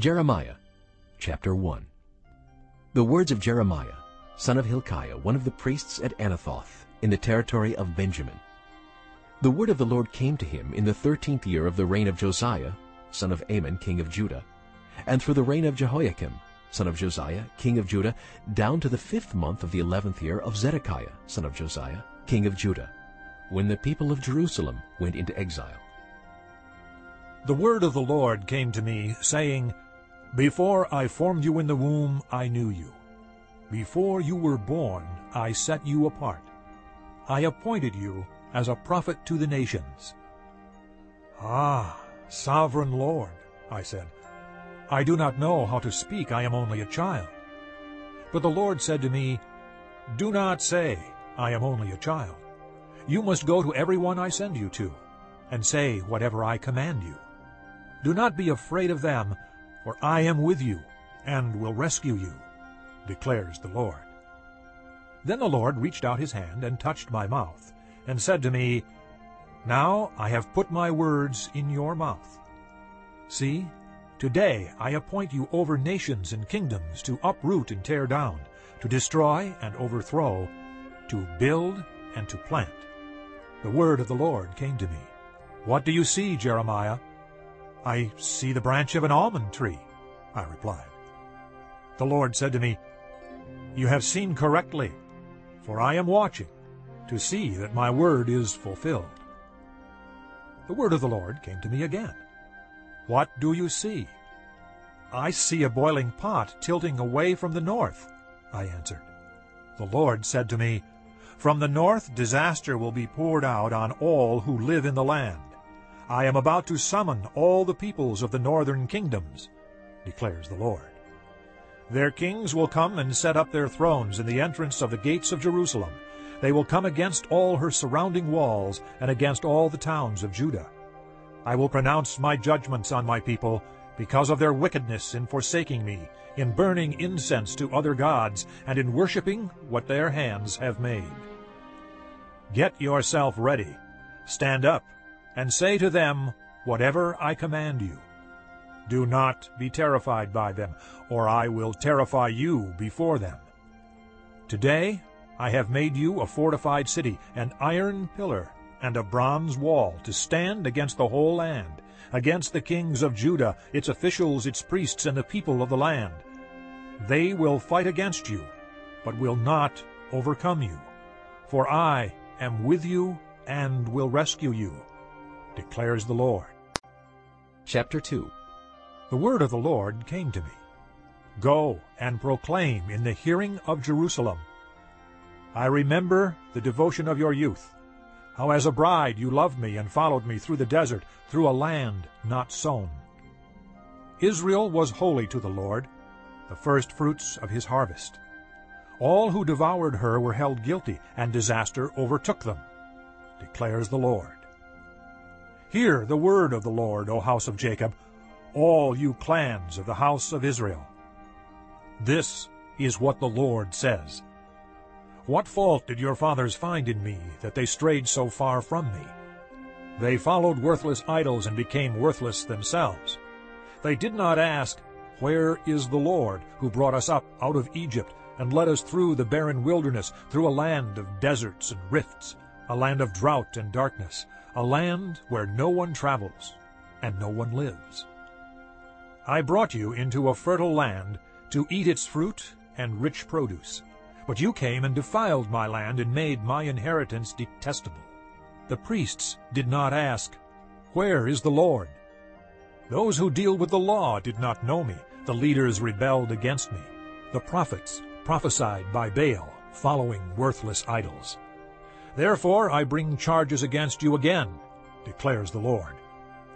Jeremiah chapter 1 The words of Jeremiah, son of Hilkiah, one of the priests at Anathoth, in the territory of Benjamin. The word of the Lord came to him in the thirteenth year of the reign of Josiah, son of Amon, king of Judah, and through the reign of Jehoiakim, son of Josiah, king of Judah, down to the fifth month of the eleventh year of Zedekiah, son of Josiah, king of Judah, when the people of Jerusalem went into exile. The word of the Lord came to me, saying, Before I formed you in the womb, I knew you. Before you were born, I set you apart. I appointed you as a prophet to the nations. Ah, sovereign Lord, I said, I do not know how to speak, I am only a child. But the Lord said to me, Do not say, I am only a child. You must go to everyone I send you to, and say whatever I command you. Do not be afraid of them, for I am with you, and will rescue you, declares the Lord. Then the Lord reached out his hand and touched my mouth, and said to me, Now I have put my words in your mouth. See, today I appoint you over nations and kingdoms to uproot and tear down, to destroy and overthrow, to build and to plant. The word of the Lord came to me. What do you see, Jeremiah? I see the branch of an almond tree, I replied. The Lord said to me, You have seen correctly, for I am watching to see that my word is fulfilled. The word of the Lord came to me again. What do you see? I see a boiling pot tilting away from the north, I answered. The Lord said to me, From the north disaster will be poured out on all who live in the land. I am about to summon all the peoples of the northern kingdoms, declares the Lord. Their kings will come and set up their thrones in the entrance of the gates of Jerusalem. They will come against all her surrounding walls and against all the towns of Judah. I will pronounce my judgments on my people because of their wickedness in forsaking me, in burning incense to other gods, and in worshipping what their hands have made. Get yourself ready. Stand up and say to them whatever I command you. Do not be terrified by them, or I will terrify you before them. Today I have made you a fortified city, an iron pillar, and a bronze wall to stand against the whole land, against the kings of Judah, its officials, its priests, and the people of the land. They will fight against you, but will not overcome you. For I am with you and will rescue you declares the Lord. Chapter 2 The word of the Lord came to me. Go and proclaim in the hearing of Jerusalem. I remember the devotion of your youth, how as a bride you loved me and followed me through the desert, through a land not sown. Israel was holy to the Lord, the first fruits of his harvest. All who devoured her were held guilty, and disaster overtook them, declares the Lord. Hear the word of the Lord, O house of Jacob, all you clans of the house of Israel. This is what the Lord says. What fault did your fathers find in me, that they strayed so far from me? They followed worthless idols and became worthless themselves. They did not ask, Where is the Lord, who brought us up out of Egypt, and led us through the barren wilderness, through a land of deserts and rifts, a land of drought and darkness, a land where no one travels and no one lives. I brought you into a fertile land to eat its fruit and rich produce. But you came and defiled my land and made my inheritance detestable. The priests did not ask, Where is the Lord? Those who deal with the law did not know me. The leaders rebelled against me. The prophets prophesied by Baal, following worthless idols. Therefore I bring charges against you again, declares the Lord.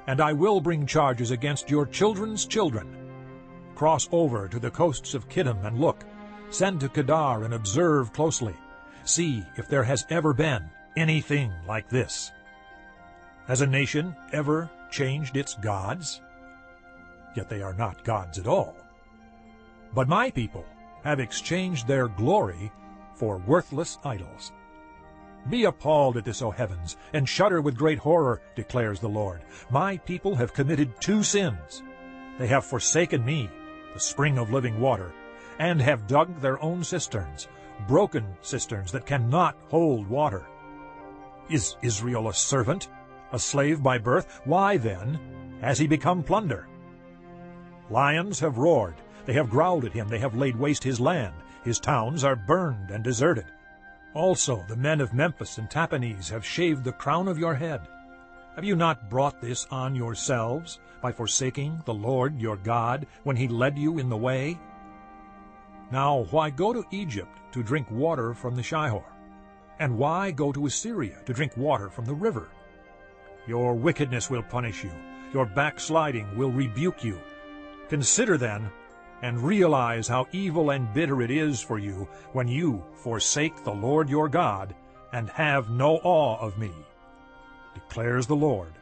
And I will bring charges against your children's children. Cross over to the coasts of Kittim and look. Send to Kedar and observe closely. See if there has ever been anything like this. Has a nation ever changed its gods? Yet they are not gods at all. But my people have exchanged their glory for worthless idols. Be appalled at this, O heavens, and shudder with great horror, declares the Lord. My people have committed two sins. They have forsaken me, the spring of living water, and have dug their own cisterns, broken cisterns that cannot hold water. Is Israel a servant, a slave by birth? Why, then, has he become plunder? Lions have roared, they have growled at him, they have laid waste his land. His towns are burned and deserted. Also the men of Memphis and Tahpanhes have shaved the crown of your head. Have you not brought this on yourselves by forsaking the Lord your God when he led you in the way? Now why go to Egypt to drink water from the Shihor? And why go to Assyria to drink water from the river? Your wickedness will punish you, your backsliding will rebuke you. Consider then and realize how evil and bitter it is for you when you forsake the Lord your God and have no awe of me, declares the Lord,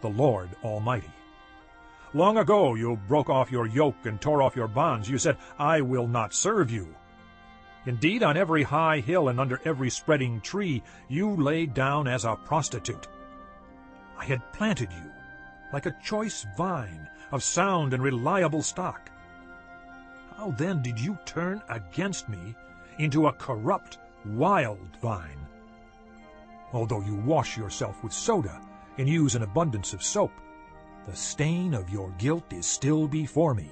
the Lord Almighty. Long ago you broke off your yoke and tore off your bonds. You said, I will not serve you. Indeed, on every high hill and under every spreading tree you lay down as a prostitute. I had planted you like a choice vine of sound and reliable stock. How then did you turn against me into a corrupt, wild vine? Although you wash yourself with soda and use an abundance of soap, the stain of your guilt is still before me,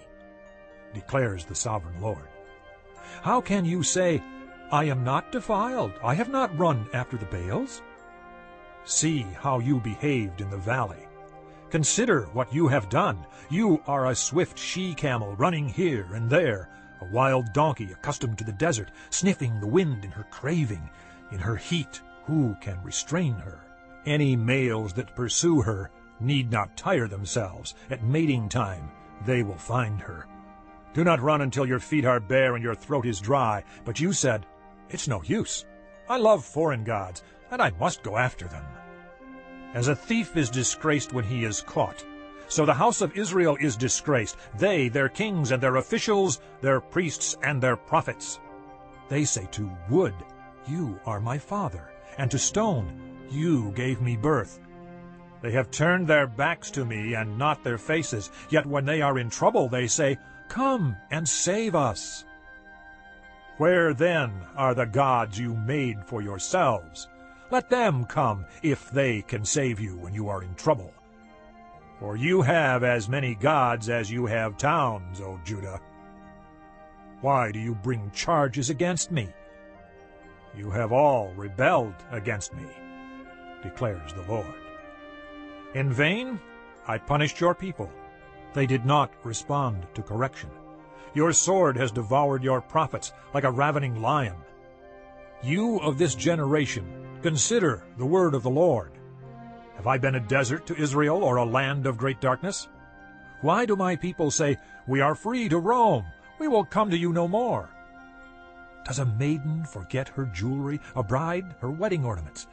declares the sovereign Lord. How can you say, I am not defiled, I have not run after the Baals? See how you behaved in the valley, Consider what you have done. You are a swift she-camel running here and there, a wild donkey accustomed to the desert, sniffing the wind in her craving. In her heat, who can restrain her? Any males that pursue her need not tire themselves. At mating time, they will find her. Do not run until your feet are bare and your throat is dry. But you said, It's no use. I love foreign gods, and I must go after them. As a thief is disgraced when he is caught, so the house of Israel is disgraced, they, their kings and their officials, their priests and their prophets. They say to wood, You are my father, and to stone, You gave me birth. They have turned their backs to me and not their faces, yet when they are in trouble they say, Come and save us. Where then are the gods you made for yourselves? Let them come, if they can save you when you are in trouble. For you have as many gods as you have towns, O Judah. Why do you bring charges against me? You have all rebelled against me, declares the Lord. In vain I punished your people. They did not respond to correction. Your sword has devoured your prophets like a ravening lion. You of this generation Consider the word of the Lord. Have I been a desert to Israel, or a land of great darkness? Why do my people say, We are free to roam, we will come to you no more? Does a maiden forget her jewelry, a bride her wedding ornaments?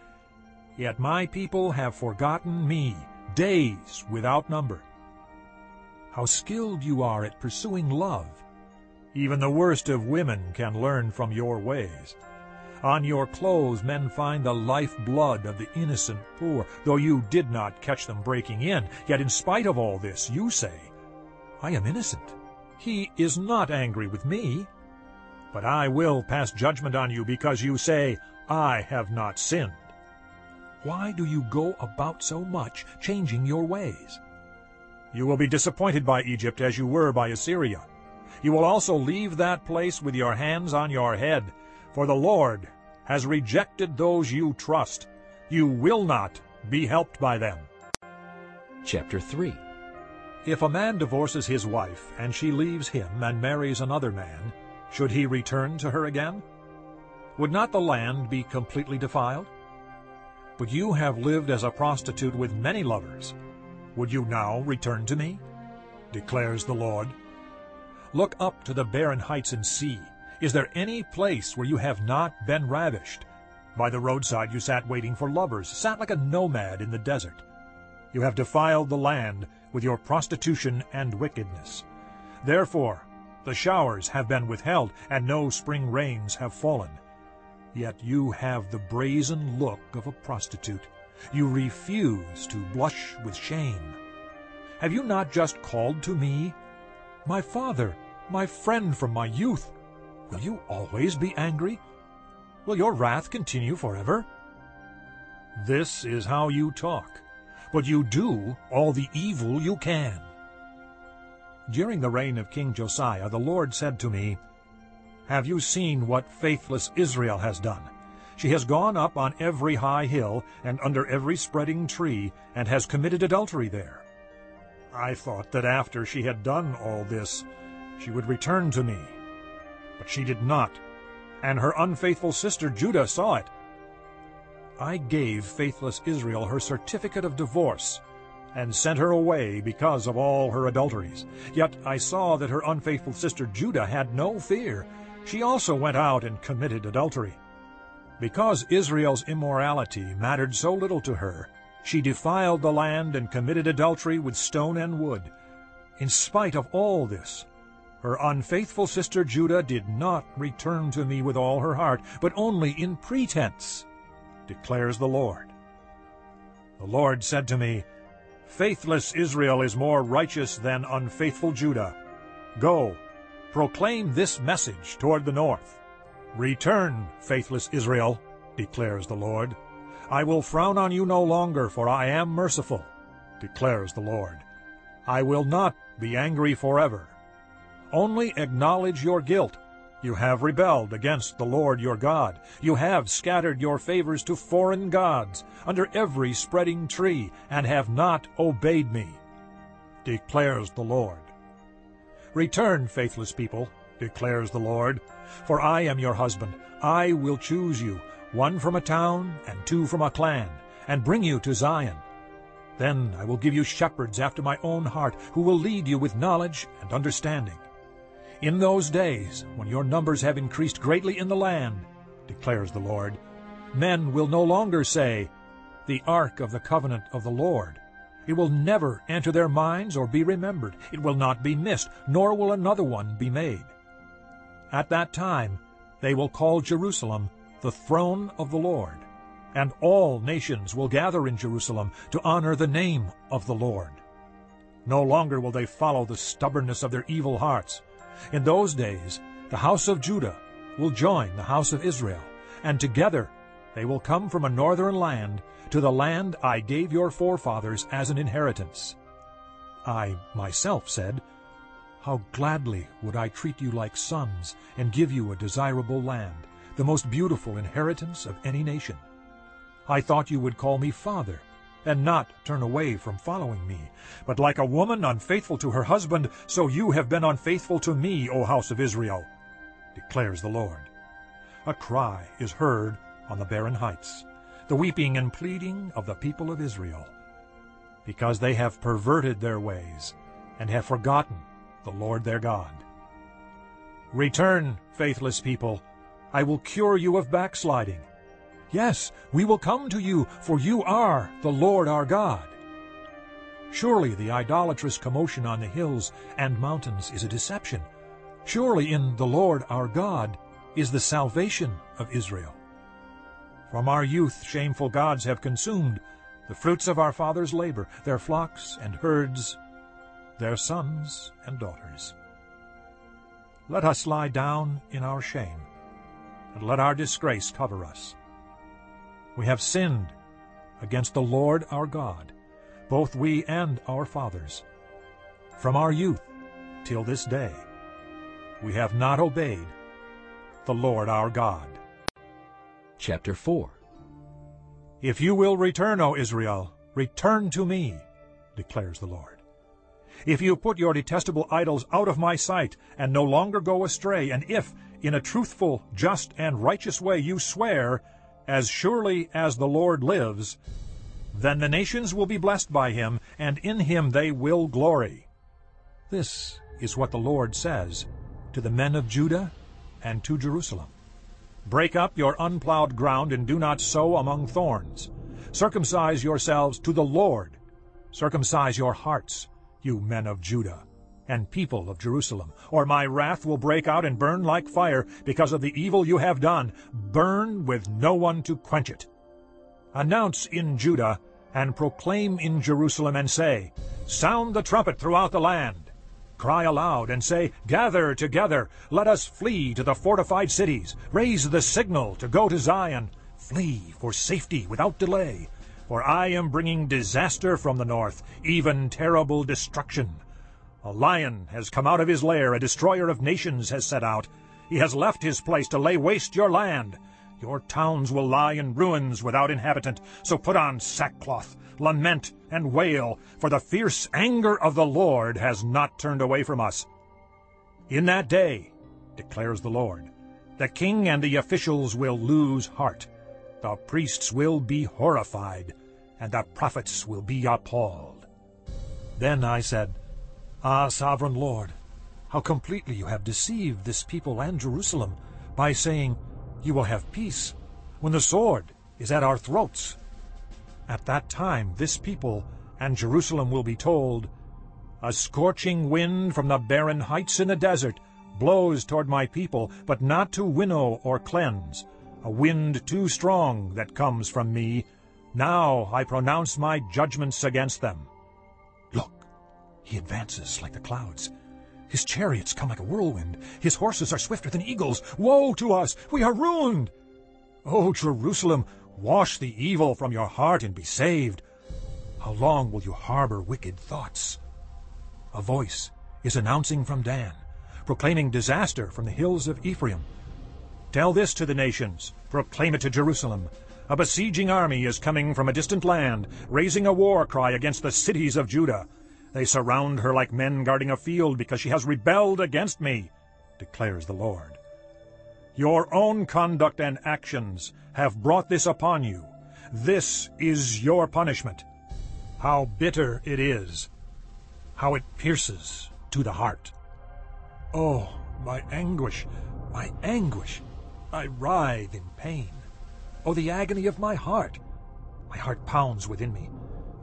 Yet my people have forgotten me, days without number. How skilled you are at pursuing love! Even the worst of women can learn from your ways. On your clothes men find the life-blood of the innocent poor, though you did not catch them breaking in. Yet in spite of all this, you say, I am innocent. He is not angry with me. But I will pass judgment on you because you say, I have not sinned. Why do you go about so much, changing your ways? You will be disappointed by Egypt as you were by Assyria. You will also leave that place with your hands on your head, for the Lord has rejected those you trust. You will not be helped by them. Chapter 3 If a man divorces his wife, and she leaves him and marries another man, should he return to her again? Would not the land be completely defiled? But you have lived as a prostitute with many lovers. Would you now return to me? Declares the Lord. Look up to the barren heights and see, is there any place where you have not been ravished? By the roadside you sat waiting for lovers, sat like a nomad in the desert. You have defiled the land with your prostitution and wickedness. Therefore the showers have been withheld, and no spring rains have fallen. Yet you have the brazen look of a prostitute. You refuse to blush with shame. Have you not just called to me, My father, my friend from my youth, will you always be angry? Will your wrath continue forever? This is how you talk, but you do all the evil you can. During the reign of King Josiah, the Lord said to me, Have you seen what faithless Israel has done? She has gone up on every high hill and under every spreading tree, and has committed adultery there. I thought that after she had done all this, she would return to me. But she did not, and her unfaithful sister Judah saw it. I gave faithless Israel her certificate of divorce, and sent her away because of all her adulteries. Yet I saw that her unfaithful sister Judah had no fear. She also went out and committed adultery. Because Israel's immorality mattered so little to her, she defiled the land and committed adultery with stone and wood. In spite of all this, her unfaithful sister Judah did not return to me with all her heart, but only in pretense, declares the Lord. The Lord said to me, Faithless Israel is more righteous than unfaithful Judah. Go, proclaim this message toward the north. Return, faithless Israel, declares the Lord. I will frown on you no longer, for I am merciful, declares the Lord. I will not be angry forever. Only acknowledge your guilt. You have rebelled against the Lord your God. You have scattered your favors to foreign gods under every spreading tree, and have not obeyed me, declares the Lord. Return, faithless people, declares the Lord. For I am your husband. I will choose you, one from a town and two from a clan, and bring you to Zion. Then I will give you shepherds after my own heart, who will lead you with knowledge and understanding. In those days, when your numbers have increased greatly in the land, declares the Lord, men will no longer say, The ark of the covenant of the Lord. It will never enter their minds or be remembered. It will not be missed, nor will another one be made. At that time they will call Jerusalem the throne of the Lord, and all nations will gather in Jerusalem to honor the name of the Lord. No longer will they follow the stubbornness of their evil hearts. In those days the house of Judah will join the house of Israel, and together they will come from a northern land to the land I gave your forefathers as an inheritance. I myself said, how gladly would I treat you like sons and give you a desirable land, the most beautiful inheritance of any nation. I thought you would call me father, and not turn away from following me. But like a woman unfaithful to her husband, so you have been unfaithful to me, O house of Israel, declares the Lord. A cry is heard on the barren heights, the weeping and pleading of the people of Israel, because they have perverted their ways and have forgotten the Lord their God. Return, faithless people. I will cure you of backsliding. Yes, we will come to you, for you are the Lord our God. Surely the idolatrous commotion on the hills and mountains is a deception. Surely in the Lord our God is the salvation of Israel. From our youth shameful gods have consumed the fruits of our fathers' labor, their flocks and herds their sons and daughters. Let us lie down in our shame, and let our disgrace cover us. We have sinned against the Lord our God, both we and our fathers. From our youth till this day, we have not obeyed the Lord our God. Chapter 4 If you will return, O Israel, return to me, declares the Lord. If you put your detestable idols out of my sight, and no longer go astray, and if, in a truthful, just, and righteous way you swear, As surely as the Lord lives, then the nations will be blessed by him, and in him they will glory. This is what the Lord says to the men of Judah and to Jerusalem. Break up your unplowed ground, and do not sow among thorns. Circumcise yourselves to the Lord. Circumcise your hearts you men of Judah, and people of Jerusalem, or my wrath will break out and burn like fire because of the evil you have done, burn with no one to quench it. Announce in Judah, and proclaim in Jerusalem, and say, Sound the trumpet throughout the land. Cry aloud and say, Gather together, let us flee to the fortified cities. Raise the signal to go to Zion. Flee for safety without delay. For I am bringing disaster from the north, even terrible destruction. A lion has come out of his lair, a destroyer of nations has set out. He has left his place to lay waste your land. Your towns will lie in ruins without inhabitant. So put on sackcloth, lament, and wail, for the fierce anger of the Lord has not turned away from us. In that day, declares the Lord, the king and the officials will lose heart. The priests will be horrified, and the prophets will be appalled. Then I said, Ah, sovereign Lord, how completely you have deceived this people and Jerusalem by saying, You will have peace, when the sword is at our throats. At that time this people and Jerusalem will be told, A scorching wind from the barren heights in the desert blows toward my people, but not to winnow or cleanse, a wind too strong that comes from me. Now I pronounce my judgments against them. He advances like the clouds. His chariots come like a whirlwind. His horses are swifter than eagles. Woe to us! We are ruined! O Jerusalem, Wash the evil from your heart and be saved. How long will you harbor wicked thoughts? A voice is announcing from Dan, proclaiming disaster from the hills of Ephraim. Tell this to the nations, proclaim it to Jerusalem. A besieging army is coming from a distant land, raising a war cry against the cities of Judah. They surround her like men guarding a field because she has rebelled against me, declares the Lord. Your own conduct and actions have brought this upon you. This is your punishment. How bitter it is. How it pierces to the heart. Oh, my anguish, my anguish. I writhe in pain. Oh, the agony of my heart. My heart pounds within me.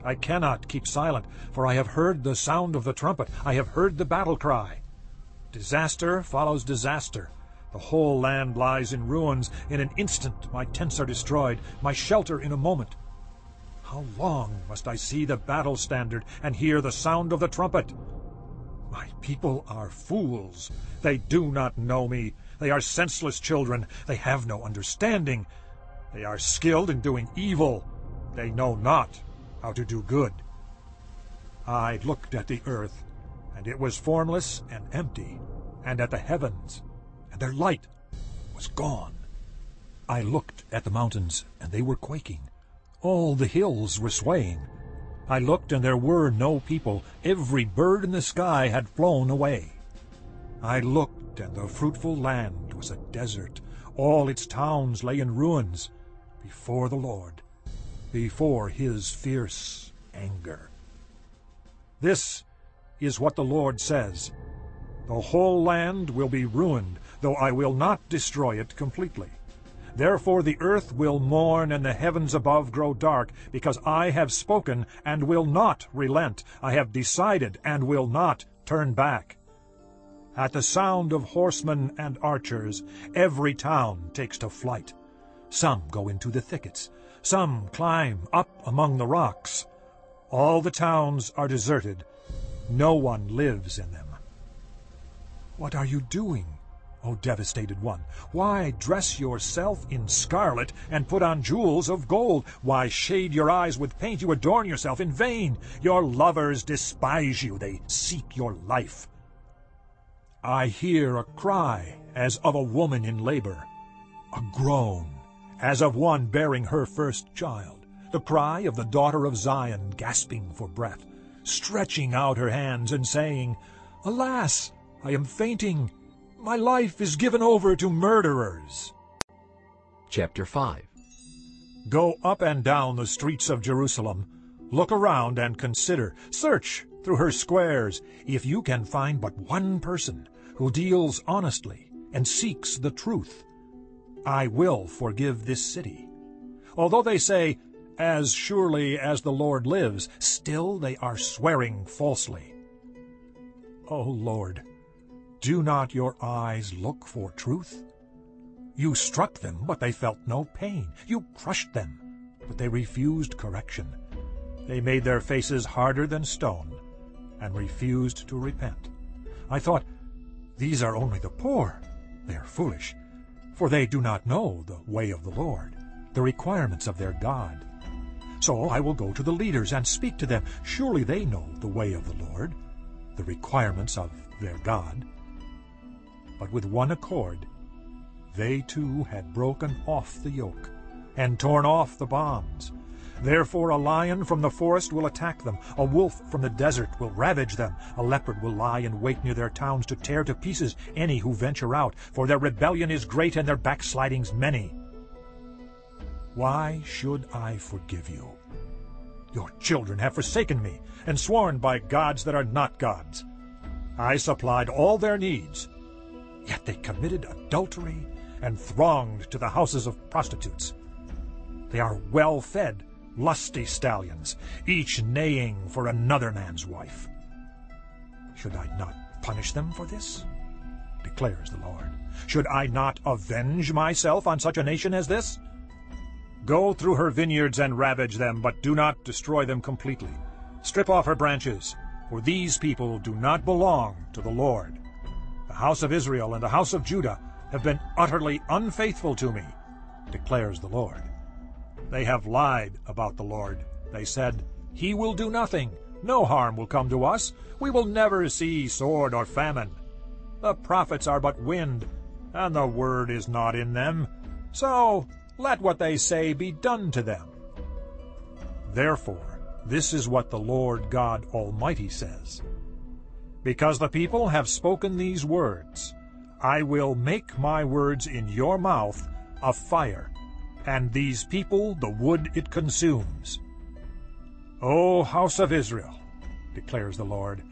I cannot keep silent, for I have heard the sound of the trumpet. I have heard the battle cry. Disaster follows disaster. The whole land lies in ruins. In an instant my tents are destroyed, my shelter in a moment. How long must I see the battle standard and hear the sound of the trumpet? My people are fools. They do not know me. They are senseless children. They have no understanding. They are skilled in doing evil. They know not how to do good. I looked at the earth, and it was formless and empty, and at the heavens, and their light was gone. I looked at the mountains, and they were quaking. All the hills were swaying. I looked, and there were no people. Every bird in the sky had flown away. I looked, and the fruitful land was a desert. All its towns lay in ruins before the Lord, before his fierce anger. This is what the Lord says. The whole land will be ruined, though I will not destroy it completely. Therefore the earth will mourn and the heavens above grow dark, because I have spoken and will not relent. I have decided and will not turn back. At the sound of horsemen and archers, every town takes to flight. Some go into the thickets. Some climb up among the rocks. All the towns are deserted. No one lives in them. What are you doing? O devastated one, why dress yourself in scarlet and put on jewels of gold? Why shade your eyes with paint? You adorn yourself in vain. Your lovers despise you. They seek your life. I hear a cry as of a woman in labor, a groan as of one bearing her first child, the cry of the daughter of Zion gasping for breath, stretching out her hands and saying, Alas, I am fainting. My life is given over to murderers. Chapter 5 Go up and down the streets of Jerusalem. Look around and consider. Search through her squares if you can find but one person who deals honestly and seeks the truth. I will forgive this city. Although they say, As surely as the Lord lives, still they are swearing falsely. O Lord, do not your eyes look for truth? You struck them, but they felt no pain. You crushed them, but they refused correction. They made their faces harder than stone, and refused to repent. I thought, These are only the poor. They are foolish, for they do not know the way of the Lord, the requirements of their God. So I will go to the leaders and speak to them. Surely they know the way of the Lord, the requirements of their God. But with one accord they too had broken off the yoke, and torn off the bonds. Therefore a lion from the forest will attack them, a wolf from the desert will ravage them, a leopard will lie in wait near their towns to tear to pieces any who venture out, for their rebellion is great and their backslidings many. Why should I forgive you? Your children have forsaken me, and sworn by gods that are not gods. I supplied all their needs, yet they committed adultery and thronged to the houses of prostitutes. They are well-fed, lusty stallions, each neighing for another man's wife. Should I not punish them for this? declares the Lord. Should I not avenge myself on such a nation as this? Go through her vineyards and ravage them, but do not destroy them completely. Strip off her branches, for these people do not belong to the Lord. The house of Israel and the house of Judah have been utterly unfaithful to me, declares the Lord. They have lied about the Lord. They said, He will do nothing. No harm will come to us. We will never see sword or famine. The prophets are but wind, and the word is not in them. So let what they say be done to them. Therefore, this is what the Lord God Almighty says. Because the people have spoken these words, I will make my words in your mouth a fire, and these people the wood it consumes. O house of Israel, declares the Lord,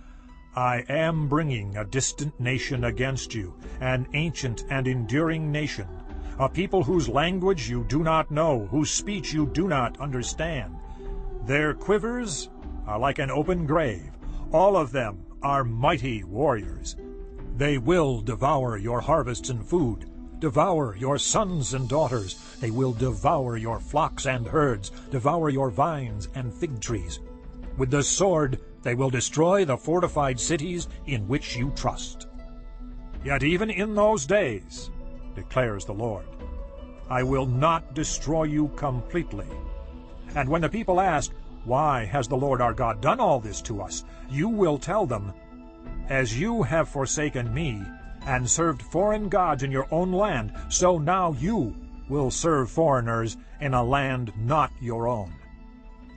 I am bringing a distant nation against you, an ancient and enduring nation, a people whose language you do not know, whose speech you do not understand. Their quivers are like an open grave. All of them are mighty warriors. They will devour your harvests and food, devour your sons and daughters. They will devour your flocks and herds, devour your vines and fig trees. With the sword they will destroy the fortified cities in which you trust. Yet even in those days declares the Lord. I will not destroy you completely. And when the people ask, Why has the Lord our God done all this to us? you will tell them, As you have forsaken me, and served foreign gods in your own land, so now you will serve foreigners in a land not your own.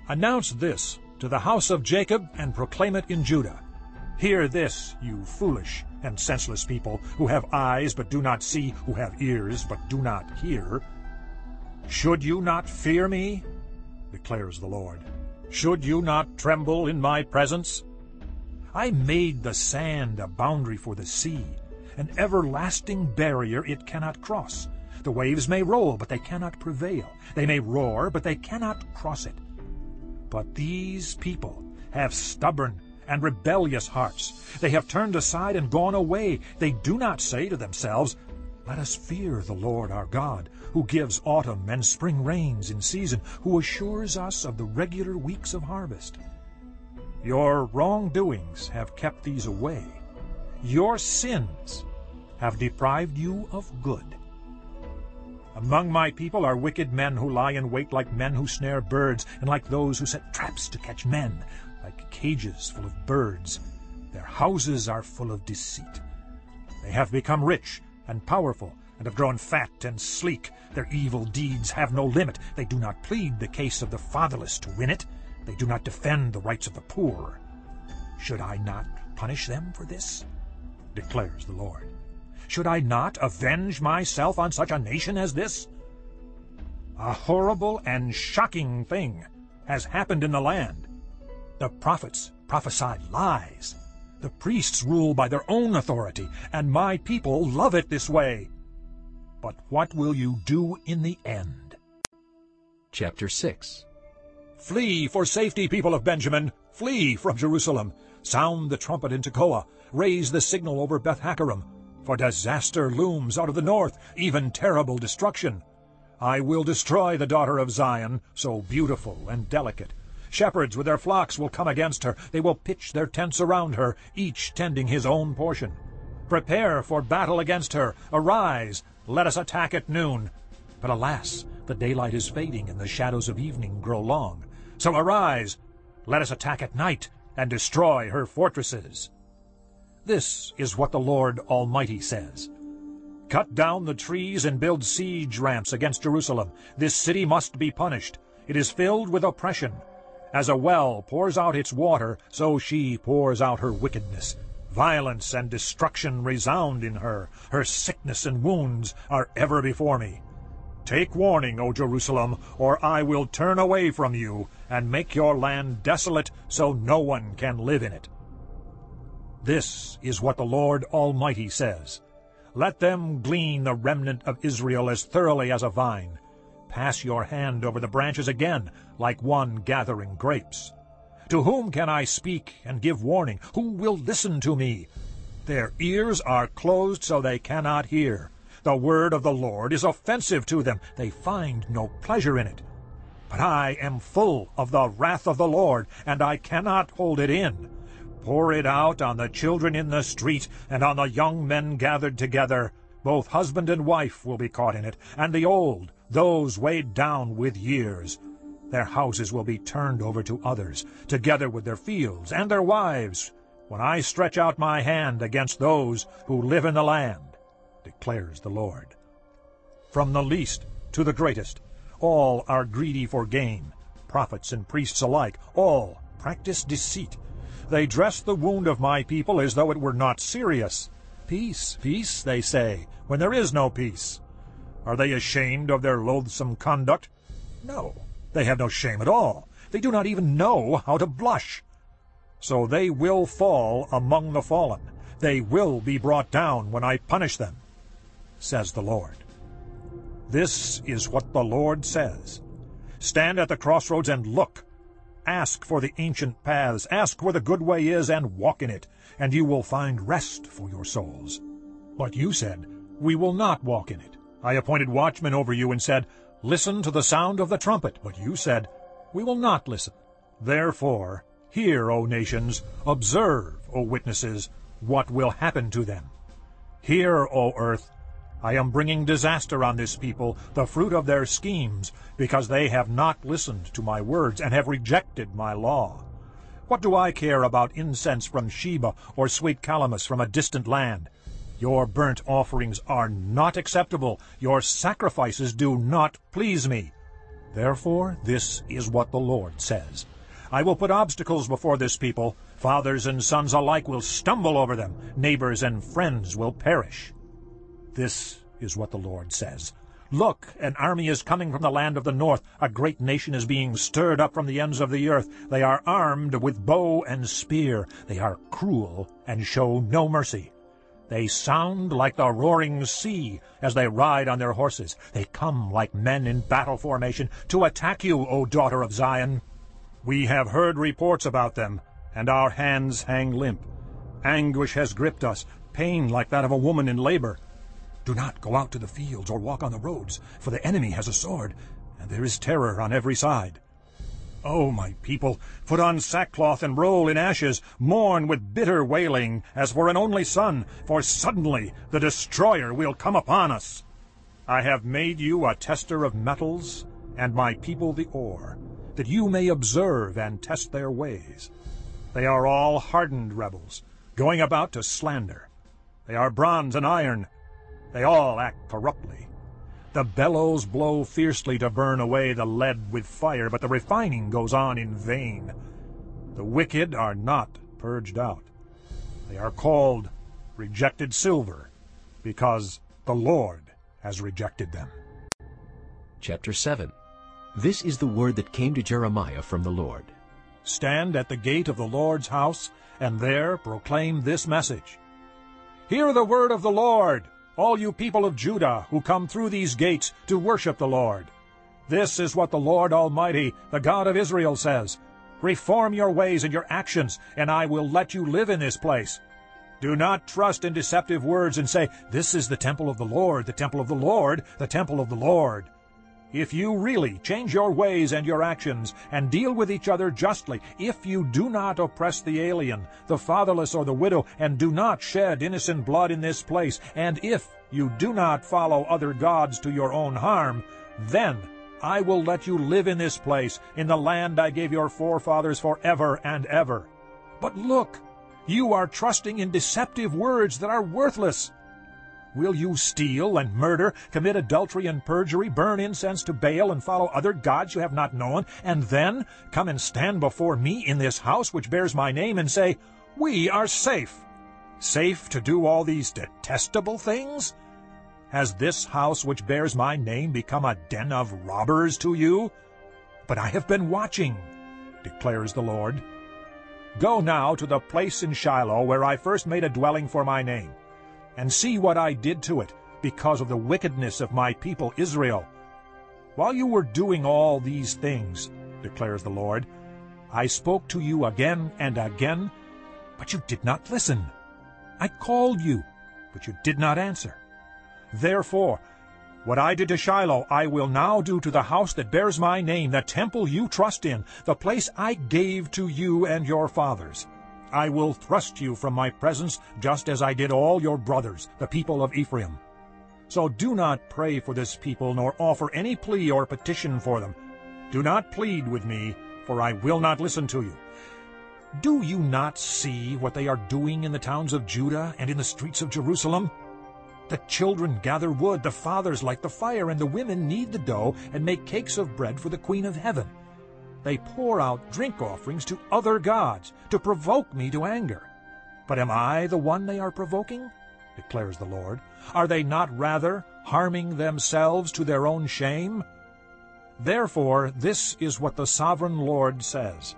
Announce this to the house of Jacob, and proclaim it in Judah. Hear this, you foolish and senseless people, who have eyes but do not see, who have ears but do not hear. Should you not fear me? declares the Lord. Should you not tremble in my presence? I made the sand a boundary for the sea, an everlasting barrier it cannot cross. The waves may roll, but they cannot prevail. They may roar, but they cannot cross it. But these people have stubborn and rebellious hearts. They have turned aside and gone away. They do not say to themselves, Let us fear the Lord our God, who gives autumn and spring rains in season, who assures us of the regular weeks of harvest. Your wrongdoings have kept these away. Your sins have deprived you of good. Among my people are wicked men who lie in wait like men who snare birds, and like those who set traps to catch men like cages full of birds. Their houses are full of deceit. They have become rich and powerful, and have grown fat and sleek. Their evil deeds have no limit. They do not plead the case of the fatherless to win it. They do not defend the rights of the poor. Should I not punish them for this? Declares the Lord. Should I not avenge myself on such a nation as this? A horrible and shocking thing has happened in the land. The prophets prophesied lies. The priests rule by their own authority, and my people love it this way. But what will you do in the end? Chapter 6 Flee for safety, people of Benjamin! Flee from Jerusalem! Sound the trumpet in Tekoa! Raise the signal over Beth-hakkerem! For disaster looms out of the north, even terrible destruction. I will destroy the daughter of Zion, so beautiful and delicate. Shepherds with their flocks will come against her. They will pitch their tents around her, each tending his own portion. Prepare for battle against her. Arise, let us attack at noon. But alas, the daylight is fading, and the shadows of evening grow long. So arise, let us attack at night, and destroy her fortresses. This is what the Lord Almighty says. Cut down the trees and build siege ramps against Jerusalem. This city must be punished. It is filled with oppression. As a well pours out its water, so she pours out her wickedness. Violence and destruction resound in her. Her sickness and wounds are ever before me. Take warning, O Jerusalem, or I will turn away from you, and make your land desolate, so no one can live in it. This is what the Lord Almighty says. Let them glean the remnant of Israel as thoroughly as a vine. Pass your hand over the branches again, like one gathering grapes. To whom can I speak and give warning? Who will listen to me? Their ears are closed so they cannot hear. The word of the Lord is offensive to them. They find no pleasure in it. But I am full of the wrath of the Lord, and I cannot hold it in. Pour it out on the children in the street, and on the young men gathered together. Both husband and wife will be caught in it, and the old, those weighed down with years. Their houses will be turned over to others, together with their fields and their wives, when I stretch out my hand against those who live in the land, declares the Lord. From the least to the greatest, all are greedy for gain. Prophets and priests alike, all practice deceit. They dress the wound of my people as though it were not serious. Peace, peace, they say, when there is no peace. Are they ashamed of their loathsome conduct? No, they have no shame at all. They do not even know how to blush. So they will fall among the fallen. They will be brought down when I punish them, says the Lord. This is what the Lord says. Stand at the crossroads and look. Ask for the ancient paths, ask where the good way is, and walk in it, and you will find rest for your souls. But you said, We will not walk in it. I appointed watchmen over you and said, Listen to the sound of the trumpet. But you said, We will not listen. Therefore, hear, O nations, observe, O witnesses, what will happen to them. Hear, O earth, I am bringing disaster on this people, the fruit of their schemes, because they have not listened to my words and have rejected my law. What do I care about incense from Sheba or sweet calamus from a distant land? Your burnt offerings are not acceptable. Your sacrifices do not please me. Therefore this is what the Lord says. I will put obstacles before this people. Fathers and sons alike will stumble over them. Neighbors and friends will perish. This is what the Lord says. Look, an army is coming from the land of the north. A great nation is being stirred up from the ends of the earth. They are armed with bow and spear. They are cruel and show no mercy. They sound like the roaring sea as they ride on their horses. They come like men in battle formation to attack you, O daughter of Zion. We have heard reports about them, and our hands hang limp. Anguish has gripped us, pain like that of a woman in labor. Do not go out to the fields or walk on the roads, for the enemy has a sword, and there is terror on every side. O my people, put on sackcloth and roll in ashes, mourn with bitter wailing, as for an only son, for suddenly the destroyer will come upon us. I have made you a tester of metals, and my people the ore, that you may observe and test their ways. They are all hardened rebels, going about to slander. They are bronze and iron, they all act corruptly. The bellows blow fiercely to burn away the lead with fire, but the refining goes on in vain. The wicked are not purged out. They are called rejected silver, because the Lord has rejected them. Chapter 7 This is the word that came to Jeremiah from the Lord. Stand at the gate of the Lord's house, and there proclaim this message. Hear the word of the Lord! All you people of Judah who come through these gates to worship the Lord. This is what the Lord Almighty, the God of Israel, says. Reform your ways and your actions, and I will let you live in this place. Do not trust in deceptive words and say, This is the temple of the Lord, the temple of the Lord, the temple of the Lord. If you really change your ways and your actions, and deal with each other justly, if you do not oppress the alien, the fatherless or the widow, and do not shed innocent blood in this place, and if you do not follow other gods to your own harm, then I will let you live in this place, in the land I gave your forefathers for ever and ever. But look, you are trusting in deceptive words that are worthless. Will you steal and murder, commit adultery and perjury, burn incense to Baal, and follow other gods you have not known, and then come and stand before me in this house which bears my name, and say, We are safe? Safe to do all these detestable things? Has this house which bears my name become a den of robbers to you? But I have been watching, declares the Lord. Go now to the place in Shiloh where I first made a dwelling for my name and see what I did to it because of the wickedness of my people Israel. While you were doing all these things, declares the Lord, I spoke to you again and again, but you did not listen. I called you, but you did not answer. Therefore, what I did to Shiloh I will now do to the house that bears my name, the temple you trust in, the place I gave to you and your fathers. I will thrust you from my presence, just as I did all your brothers, the people of Ephraim. So do not pray for this people, nor offer any plea or petition for them. Do not plead with me, for I will not listen to you. Do you not see what they are doing in the towns of Judah and in the streets of Jerusalem? The children gather wood, the fathers light the fire, and the women knead the dough and make cakes of bread for the queen of heaven. They pour out drink offerings to other gods, to provoke me to anger. But am I the one they are provoking? declares the Lord. Are they not rather harming themselves to their own shame? Therefore this is what the sovereign Lord says.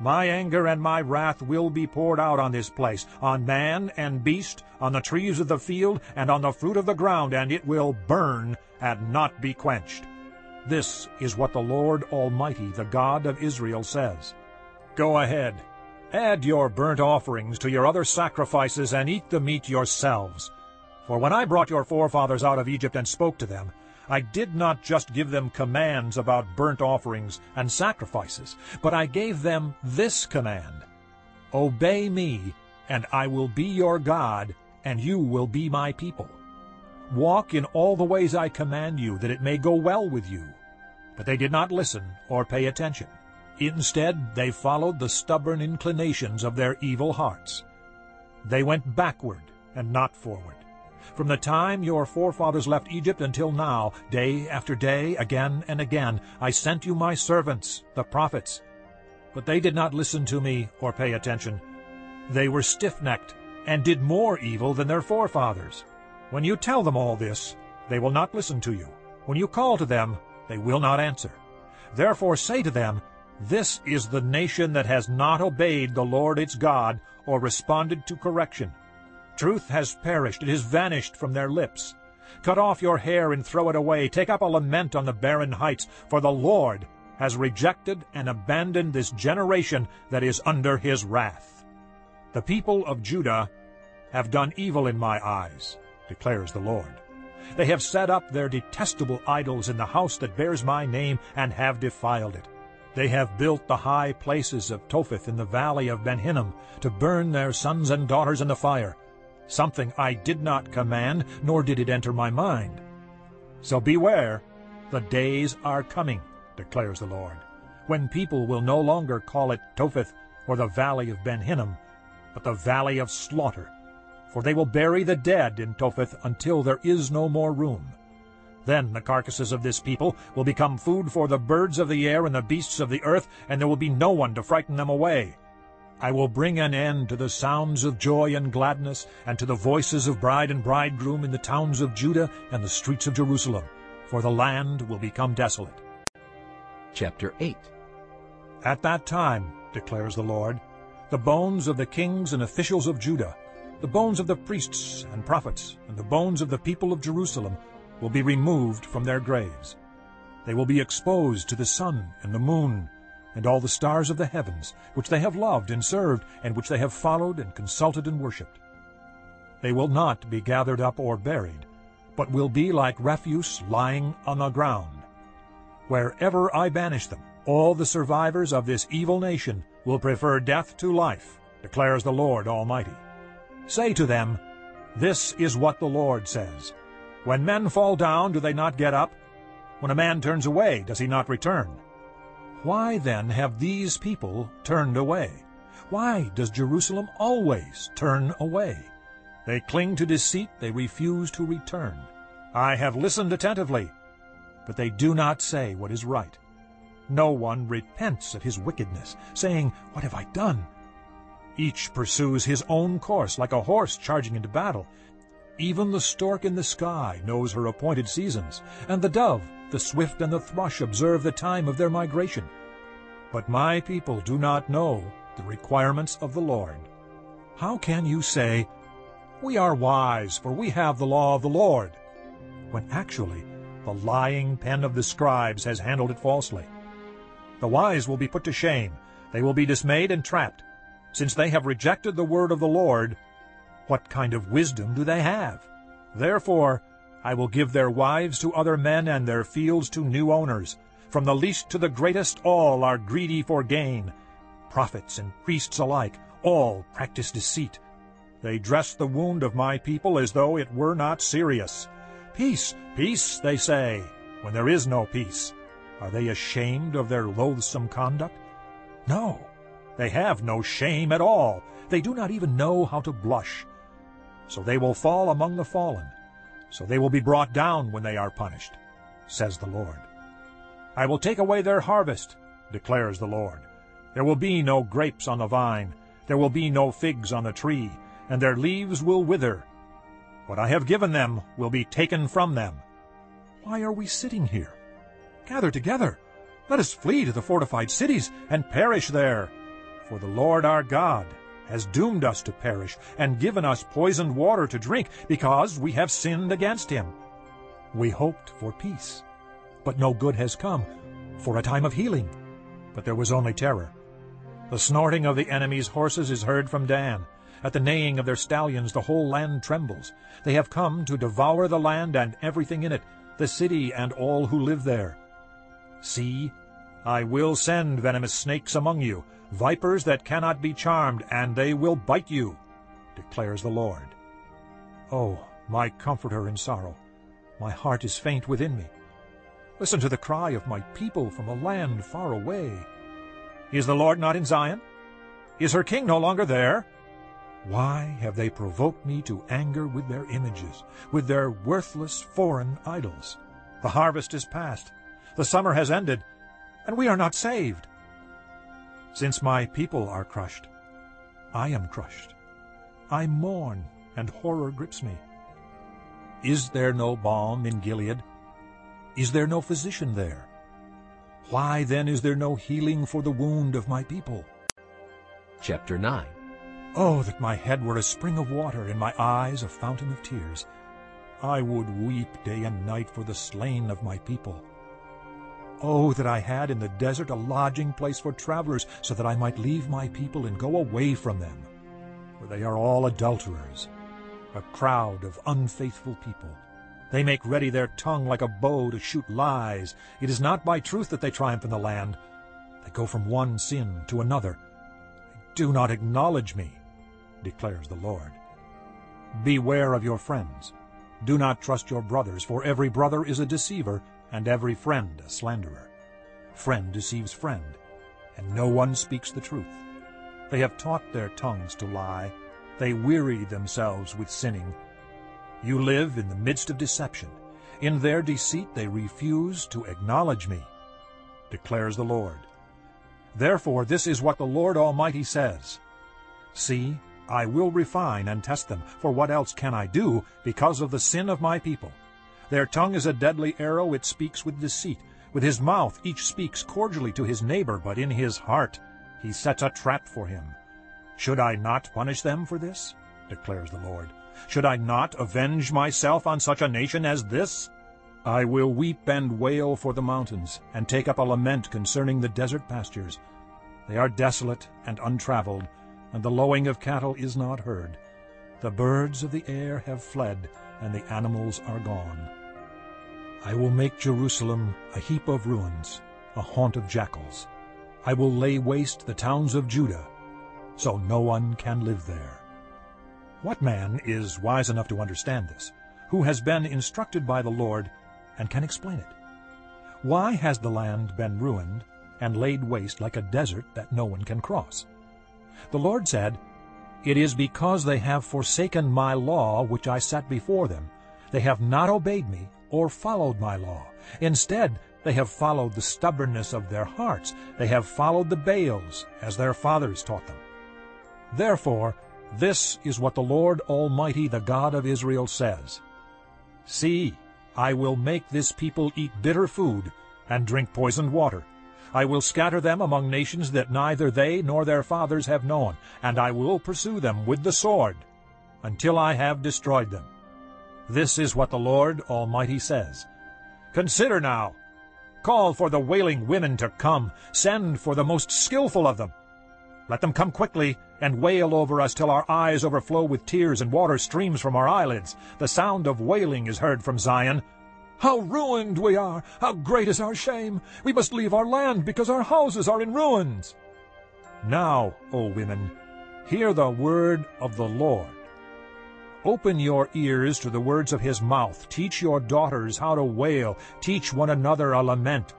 My anger and my wrath will be poured out on this place, on man and beast, on the trees of the field, and on the fruit of the ground, and it will burn and not be quenched. This is what the Lord Almighty, the God of Israel, says. Go ahead, add your burnt offerings to your other sacrifices, and eat the meat yourselves. For when I brought your forefathers out of Egypt and spoke to them, I did not just give them commands about burnt offerings and sacrifices, but I gave them this command, Obey me, and I will be your God, and you will be my people. Walk in all the ways I command you, that it may go well with you. But they did not listen or pay attention. Instead, they followed the stubborn inclinations of their evil hearts. They went backward and not forward. From the time your forefathers left Egypt until now, day after day, again and again, I sent you my servants, the prophets. But they did not listen to me or pay attention. They were stiff-necked and did more evil than their forefathers. When you tell them all this, they will not listen to you. When you call to them, they will not answer. Therefore say to them, This is the nation that has not obeyed the Lord its God, or responded to correction. Truth has perished, it has vanished from their lips. Cut off your hair and throw it away. Take up a lament on the barren heights, for the Lord has rejected and abandoned this generation that is under his wrath. The people of Judah have done evil in my eyes, declares the Lord. They have set up their detestable idols in the house that bears my name, and have defiled it. They have built the high places of Topheth in the valley of Ben Hinnom, to burn their sons and daughters in the fire, something I did not command, nor did it enter my mind. So beware, the days are coming, declares the Lord, when people will no longer call it Topheth or the valley of Ben Hinnom, but the valley of slaughter, for they will bury the dead in Topheth until there is no more room. Then the carcasses of this people will become food for the birds of the air and the beasts of the earth, and there will be no one to frighten them away. I will bring an end to the sounds of joy and gladness, and to the voices of bride and bridegroom in the towns of Judah and the streets of Jerusalem, for the land will become desolate. Chapter 8 At that time, declares the Lord, the bones of the kings and officials of Judah the bones of the priests and prophets and the bones of the people of Jerusalem will be removed from their graves. They will be exposed to the sun and the moon and all the stars of the heavens, which they have loved and served, and which they have followed and consulted and worshipped. They will not be gathered up or buried, but will be like refuse lying on the ground. Wherever I banish them, all the survivors of this evil nation will prefer death to life, declares the Lord Almighty. Say to them, This is what the Lord says. When men fall down, do they not get up? When a man turns away, does he not return? Why then have these people turned away? Why does Jerusalem always turn away? They cling to deceit, they refuse to return. I have listened attentively, but they do not say what is right. No one repents of his wickedness, saying, What have I done? Each pursues his own course, like a horse charging into battle. Even the stork in the sky knows her appointed seasons, and the dove, the swift and the thrush observe the time of their migration. But my people do not know the requirements of the Lord. How can you say, We are wise, for we have the law of the Lord, when actually the lying pen of the scribes has handled it falsely? The wise will be put to shame, they will be dismayed and trapped. Since they have rejected the word of the Lord, what kind of wisdom do they have? Therefore I will give their wives to other men and their fields to new owners. From the least to the greatest all are greedy for gain. Prophets and priests alike, all practice deceit. They dress the wound of my people as though it were not serious. Peace, peace, they say, when there is no peace. Are they ashamed of their loathsome conduct? No, they have no shame at all. They do not even know how to blush. So they will fall among the fallen. So they will be brought down when they are punished, says the Lord. I will take away their harvest, declares the Lord. There will be no grapes on the vine, there will be no figs on the tree, and their leaves will wither. What I have given them will be taken from them. Why are we sitting here? Gather together. Let us flee to the fortified cities and perish there. For the Lord our God has doomed us to perish and given us poisoned water to drink because we have sinned against him. We hoped for peace, but no good has come, for a time of healing. But there was only terror. The snorting of the enemy's horses is heard from Dan. At the neighing of their stallions the whole land trembles. They have come to devour the land and everything in it, the city and all who live there. See, I will send venomous snakes among you, vipers that cannot be charmed, and they will bite you, declares the Lord. Oh, my comforter in sorrow, my heart is faint within me. Listen to the cry of my people from a land far away. Is the Lord not in Zion? Is her king no longer there? Why have they provoked me to anger with their images, with their worthless foreign idols? The harvest is past, the summer has ended, and we are not saved. Since my people are crushed, I am crushed. I mourn, and horror grips me. Is there no balm in Gilead? Is there no physician there? Why then is there no healing for the wound of my people? Chapter 9 Oh, that my head were a spring of water, and my eyes a fountain of tears. I would weep day and night for the slain of my people. Oh, that I had in the desert a lodging place for travelers, so that I might leave my people and go away from them. For they are all adulterers, a crowd of unfaithful people. They make ready their tongue like a bow to shoot lies. It is not by truth that they triumph in the land. They go from one sin to another. They do not acknowledge me, declares the Lord. Beware of your friends. Do not trust your brothers, for every brother is a deceiver, and every friend a slanderer. Friend deceives friend, and no one speaks the truth. They have taught their tongues to lie. They weary themselves with sinning. You live in the midst of deception. In their deceit they refuse to acknowledge me, declares the Lord. Therefore this is what the Lord Almighty says. See, I will refine and test them, for what else can I do because of the sin of my people? Their tongue is a deadly arrow, it speaks with deceit. With his mouth each speaks cordially to his neighbor, but in his heart he sets a trap for him. Should I not punish them for this? declares the Lord. Should I not avenge myself on such a nation as this? I will weep and wail for the mountains, and take up a lament concerning the desert pastures. They are desolate and untraveled, and the lowing of cattle is not heard. The birds of the air have fled, and the animals are gone. I will make Jerusalem a heap of ruins, a haunt of jackals. I will lay waste the towns of Judah, so no one can live there. What man is wise enough to understand this, who has been instructed by the Lord and can explain it? Why has the land been ruined and laid waste like a desert that no one can cross? The Lord said, It is because they have forsaken my law which I set before them. They have not obeyed me or followed my law. Instead, they have followed the stubbornness of their hearts. They have followed the Baals, as their fathers taught them. Therefore, this is what the Lord Almighty, the God of Israel, says. See, I will make this people eat bitter food and drink poisoned water. I will scatter them among nations that neither they nor their fathers have known, and I will pursue them with the sword until I have destroyed them. This is what the Lord Almighty says. Consider now, call for the wailing women to come, send for the most skillful of them. Let them come quickly and wail over us till our eyes overflow with tears and water streams from our eyelids. The sound of wailing is heard from Zion. How ruined we are! How great is our shame! We must leave our land because our houses are in ruins. Now, O women, hear the word of the Lord. Open your ears to the words of his mouth. Teach your daughters how to wail. Teach one another a lament.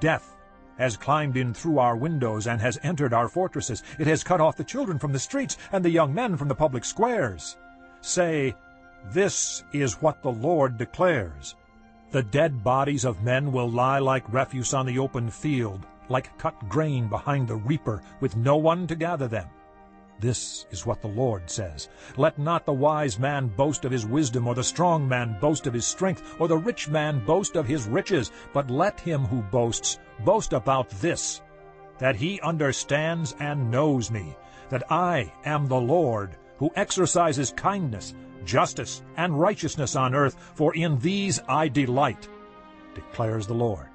Death has climbed in through our windows and has entered our fortresses. It has cut off the children from the streets and the young men from the public squares. Say, This is what the Lord declares. The dead bodies of men will lie like refuse on the open field, like cut grain behind the reaper, with no one to gather them. This is what the Lord says. Let not the wise man boast of his wisdom, or the strong man boast of his strength, or the rich man boast of his riches, but let him who boasts boast about this, that he understands and knows me, that I am the Lord, who exercises kindness, justice, and righteousness on earth, for in these I delight, declares the Lord.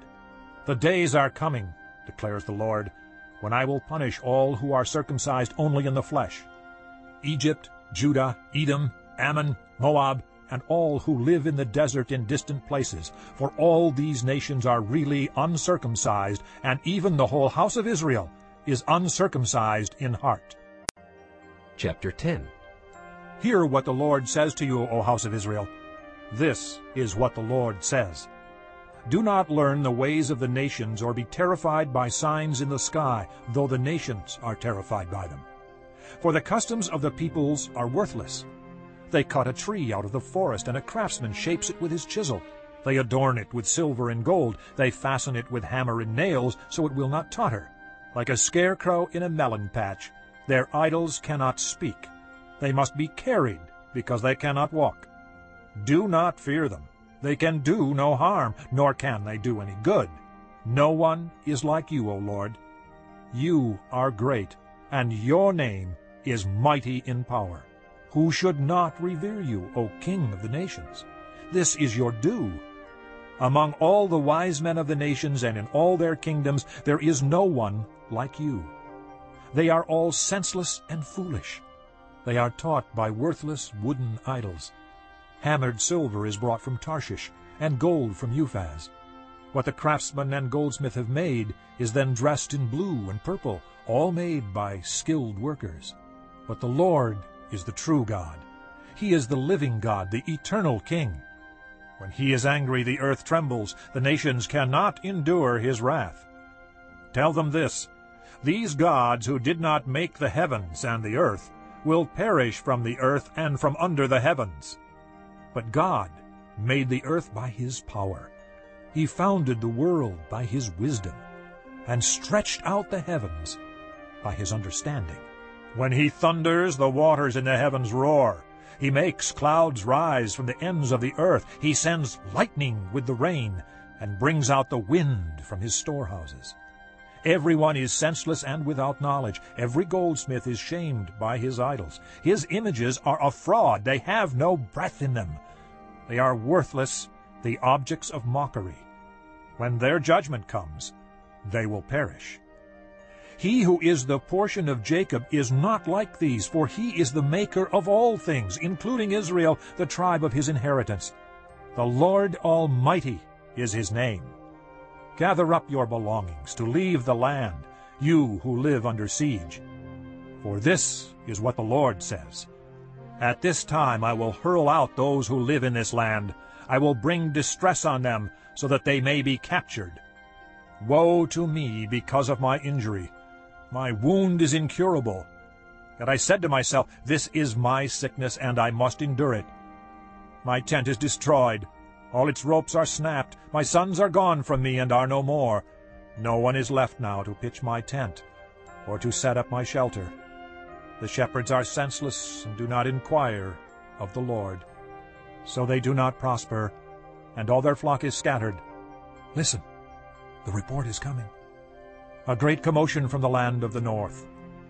The days are coming, declares the Lord, when I will punish all who are circumcised only in the flesh. Egypt, Judah, Edom, Ammon, Moab, and all who live in the desert in distant places, for all these nations are really uncircumcised, and even the whole house of Israel is uncircumcised in heart. Chapter 10 Hear what the Lord says to you, O house of Israel. This is what the Lord says. Do not learn the ways of the nations or be terrified by signs in the sky, though the nations are terrified by them. For the customs of the peoples are worthless. They cut a tree out of the forest, and a craftsman shapes it with his chisel. They adorn it with silver and gold. They fasten it with hammer and nails, so it will not totter. Like a scarecrow in a melon patch, their idols cannot speak. They must be carried, because they cannot walk. Do not fear them. They can do no harm, nor can they do any good. No one is like you, O Lord. You are great, and your name is mighty in power. Who should not revere you, O King of the nations? This is your due. Among all the wise men of the nations and in all their kingdoms there is no one like you. They are all senseless and foolish. They are taught by worthless wooden idols. Hammered silver is brought from Tarshish, and gold from Uphaz. What the craftsman and goldsmith have made is then dressed in blue and purple, all made by skilled workers. But the Lord is the true God. He is the living God, the eternal King. When he is angry, the earth trembles. The nations cannot endure his wrath. Tell them this, These gods who did not make the heavens and the earth will perish from the earth and from under the heavens. But God made the earth by his power. He founded the world by his wisdom, and stretched out the heavens by his understanding. When he thunders, the waters in the heavens roar. He makes clouds rise from the ends of the earth. He sends lightning with the rain, and brings out the wind from his storehouses. Everyone is senseless and without knowledge. Every goldsmith is shamed by his idols. His images are a fraud. They have no breath in them. They are worthless, the objects of mockery. When their judgment comes, they will perish. He who is the portion of Jacob is not like these, for he is the maker of all things, including Israel, the tribe of his inheritance. The Lord Almighty is his name. Gather up your belongings to leave the land, you who live under siege. For this is what the Lord says. At this time I will hurl out those who live in this land. I will bring distress on them, so that they may be captured. Woe to me because of my injury! My wound is incurable. Yet I said to myself, This is my sickness, and I must endure it. My tent is destroyed. All its ropes are snapped. My sons are gone from me and are no more. No one is left now to pitch my tent, or to set up my shelter. The shepherds are senseless and do not inquire of the Lord. So they do not prosper, and all their flock is scattered. Listen, the report is coming. A great commotion from the land of the north.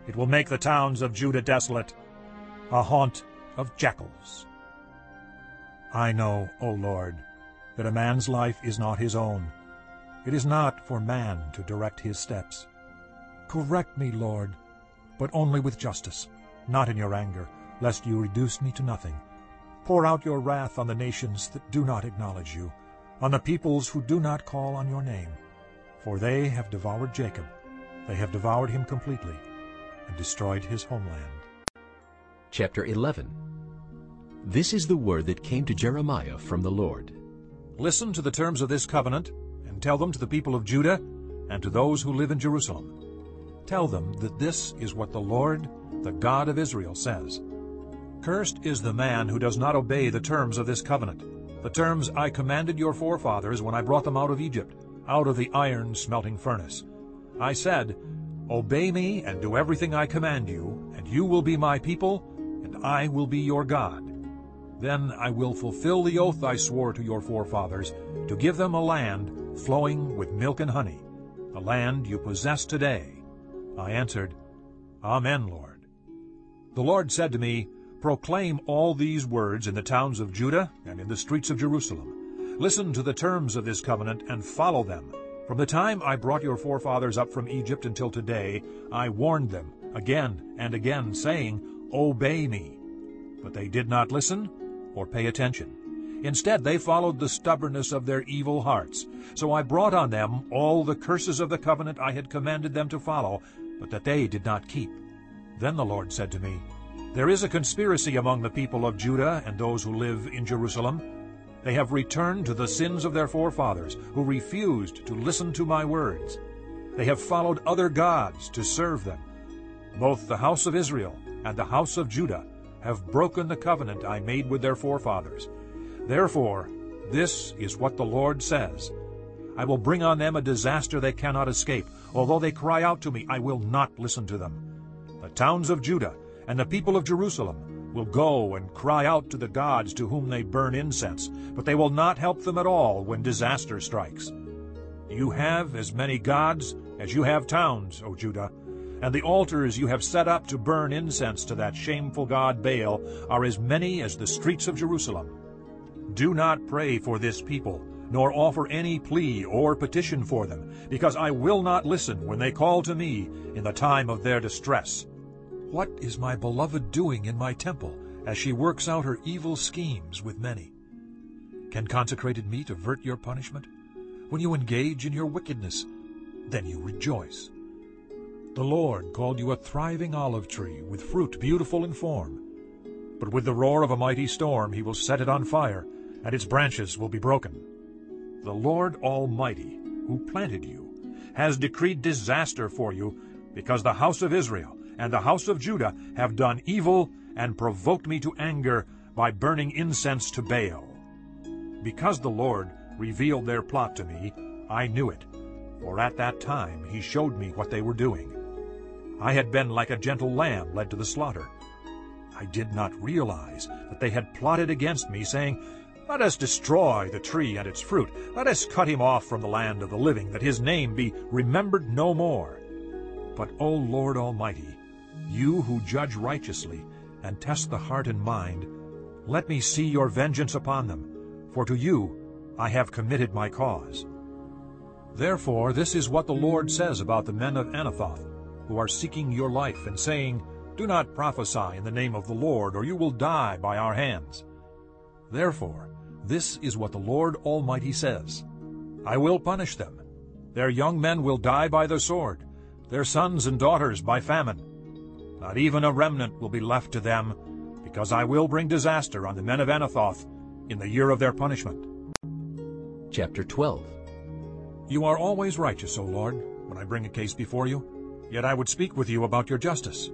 It will make the towns of Judah desolate, a haunt of jackals. I know, O Lord, that a man's life is not his own. It is not for man to direct his steps. Correct me, Lord, but only with justice, not in your anger, lest you reduce me to nothing. Pour out your wrath on the nations that do not acknowledge you, on the peoples who do not call on your name. For they have devoured Jacob, they have devoured him completely, and destroyed his homeland. Chapter 11 This is the word that came to Jeremiah from the Lord. Listen to the terms of this covenant, and tell them to the people of Judah and to those who live in Jerusalem. Tell them that this is what the Lord, the God of Israel, says. Cursed is the man who does not obey the terms of this covenant, the terms I commanded your forefathers when I brought them out of Egypt, out of the iron smelting furnace. I said, Obey me and do everything I command you, and you will be my people, and I will be your God. Then I will fulfill the oath I swore to your forefathers, to give them a land flowing with milk and honey, the land you possess today. I answered, Amen, Lord. The Lord said to me, Proclaim all these words in the towns of Judah and in the streets of Jerusalem. Listen to the terms of this covenant and follow them. From the time I brought your forefathers up from Egypt until today, I warned them again and again, saying, Obey me. But they did not listen or pay attention. Instead, they followed the stubbornness of their evil hearts. So I brought on them all the curses of the covenant I had commanded them to follow, but that they did not keep. Then the Lord said to me, There is a conspiracy among the people of Judah and those who live in Jerusalem. They have returned to the sins of their forefathers, who refused to listen to my words. They have followed other gods to serve them. Both the house of Israel and the house of Judah have broken the covenant I made with their forefathers. Therefore, this is what the Lord says. I will bring on them a disaster they cannot escape. Although they cry out to me, I will not listen to them. The towns of Judah and the people of Jerusalem will go and cry out to the gods to whom they burn incense, but they will not help them at all when disaster strikes. You have as many gods as you have towns, O Judah, and the altars you have set up to burn incense to that shameful god Baal are as many as the streets of Jerusalem. Do not pray for this people, nor offer any plea or petition for them, because I will not listen when they call to me in the time of their distress. What is my beloved doing in my temple as she works out her evil schemes with many? Can consecrated meat avert your punishment? When you engage in your wickedness, then you rejoice. The Lord called you a thriving olive tree with fruit beautiful in form. But with the roar of a mighty storm he will set it on fire, and its branches will be broken. The Lord Almighty, who planted you, has decreed disaster for you, because the house of Israel and the house of Judah have done evil and provoked me to anger by burning incense to Baal. Because the Lord revealed their plot to me, I knew it, for at that time he showed me what they were doing. I had been like a gentle lamb led to the slaughter. I did not realize that they had plotted against me, saying, let us destroy the tree and its fruit. Let us cut him off from the land of the living, that his name be remembered no more. But, O Lord Almighty, you who judge righteously and test the heart and mind, let me see your vengeance upon them, for to you I have committed my cause. Therefore this is what the Lord says about the men of Anathoth, who are seeking your life, and saying, Do not prophesy in the name of the Lord, or you will die by our hands. Therefore This is what the Lord Almighty says. I will punish them. Their young men will die by the sword, their sons and daughters by famine. Not even a remnant will be left to them, because I will bring disaster on the men of Anathoth in the year of their punishment. Chapter 12 You are always righteous, O Lord, when I bring a case before you. Yet I would speak with you about your justice.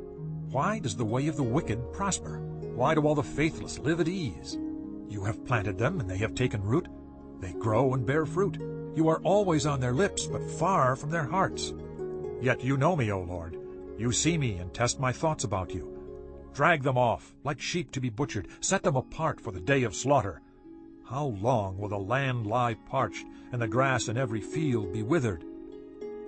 Why does the way of the wicked prosper? Why do all the faithless live at ease? You have planted them, and they have taken root. They grow and bear fruit. You are always on their lips, but far from their hearts. Yet you know me, O Lord. You see me and test my thoughts about you. Drag them off, like sheep to be butchered. Set them apart for the day of slaughter. How long will the land lie parched, and the grass in every field be withered?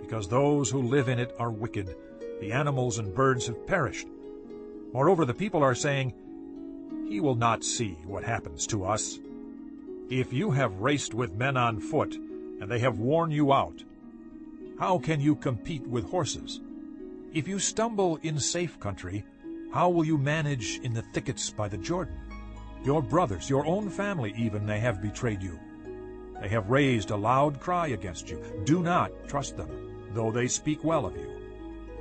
Because those who live in it are wicked. The animals and birds have perished. Moreover, the people are saying, He will not see what happens to us. If you have raced with men on foot, and they have worn you out, how can you compete with horses? If you stumble in safe country, how will you manage in the thickets by the Jordan? Your brothers, your own family even, they have betrayed you. They have raised a loud cry against you. Do not trust them, though they speak well of you.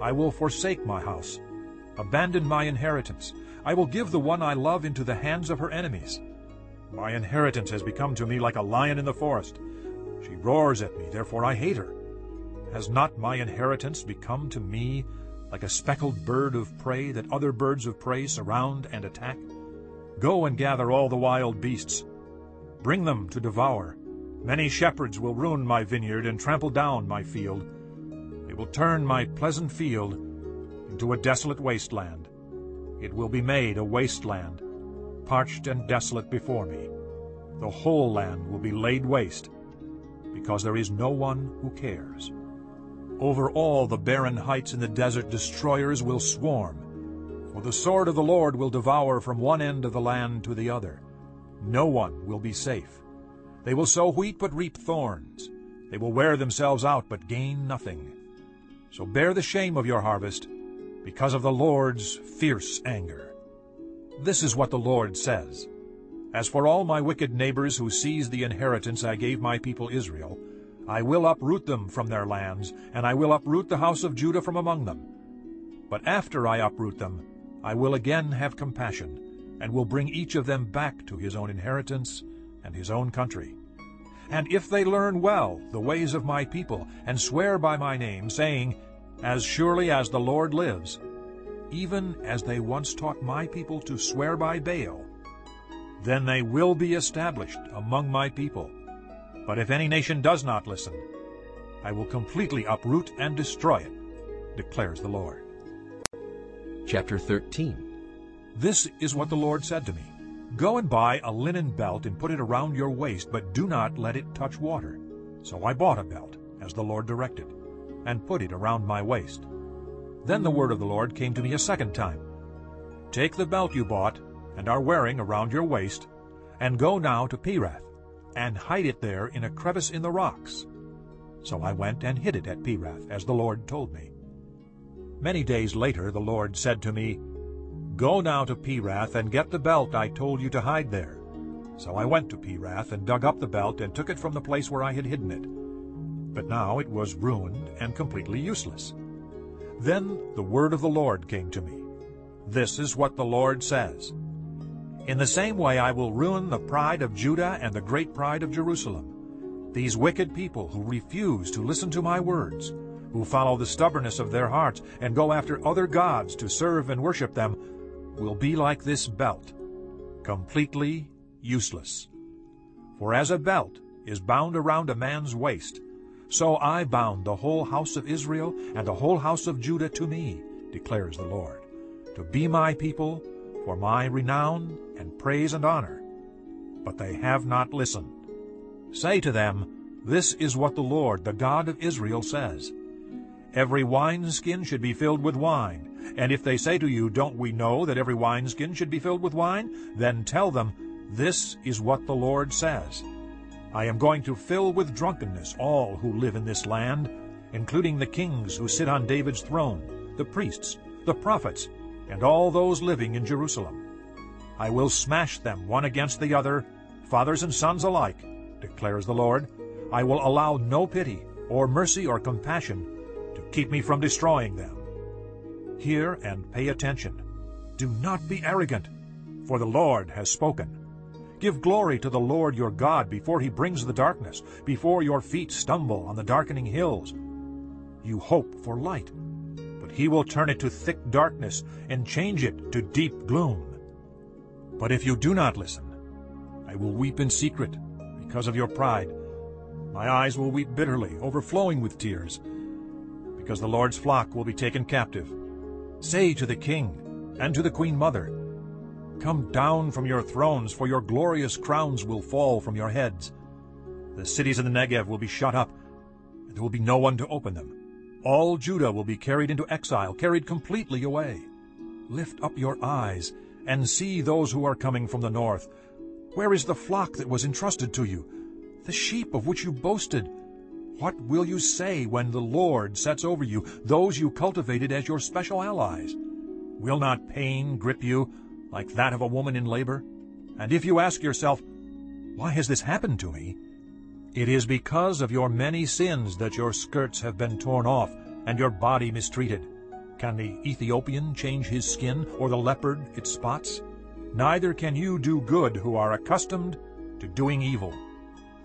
I will forsake my house, abandon my inheritance. I will give the one I love into the hands of her enemies. My inheritance has become to me like a lion in the forest. She roars at me, therefore I hate her. Has not my inheritance become to me like a speckled bird of prey that other birds of prey surround and attack? Go and gather all the wild beasts. Bring them to devour. Many shepherds will ruin my vineyard and trample down my field. They will turn my pleasant field into a desolate wasteland. It will be made a wasteland, parched and desolate before me. The whole land will be laid waste, because there is no one who cares. Over all the barren heights in the desert destroyers will swarm, for the sword of the Lord will devour from one end of the land to the other. No one will be safe. They will sow wheat but reap thorns. They will wear themselves out but gain nothing. So bear the shame of your harvest because of the Lord's fierce anger. This is what the Lord says. As for all my wicked neighbors who seize the inheritance I gave my people Israel, I will uproot them from their lands, and I will uproot the house of Judah from among them. But after I uproot them, I will again have compassion, and will bring each of them back to his own inheritance and his own country. And if they learn well the ways of my people, and swear by my name, saying, As surely as the Lord lives, even as they once taught my people to swear by Baal, then they will be established among my people. But if any nation does not listen, I will completely uproot and destroy it, declares the Lord. Chapter 13 This is what the Lord said to me. Go and buy a linen belt and put it around your waist, but do not let it touch water. So I bought a belt, as the Lord directed, and put it around my waist. Then the word of the Lord came to me a second time. Take the belt you bought and are wearing around your waist, and go now to Perath, and hide it there in a crevice in the rocks. So I went and hid it at Perath, as the Lord told me. Many days later the Lord said to me, Go now to Perath and get the belt I told you to hide there. So I went to Perath and dug up the belt and took it from the place where I had hidden it. But now it was ruined and completely useless. Then the word of the Lord came to me. This is what the Lord says. In the same way I will ruin the pride of Judah and the great pride of Jerusalem. These wicked people who refuse to listen to my words, who follow the stubbornness of their hearts and go after other gods to serve and worship them, will be like this belt, completely useless. For as a belt is bound around a man's waist, so I bound the whole house of Israel and the whole house of Judah to me, declares the Lord, to be my people, for my renown and praise and honor. But they have not listened. Say to them, This is what the Lord, the God of Israel, says. Every wineskin should be filled with wine. And if they say to you, Don't we know that every wineskin should be filled with wine? Then tell them, This is what the Lord says. I am going to fill with drunkenness all who live in this land, including the kings who sit on David's throne, the priests, the prophets, and all those living in Jerusalem. I will smash them one against the other, fathers and sons alike, declares the Lord. I will allow no pity, or mercy, or compassion to keep me from destroying them. Hear and pay attention. Do not be arrogant, for the Lord has spoken. Give glory to the Lord your God before he brings the darkness, before your feet stumble on the darkening hills. You hope for light, but he will turn it to thick darkness and change it to deep gloom. But if you do not listen, I will weep in secret because of your pride. My eyes will weep bitterly, overflowing with tears, because the Lord's flock will be taken captive. Say to the king and to the queen mother, Come down from your thrones, for your glorious crowns will fall from your heads. The cities of the Negev will be shut up, and there will be no one to open them. All Judah will be carried into exile, carried completely away. Lift up your eyes and see those who are coming from the north. Where is the flock that was entrusted to you, the sheep of which you boasted? What will you say when the Lord sets over you those you cultivated as your special allies? Will not pain grip you like that of a woman in labor? And if you ask yourself, Why has this happened to me? It is because of your many sins that your skirts have been torn off and your body mistreated. Can the Ethiopian change his skin, or the leopard its spots? Neither can you do good who are accustomed to doing evil.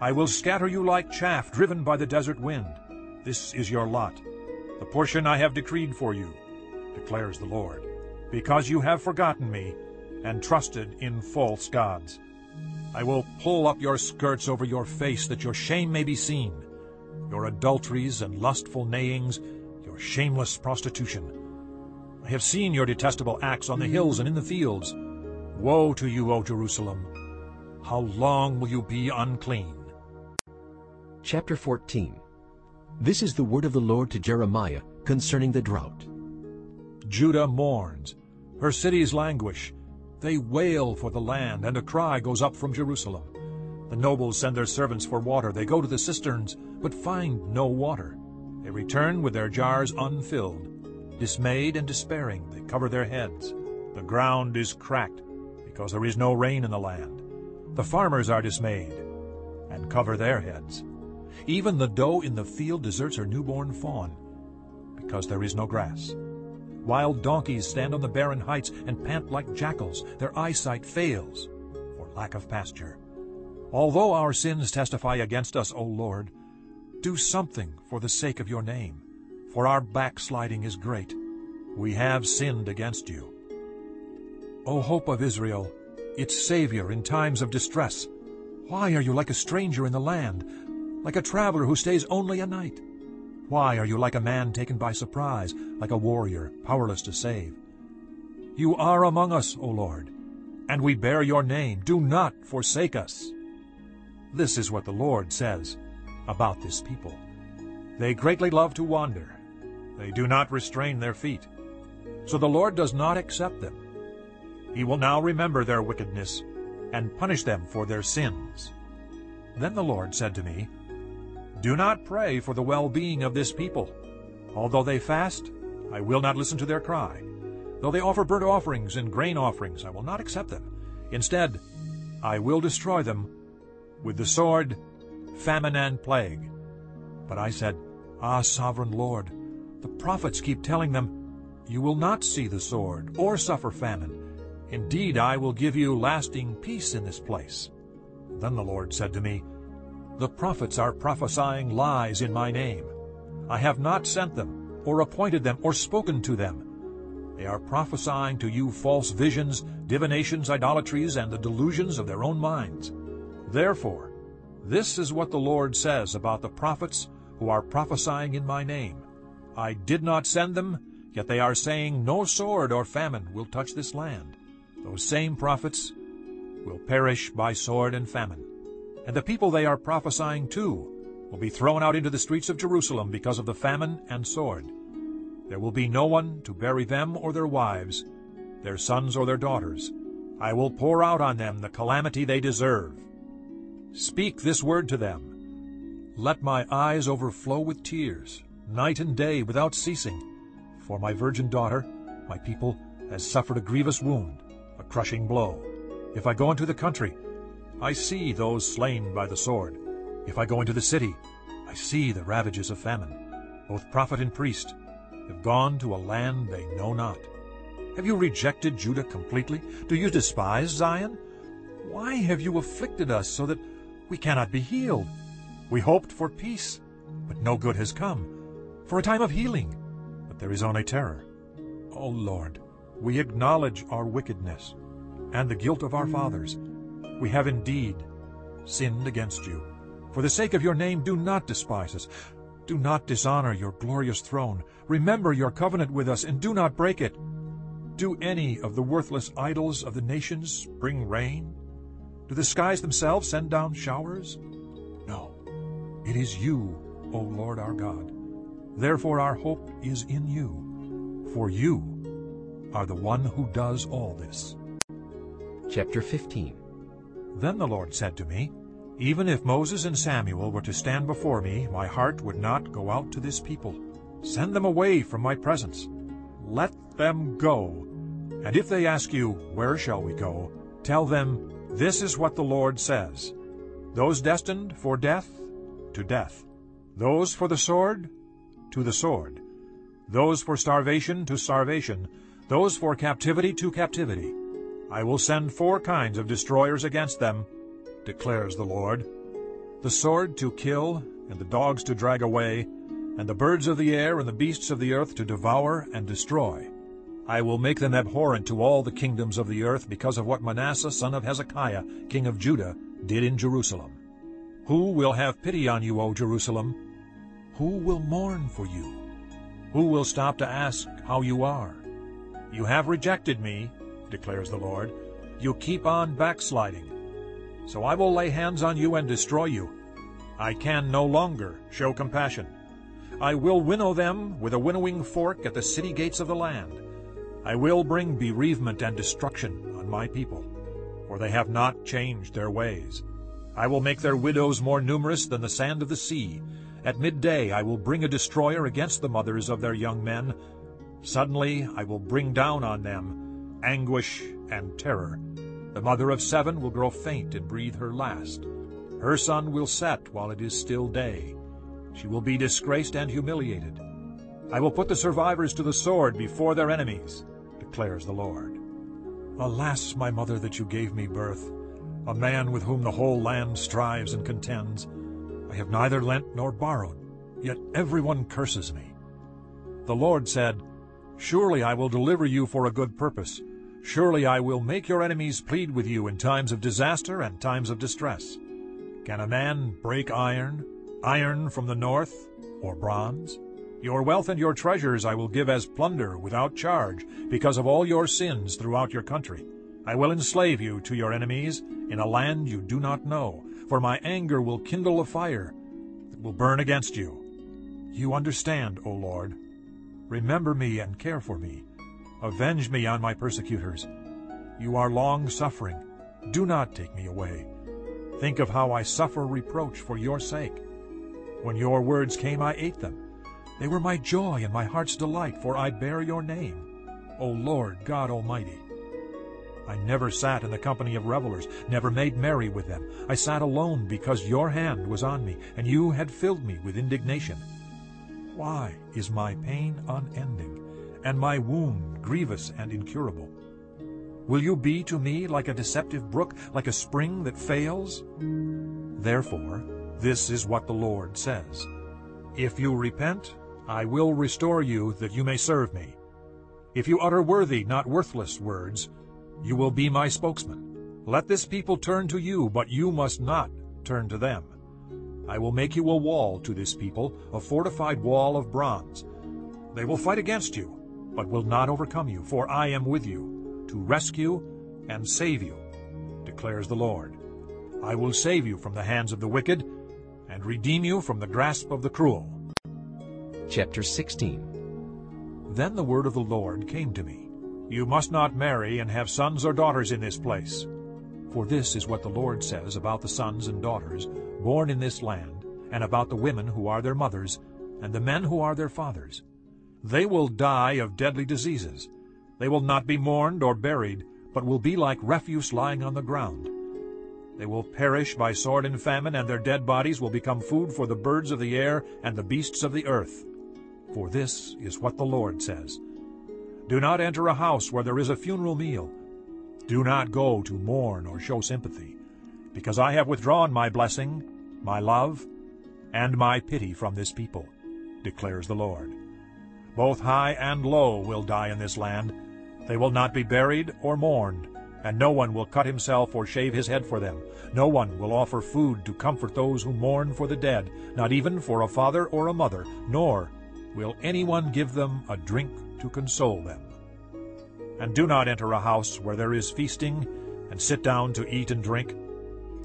I will scatter you like chaff driven by the desert wind. This is your lot, the portion I have decreed for you, declares the Lord, because you have forgotten me and trusted in false gods. I will pull up your skirts over your face that your shame may be seen, your adulteries and lustful neighings, your shameless prostitution. I have seen your detestable acts on the hills and in the fields. Woe to you, O Jerusalem! How long will you be unclean? Chapter 14 This is the word of the Lord to Jeremiah concerning the drought. Judah mourns, her cities languish. They wail for the land, and a cry goes up from Jerusalem. The nobles send their servants for water. They go to the cisterns, but find no water. They return with their jars unfilled. Dismayed and despairing, they cover their heads. The ground is cracked because there is no rain in the land. The farmers are dismayed and cover their heads. Even the doe in the field deserts her newborn fawn because there is no grass. Wild donkeys stand on the barren heights and pant like jackals. Their eyesight fails for lack of pasture. Although our sins testify against us, O Lord, do something for the sake of your name, for our backsliding is great. We have sinned against you. O hope of Israel, its Savior in times of distress, why are you like a stranger in the land, like a traveler who stays only a night? Why are you like a man taken by surprise, like a warrior powerless to save? You are among us, O Lord, and we bear your name. Do not forsake us. This is what the Lord says about this people. They greatly love to wander. They do not restrain their feet. So the Lord does not accept them. He will now remember their wickedness and punish them for their sins. Then the Lord said to me, Do not pray for the well-being of this people. Although they fast, I will not listen to their cry. Though they offer burnt offerings and grain offerings, I will not accept them. Instead, I will destroy them with the sword, famine, and plague. But I said, Ah, sovereign Lord, the prophets keep telling them, You will not see the sword or suffer famine. Indeed, I will give you lasting peace in this place. Then the Lord said to me, The prophets are prophesying lies in my name. I have not sent them, or appointed them, or spoken to them. They are prophesying to you false visions, divinations, idolatries, and the delusions of their own minds. Therefore, this is what the Lord says about the prophets who are prophesying in my name. I did not send them, yet they are saying no sword or famine will touch this land. Those same prophets will perish by sword and famine. And the people they are prophesying to will be thrown out into the streets of Jerusalem because of the famine and sword. There will be no one to bury them or their wives, their sons or their daughters. I will pour out on them the calamity they deserve. Speak this word to them. Let my eyes overflow with tears, night and day without ceasing. For my virgin daughter, my people, has suffered a grievous wound, a crushing blow. If I go into the country, I see those slain by the sword. If I go into the city, I see the ravages of famine. Both prophet and priest have gone to a land they know not. Have you rejected Judah completely? Do you despise Zion? Why have you afflicted us so that we cannot be healed? We hoped for peace, but no good has come, for a time of healing, but there is only terror. O Lord, we acknowledge our wickedness and the guilt of our fathers. We have indeed sinned against you. For the sake of your name, do not despise us. Do not dishonor your glorious throne. Remember your covenant with us, and do not break it. Do any of the worthless idols of the nations bring rain? Do the skies themselves send down showers? No. It is you, O Lord our God. Therefore our hope is in you, for you are the one who does all this. Chapter 15 Then the Lord said to me, Even if Moses and Samuel were to stand before me, my heart would not go out to this people. Send them away from my presence. Let them go. And if they ask you, Where shall we go? Tell them, This is what the Lord says. Those destined for death, to death. Those for the sword, to the sword. Those for starvation, to starvation. Those for captivity, to captivity. I will send four kinds of destroyers against them, declares the Lord. The sword to kill, and the dogs to drag away, and the birds of the air and the beasts of the earth to devour and destroy. I will make them abhorrent to all the kingdoms of the earth because of what Manasseh son of Hezekiah, king of Judah, did in Jerusalem. Who will have pity on you, O Jerusalem? Who will mourn for you? Who will stop to ask how you are? You have rejected me, declares the Lord. You keep on backsliding. So I will lay hands on you and destroy you. I can no longer show compassion. I will winnow them with a winnowing fork at the city gates of the land. I will bring bereavement and destruction on my people, for they have not changed their ways. I will make their widows more numerous than the sand of the sea. At midday I will bring a destroyer against the mothers of their young men. Suddenly I will bring down on them anguish and terror. The mother of seven will grow faint and breathe her last. Her sun will set while it is still day. She will be disgraced and humiliated. I will put the survivors to the sword before their enemies, declares the Lord. Alas, my mother, that you gave me birth, a man with whom the whole land strives and contends. I have neither lent nor borrowed, yet everyone curses me. The Lord said, Surely I will deliver you for a good purpose. Surely I will make your enemies plead with you in times of disaster and times of distress. Can a man break iron, iron from the north, or bronze? Your wealth and your treasures I will give as plunder without charge, because of all your sins throughout your country. I will enslave you to your enemies in a land you do not know, for my anger will kindle a fire that will burn against you. You understand, O Lord. Remember me and care for me. Avenge me on my persecutors. You are long-suffering. Do not take me away. Think of how I suffer reproach for your sake. When your words came, I ate them. They were my joy and my heart's delight, for I bear your name, O Lord God Almighty. I never sat in the company of revelers, never made merry with them. I sat alone because your hand was on me, and you had filled me with indignation. Why is my pain unending, and my wound grievous and incurable? Will you be to me like a deceptive brook, like a spring that fails? Therefore, this is what the Lord says. If you repent, I will restore you that you may serve me. If you utter worthy, not worthless words, you will be my spokesman. Let this people turn to you, but you must not turn to them. I will make you a wall to this people, a fortified wall of bronze. They will fight against you, but will not overcome you, for I am with you, to rescue and save you, declares the Lord. I will save you from the hands of the wicked, and redeem you from the grasp of the cruel. Chapter 16 Then the word of the Lord came to me. You must not marry and have sons or daughters in this place. For this is what the Lord says about the sons and daughters born in this land, and about the women who are their mothers, and the men who are their fathers. They will die of deadly diseases. They will not be mourned or buried, but will be like refuse lying on the ground. They will perish by sword and famine, and their dead bodies will become food for the birds of the air and the beasts of the earth. For this is what the Lord says. Do not enter a house where there is a funeral meal. Do not go to mourn or show sympathy, because I have withdrawn my blessing, my love, and my pity from this people, declares the Lord. Both high and low will die in this land. They will not be buried or mourned, and no one will cut himself or shave his head for them. No one will offer food to comfort those who mourn for the dead, not even for a father or a mother, nor will anyone give them a drink to console them. And do not enter a house where there is feasting, and sit down to eat and drink.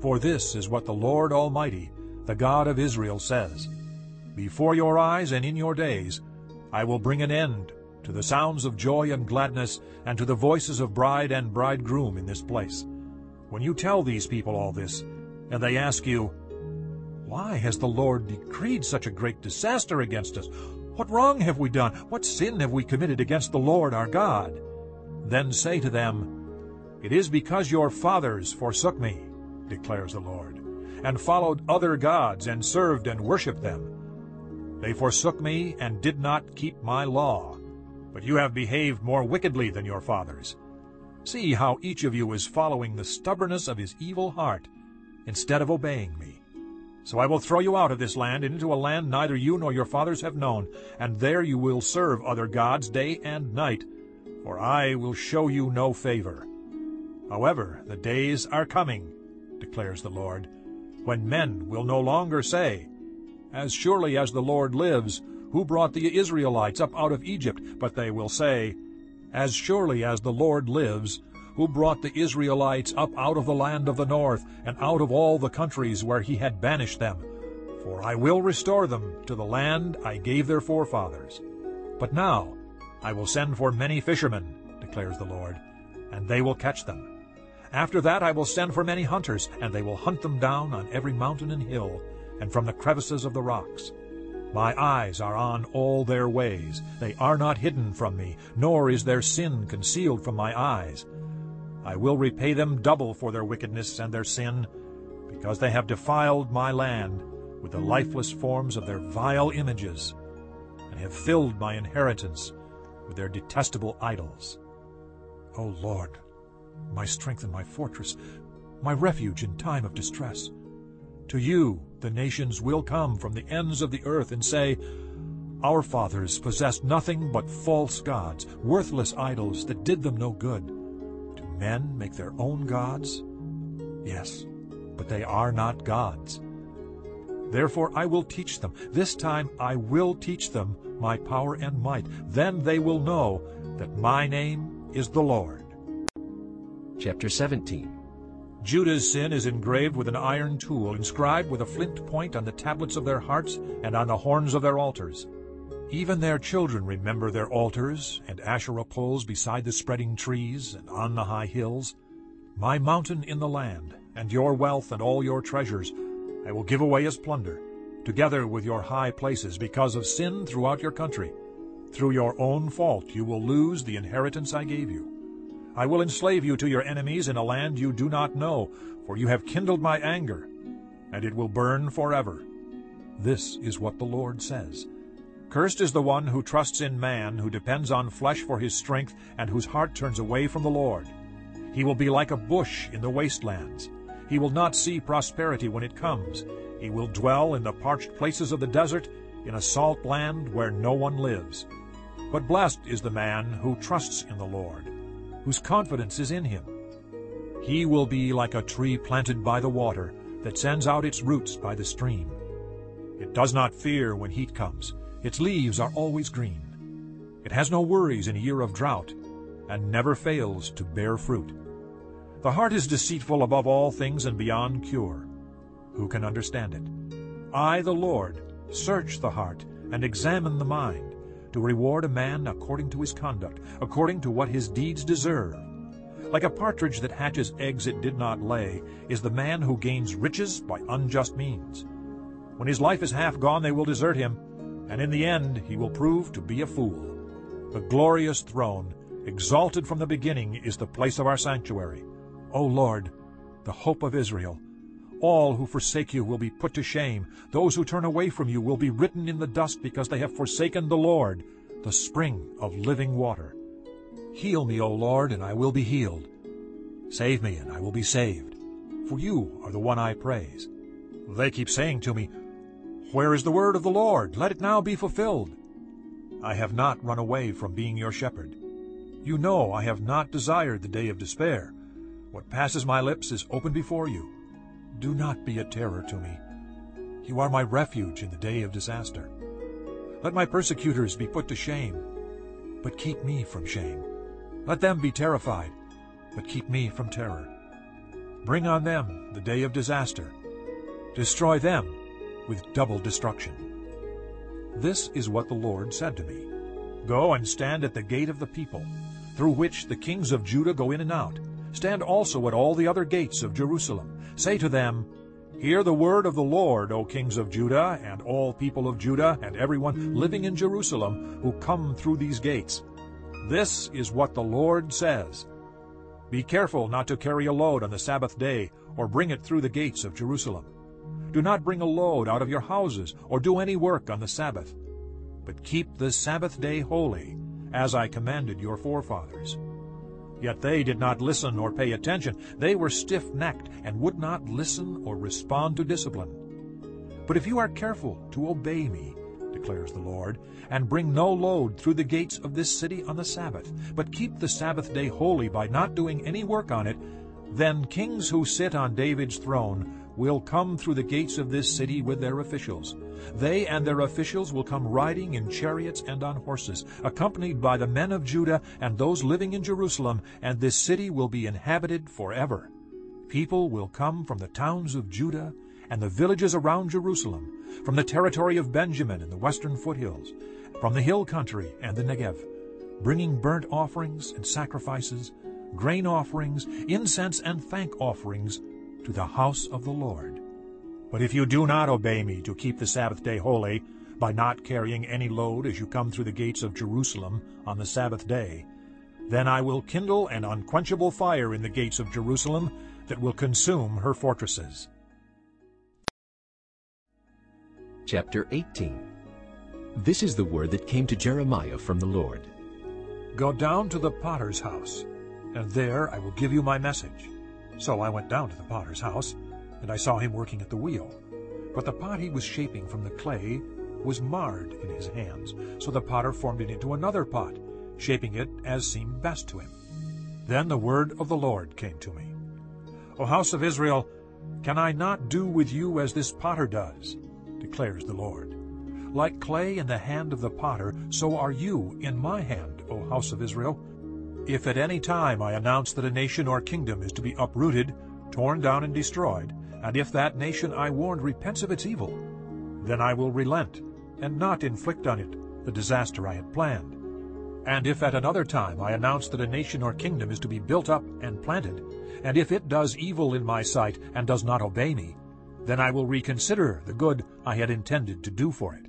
For this is what the Lord Almighty, the God of Israel, says, Before your eyes and in your days I will bring an end to the sounds of joy and gladness, and to the voices of bride and bridegroom in this place. When you tell these people all this, and they ask you, Why has the Lord decreed such a great disaster against us? What wrong have we done? What sin have we committed against the Lord our God? Then say to them, It is because your fathers forsook me, declares the Lord, and followed other gods, and served and worshipped them. They forsook me, and did not keep my law. But you have behaved more wickedly than your fathers. See how each of you is following the stubbornness of his evil heart, instead of obeying me. So I will throw you out of this land and into a land neither you nor your fathers have known, and there you will serve other gods day and night, for I will show you no favor. However, the days are coming, declares the Lord, when men will no longer say, As surely as the Lord lives, who brought the Israelites up out of Egypt, but they will say, As surely as the Lord lives, who brought the Israelites up out of the land of the north, and out of all the countries where he had banished them. For I will restore them to the land I gave their forefathers. But now I will send for many fishermen, declares the Lord, and they will catch them. After that I will send for many hunters, and they will hunt them down on every mountain and hill, and from the crevices of the rocks. My eyes are on all their ways. They are not hidden from me, nor is their sin concealed from my eyes. I will repay them double for their wickedness and their sin, because they have defiled my land with the lifeless forms of their vile images, and have filled my inheritance with their detestable idols. O Lord, my strength and my fortress, my refuge in time of distress. To you the nations will come from the ends of the earth and say, Our fathers possessed nothing but false gods, worthless idols that did them no good. Do men make their own gods? Yes, but they are not gods. Therefore I will teach them. This time I will teach them my power and might. Then they will know that my name is the Lord. Chapter 17 Judah's sin is engraved with an iron tool, inscribed with a flint point on the tablets of their hearts and on the horns of their altars. Even their children remember their altars and Asherah poles beside the spreading trees and on the high hills. My mountain in the land, and your wealth and all your treasures, I will give away as plunder, together with your high places, because of sin throughout your country. Through your own fault you will lose the inheritance I gave you. I will enslave you to your enemies in a land you do not know, for you have kindled my anger, and it will burn forever. This is what the Lord says. Cursed is the one who trusts in man, who depends on flesh for his strength, and whose heart turns away from the Lord. He will be like a bush in the wastelands. He will not see prosperity when it comes. He will dwell in the parched places of the desert, in a salt land where no one lives. But blessed is the man who trusts in the Lord, whose confidence is in him. He will be like a tree planted by the water, that sends out its roots by the stream. It does not fear when heat comes. Its leaves are always green. It has no worries in a year of drought, and never fails to bear fruit. The heart is deceitful above all things and beyond cure. Who can understand it? I, the Lord, search the heart and examine the mind, to reward a man according to his conduct, according to what his deeds deserve. Like a partridge that hatches eggs it did not lay, is the man who gains riches by unjust means. When his life is half gone they will desert him, and in the end he will prove to be a fool. The glorious throne, exalted from the beginning, is the place of our sanctuary. O Lord, the hope of Israel, All who forsake you will be put to shame. Those who turn away from you will be written in the dust because they have forsaken the Lord, the spring of living water. Heal me, O Lord, and I will be healed. Save me, and I will be saved. For you are the one I praise. They keep saying to me, Where is the word of the Lord? Let it now be fulfilled. I have not run away from being your shepherd. You know I have not desired the day of despair. What passes my lips is open before you. Do not be a terror to me. You are my refuge in the day of disaster. Let my persecutors be put to shame, but keep me from shame. Let them be terrified, but keep me from terror. Bring on them the day of disaster. Destroy them with double destruction. This is what the Lord said to me. Go and stand at the gate of the people, through which the kings of Judah go in and out. Stand also at all the other gates of Jerusalem. Say to them, Hear the word of the Lord, O kings of Judah, and all people of Judah, and everyone living in Jerusalem, who come through these gates. This is what the Lord says. Be careful not to carry a load on the Sabbath day, or bring it through the gates of Jerusalem. Do not bring a load out of your houses, or do any work on the Sabbath. But keep the Sabbath day holy, as I commanded your forefathers. Yet they did not listen or pay attention. They were stiff-necked and would not listen or respond to discipline. But if you are careful to obey me, declares the Lord, and bring no load through the gates of this city on the Sabbath, but keep the Sabbath day holy by not doing any work on it, then kings who sit on David's throne will come through the gates of this city with their officials. They and their officials will come riding in chariots and on horses, accompanied by the men of Judah and those living in Jerusalem, and this city will be inhabited forever. People will come from the towns of Judah and the villages around Jerusalem, from the territory of Benjamin and the western foothills, from the hill country and the Negev, bringing burnt offerings and sacrifices, grain offerings, incense and thank offerings to the house of the Lord. But if you do not obey me to keep the Sabbath day holy, by not carrying any load as you come through the gates of Jerusalem on the Sabbath day, then I will kindle an unquenchable fire in the gates of Jerusalem that will consume her fortresses. Chapter 18 This is the word that came to Jeremiah from the Lord. Go down to the potter's house, and there I will give you my message. So I went down to the potter's house, and I saw him working at the wheel. But the pot he was shaping from the clay was marred in his hands. So the potter formed it into another pot, shaping it as seemed best to him. Then the word of the Lord came to me. O house of Israel, can I not do with you as this potter does? declares the Lord. Like clay in the hand of the potter, so are you in my hand, O house of Israel. If at any time I announce that a nation or kingdom is to be uprooted, torn down and destroyed, and if that nation I warned repents of its evil, then I will relent, and not inflict on it the disaster I had planned. And if at another time I announce that a nation or kingdom is to be built up and planted, and if it does evil in my sight and does not obey me, then I will reconsider the good I had intended to do for it.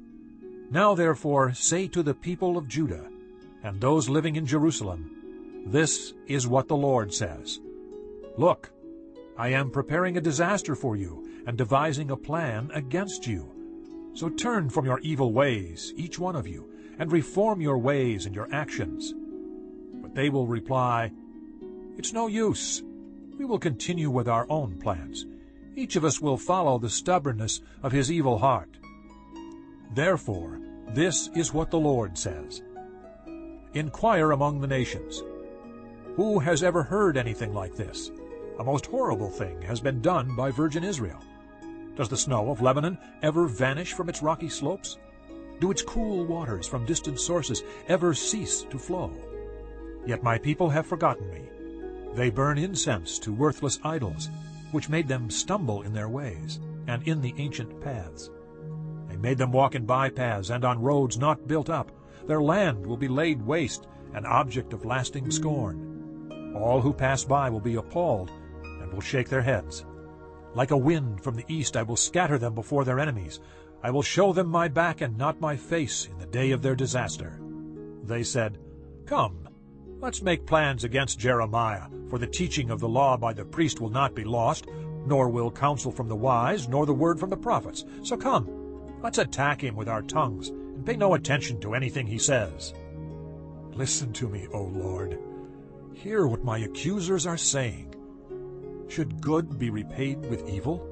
Now therefore say to the people of Judah and those living in Jerusalem, this is what the Lord says. Look, I am preparing a disaster for you and devising a plan against you. So turn from your evil ways, each one of you, and reform your ways and your actions. But they will reply, It's no use. We will continue with our own plans. Each of us will follow the stubbornness of his evil heart. Therefore, this is what the Lord says. Inquire among the nations. Who has ever heard anything like this? A most horrible thing has been done by virgin Israel. Does the snow of Lebanon ever vanish from its rocky slopes? Do its cool waters from distant sources ever cease to flow? Yet my people have forgotten me. They burn incense to worthless idols, which made them stumble in their ways and in the ancient paths. They made them walk in bypaths and on roads not built up. Their land will be laid waste, an object of lasting scorn. All who pass by will be appalled and will shake their heads. Like a wind from the east I will scatter them before their enemies. I will show them my back and not my face in the day of their disaster. They said, Come, let's make plans against Jeremiah, for the teaching of the law by the priest will not be lost, nor will counsel from the wise, nor the word from the prophets. So come, let's attack him with our tongues, and pay no attention to anything he says. Listen to me, O Lord. Hear what my accusers are saying. Should good be repaid with evil?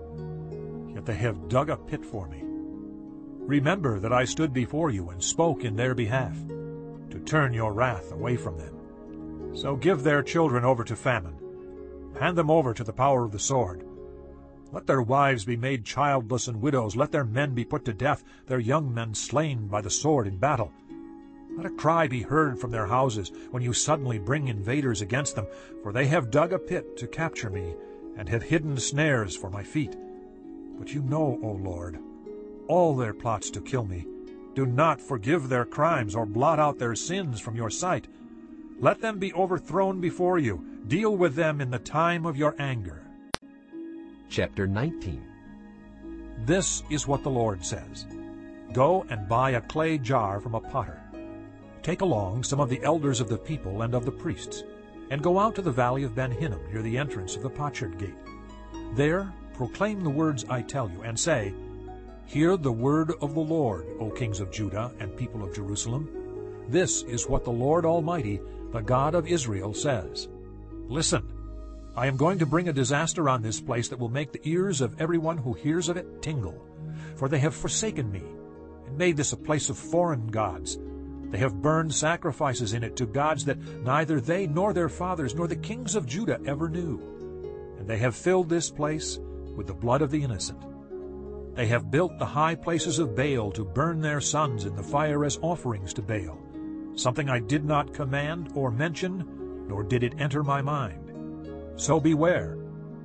Yet they have dug a pit for me. Remember that I stood before you and spoke in their behalf, to turn your wrath away from them. So give their children over to famine. Hand them over to the power of the sword. Let their wives be made childless and widows. Let their men be put to death, their young men slain by the sword in battle. Let a cry be heard from their houses when you suddenly bring invaders against them, for they have dug a pit to capture me, and have hidden snares for my feet. But you know, O Lord, all their plots to kill me. Do not forgive their crimes or blot out their sins from your sight. Let them be overthrown before you. Deal with them in the time of your anger. Chapter 19 This is what the Lord says. Go and buy a clay jar from a potter. Take along some of the elders of the people and of the priests, and go out to the valley of Ben Hinnom near the entrance of the potsherd gate. There proclaim the words I tell you, and say, Hear the word of the Lord, O kings of Judah and people of Jerusalem. This is what the Lord Almighty, the God of Israel, says. Listen, I am going to bring a disaster on this place that will make the ears of everyone who hears of it tingle. For they have forsaken me, and made this a place of foreign gods, they have burned sacrifices in it to gods that neither they nor their fathers nor the kings of Judah ever knew. And they have filled this place with the blood of the innocent. They have built the high places of Baal to burn their sons in the fire as offerings to Baal, something I did not command or mention, nor did it enter my mind. So beware,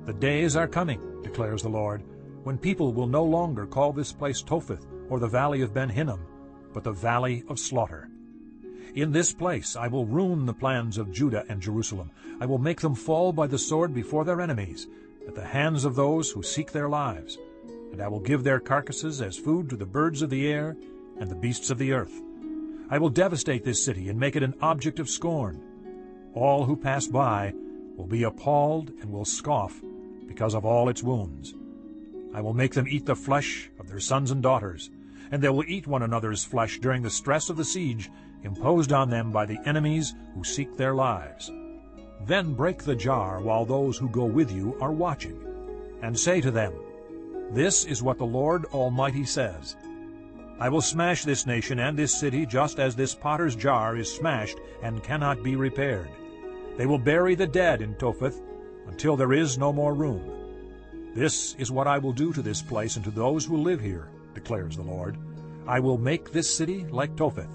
the days are coming, declares the Lord, when people will no longer call this place Topheth or the valley of Ben Hinnom, but the valley of slaughter. In this place I will ruin the plans of Judah and Jerusalem. I will make them fall by the sword before their enemies, at the hands of those who seek their lives. And I will give their carcasses as food to the birds of the air and the beasts of the earth. I will devastate this city and make it an object of scorn. All who pass by will be appalled and will scoff because of all its wounds. I will make them eat the flesh of their sons and daughters, and they will eat one another's flesh during the stress of the siege imposed on them by the enemies who seek their lives. Then break the jar while those who go with you are watching, and say to them, This is what the Lord Almighty says. I will smash this nation and this city just as this potter's jar is smashed and cannot be repaired. They will bury the dead in Topheth until there is no more room. This is what I will do to this place and to those who live here, declares the Lord. I will make this city like Topheth,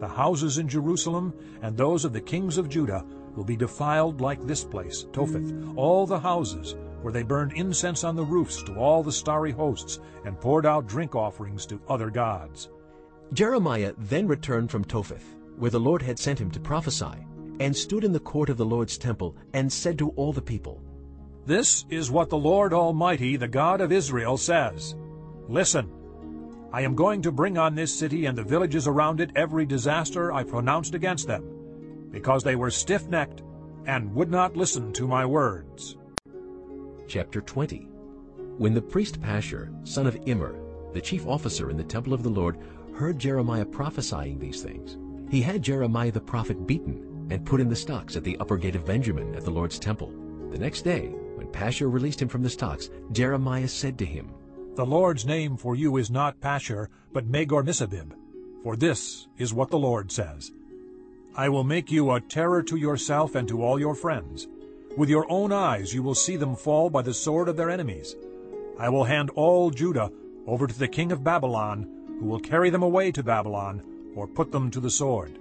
the houses in Jerusalem and those of the kings of Judah will be defiled like this place, Topheth, all the houses where they burned incense on the roofs to all the starry hosts and poured out drink offerings to other gods. Jeremiah then returned from Topheth, where the Lord had sent him to prophesy, and stood in the court of the Lord's temple, and said to all the people, This is what the Lord Almighty, the God of Israel, says. Listen, I am going to bring on this city and the villages around it every disaster I pronounced against them, because they were stiff-necked and would not listen to my words. Chapter 20 When the priest Pashur, son of Immer, the chief officer in the temple of the Lord, heard Jeremiah prophesying these things, he had Jeremiah the prophet beaten and put in the stocks at the upper gate of Benjamin at the Lord's temple. The next day, when Pashur released him from the stocks, Jeremiah said to him, the Lord's name for you is not Pashur, but Magor-Missabib, For this is what the Lord says. I will make you a terror to yourself and to all your friends. With your own eyes you will see them fall by the sword of their enemies. I will hand all Judah over to the king of Babylon, who will carry them away to Babylon, or put them to the sword.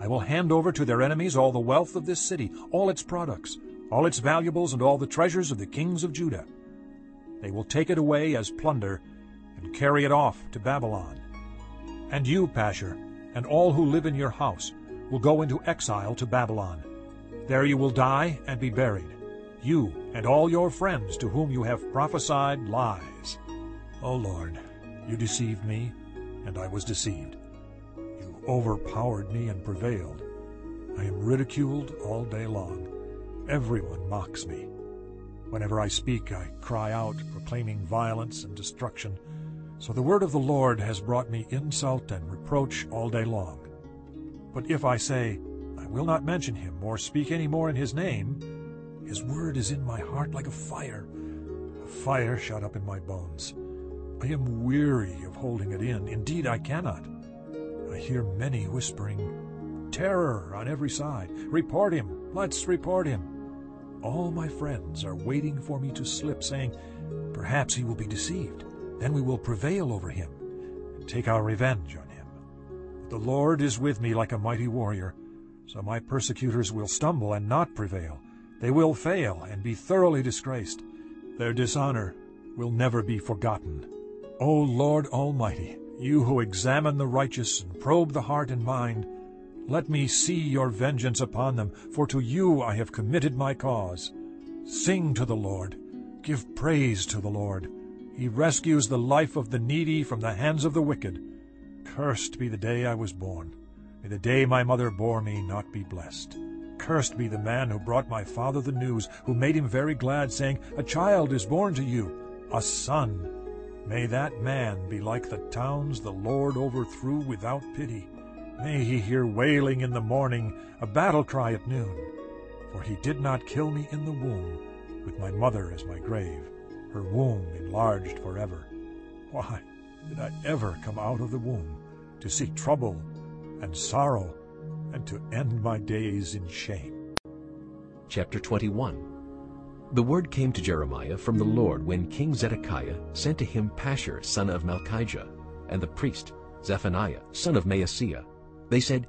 I will hand over to their enemies all the wealth of this city, all its products, all its valuables, and all the treasures of the kings of Judah. They will take it away as plunder and carry it off to Babylon. And you, Pashur, and all who live in your house will go into exile to Babylon. There you will die and be buried, you and all your friends to whom you have prophesied lies. O Lord, you deceived me, and I was deceived. You overpowered me and prevailed. I am ridiculed all day long. Everyone mocks me. Whenever I speak, I cry out, proclaiming violence and destruction. So the word of the Lord has brought me insult and reproach all day long. But if I say, I will not mention him, or speak any more in his name, his word is in my heart like a fire, a fire shut up in my bones. I am weary of holding it in. Indeed, I cannot. I hear many whispering, Terror on every side. Report him. Let's report him. All my friends are waiting for me to slip, saying, Perhaps he will be deceived. Then we will prevail over him and take our revenge on him. But The Lord is with me like a mighty warrior, so my persecutors will stumble and not prevail. They will fail and be thoroughly disgraced. Their dishonor will never be forgotten. O Lord Almighty, you who examine the righteous and probe the heart and mind, let me see your vengeance upon them, for to you I have committed my cause. Sing to the Lord. Give praise to the Lord. He rescues the life of the needy from the hands of the wicked. Cursed be the day I was born. May the day my mother bore me not be blessed. Cursed be the man who brought my father the news, who made him very glad, saying, A child is born to you, a son. May that man be like the towns the Lord overthrew without pity. May he hear wailing in the morning, a battle cry at noon. For he did not kill me in the womb, with my mother as my grave, her womb enlarged forever. Why did I ever come out of the womb to seek trouble and sorrow and to end my days in shame? Chapter 21 The word came to Jeremiah from the Lord when King Zedekiah sent to him Pashur son of Malchijah, and the priest Zephaniah son of Maaseiah. They said,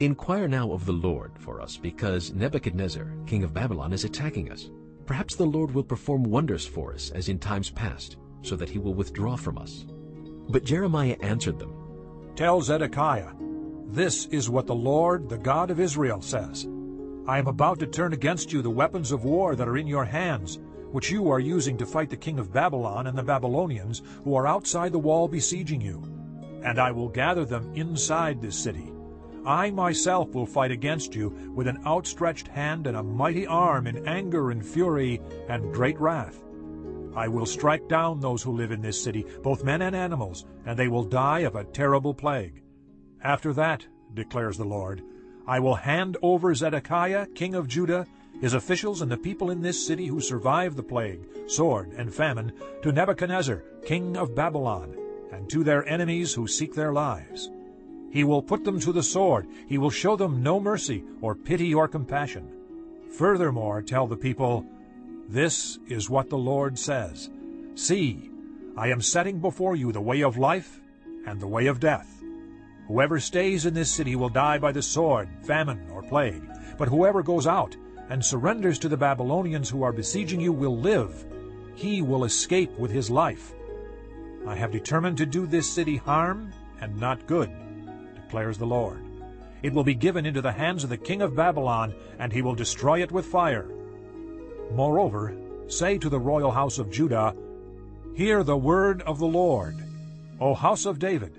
Inquire now of the Lord for us, because Nebuchadnezzar, king of Babylon, is attacking us. Perhaps the Lord will perform wonders for us, as in times past, so that he will withdraw from us. But Jeremiah answered them, Tell Zedekiah, This is what the Lord, the God of Israel, says. I am about to turn against you the weapons of war that are in your hands, which you are using to fight the king of Babylon and the Babylonians, who are outside the wall besieging you. And I will gather them inside this city. I myself will fight against you with an outstretched hand and a mighty arm in anger and fury and great wrath. I will strike down those who live in this city, both men and animals, and they will die of a terrible plague. After that, declares the Lord, I will hand over Zedekiah, king of Judah, his officials and the people in this city who survived the plague, sword, and famine, to Nebuchadnezzar, king of Babylon, and to their enemies who seek their lives. He will put them to the sword. He will show them no mercy or pity or compassion. Furthermore, tell the people, This is what the Lord says. See, I am setting before you the way of life and the way of death. Whoever stays in this city will die by the sword, famine, or plague. But whoever goes out and surrenders to the Babylonians who are besieging you will live. He will escape with his life. I have determined to do this city harm and not good declares the Lord. It will be given into the hands of the king of Babylon, and he will destroy it with fire. Moreover, say to the royal house of Judah, Hear the word of the Lord, O house of David.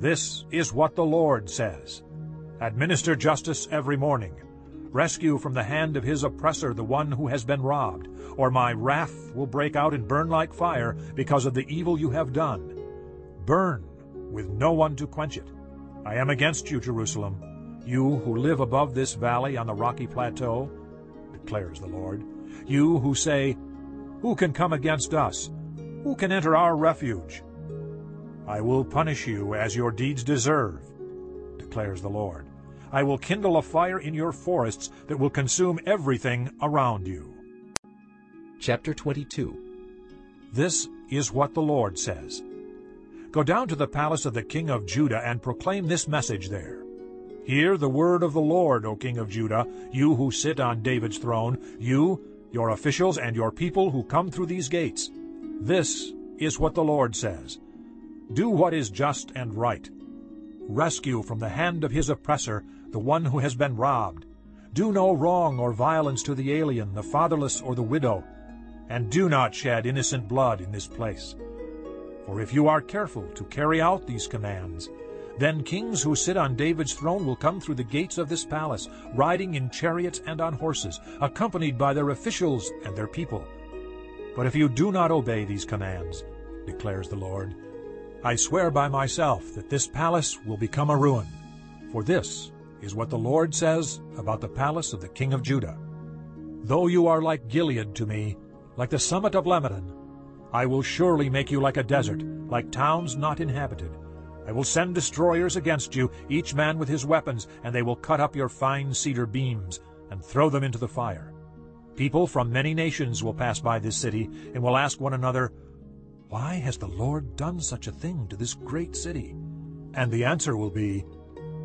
This is what the Lord says. Administer justice every morning. Rescue from the hand of his oppressor the one who has been robbed, or my wrath will break out and burn like fire because of the evil you have done. Burn with no one to quench it. I am against you, Jerusalem, you who live above this valley on the rocky plateau, declares the Lord. You who say, Who can come against us? Who can enter our refuge? I will punish you as your deeds deserve, declares the Lord. I will kindle a fire in your forests that will consume everything around you. Chapter 22 This is what the Lord says. Go down to the palace of the king of Judah and proclaim this message there. Hear the word of the Lord, O king of Judah, you who sit on David's throne, you, your officials, and your people who come through these gates. This is what the Lord says. Do what is just and right. Rescue from the hand of his oppressor the one who has been robbed. Do no wrong or violence to the alien, the fatherless, or the widow. And do not shed innocent blood in this place. For if you are careful to carry out these commands, then kings who sit on David's throne will come through the gates of this palace, riding in chariots and on horses, accompanied by their officials and their people. But if you do not obey these commands, declares the Lord, I swear by myself that this palace will become a ruin. For this is what the Lord says about the palace of the king of Judah. Though you are like Gilead to me, like the summit of Lebanon, I will surely make you like a desert, like towns not inhabited. I will send destroyers against you, each man with his weapons, and they will cut up your fine cedar beams and throw them into the fire. People from many nations will pass by this city and will ask one another, Why has the Lord done such a thing to this great city? And the answer will be,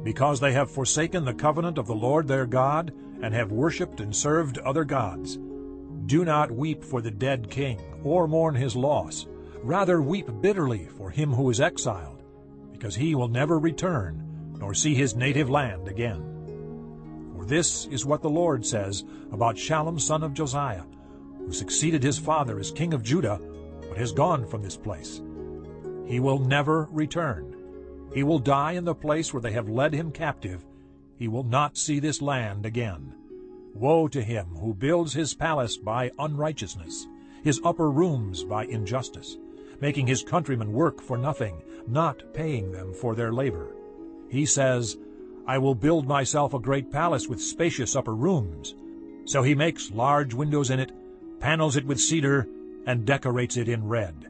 Because they have forsaken the covenant of the Lord their God and have worshipped and served other gods. Do not weep for the dead king or mourn his loss. Rather weep bitterly for him who is exiled because he will never return, nor see his native land again. For this is what the Lord says about Shallum son of Josiah, who succeeded his father as king of Judah, but has gone from this place. He will never return. He will die in the place where they have led him captive. He will not see this land again. Woe to him who builds his palace by unrighteousness, his upper rooms by injustice, making his countrymen work for nothing, not paying them for their labor. He says, I will build myself a great palace with spacious upper rooms. So he makes large windows in it, panels it with cedar, and decorates it in red.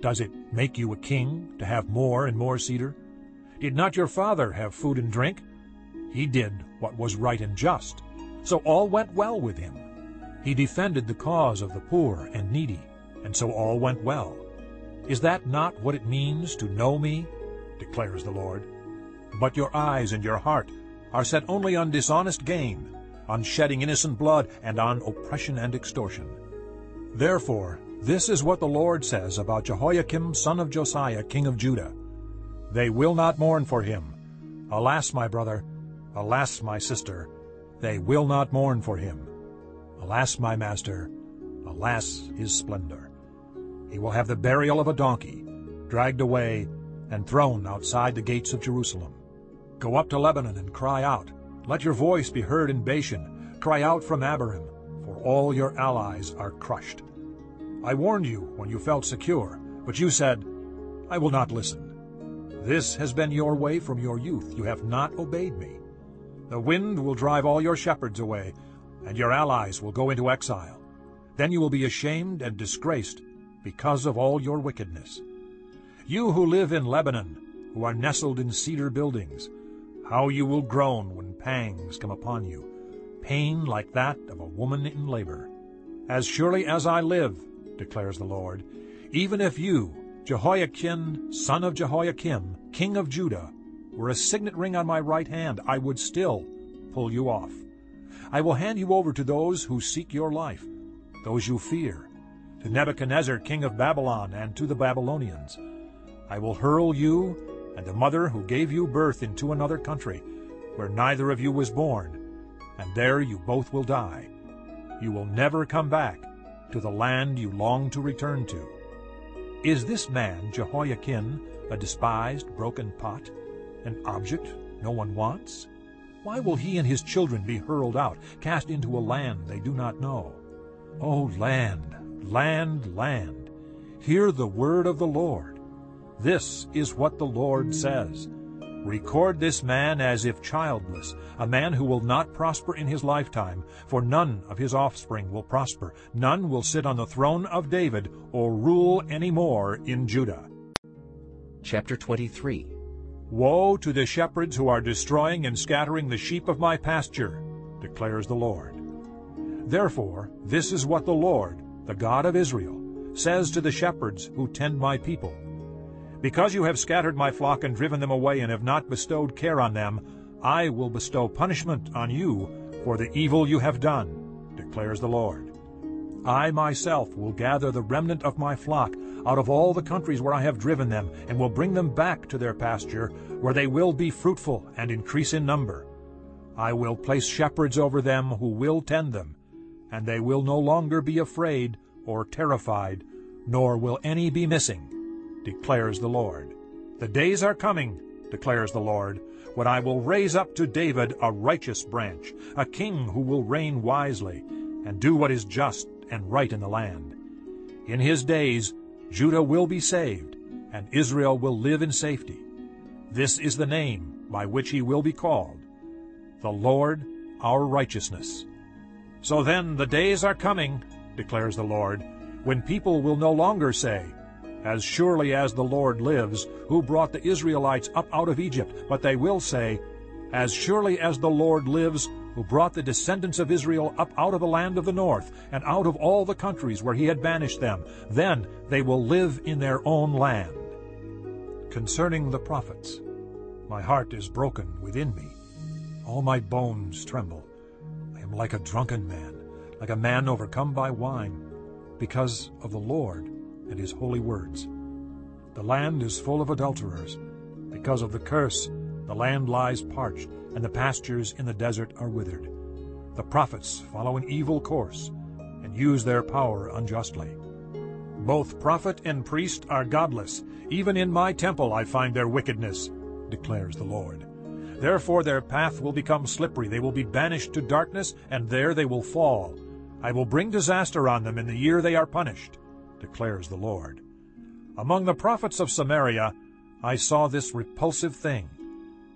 Does it make you a king to have more and more cedar? Did not your father have food and drink? He did what was right and just. So all went well with him. He defended the cause of the poor and needy, and so all went well. Is that not what it means to know me? declares the Lord. But your eyes and your heart are set only on dishonest gain, on shedding innocent blood, and on oppression and extortion. Therefore, this is what the Lord says about Jehoiakim son of Josiah, king of Judah. They will not mourn for him. Alas, my brother, alas, my sister, they will not mourn for him. Alas, my master, alas, his splendor. He will have the burial of a donkey, dragged away and thrown outside the gates of Jerusalem. Go up to Lebanon and cry out. Let your voice be heard in Bashan. Cry out from Abarim, for all your allies are crushed. I warned you when you felt secure, but you said, I will not listen. This has been your way from your youth. You have not obeyed me. The wind will drive all your shepherds away, and your allies will go into exile. Then you will be ashamed and disgraced because of all your wickedness. You who live in Lebanon, who are nestled in cedar buildings, how you will groan when pangs come upon you, pain like that of a woman in labor. As surely as I live, declares the Lord, even if you, Jehoiachin, son of Jehoiakim, king of Judah, were a signet ring on my right hand, I would still pull you off. I will hand you over to those who seek your life, those you fear, to Nebuchadnezzar king of Babylon and to the Babylonians. I will hurl you and the mother who gave you birth into another country, where neither of you was born, and there you both will die. You will never come back to the land you long to return to. Is this man, Jehoiachin, a despised, broken pot, an object no one wants? Why will he and his children be hurled out, cast into a land they do not know? O land, Land, land, hear the word of the Lord. This is what the Lord says. Record this man as if childless, a man who will not prosper in his lifetime, for none of his offspring will prosper. None will sit on the throne of David or rule any more in Judah. Chapter 23 Woe to the shepherds who are destroying and scattering the sheep of my pasture, declares the Lord. Therefore, this is what the Lord, the God of Israel, says to the shepherds who tend my people, Because you have scattered my flock and driven them away and have not bestowed care on them, I will bestow punishment on you for the evil you have done, declares the Lord. I myself will gather the remnant of my flock out of all the countries where I have driven them, and will bring them back to their pasture, where they will be fruitful and increase in number. I will place shepherds over them who will tend them, and they will no longer be afraid or terrified, nor will any be missing, declares the Lord. The days are coming, declares the Lord, when I will raise up to David a righteous branch, a king who will reign wisely, and do what is just and right in the land. In his days Judah will be saved, and Israel will live in safety. This is the name by which he will be called, the Lord our righteousness. So then the days are coming, declares the Lord, when people will no longer say, As surely as the Lord lives, who brought the Israelites up out of Egypt, but they will say, As surely as the Lord lives, who brought the descendants of Israel up out of the land of the north, and out of all the countries where he had banished them, then they will live in their own land. Concerning the prophets, my heart is broken within me. All my bones tremble. I am like a drunken man, like a man overcome by wine, because of the Lord and his holy words. The land is full of adulterers. Because of the curse, the land lies parched, and the pastures in the desert are withered. The prophets follow an evil course and use their power unjustly. Both prophet and priest are godless. Even in my temple I find their wickedness, declares the Lord. Therefore their path will become slippery. They will be banished to darkness, and there they will fall. I will bring disaster on them in the year they are punished, declares the Lord. Among the prophets of Samaria I saw this repulsive thing.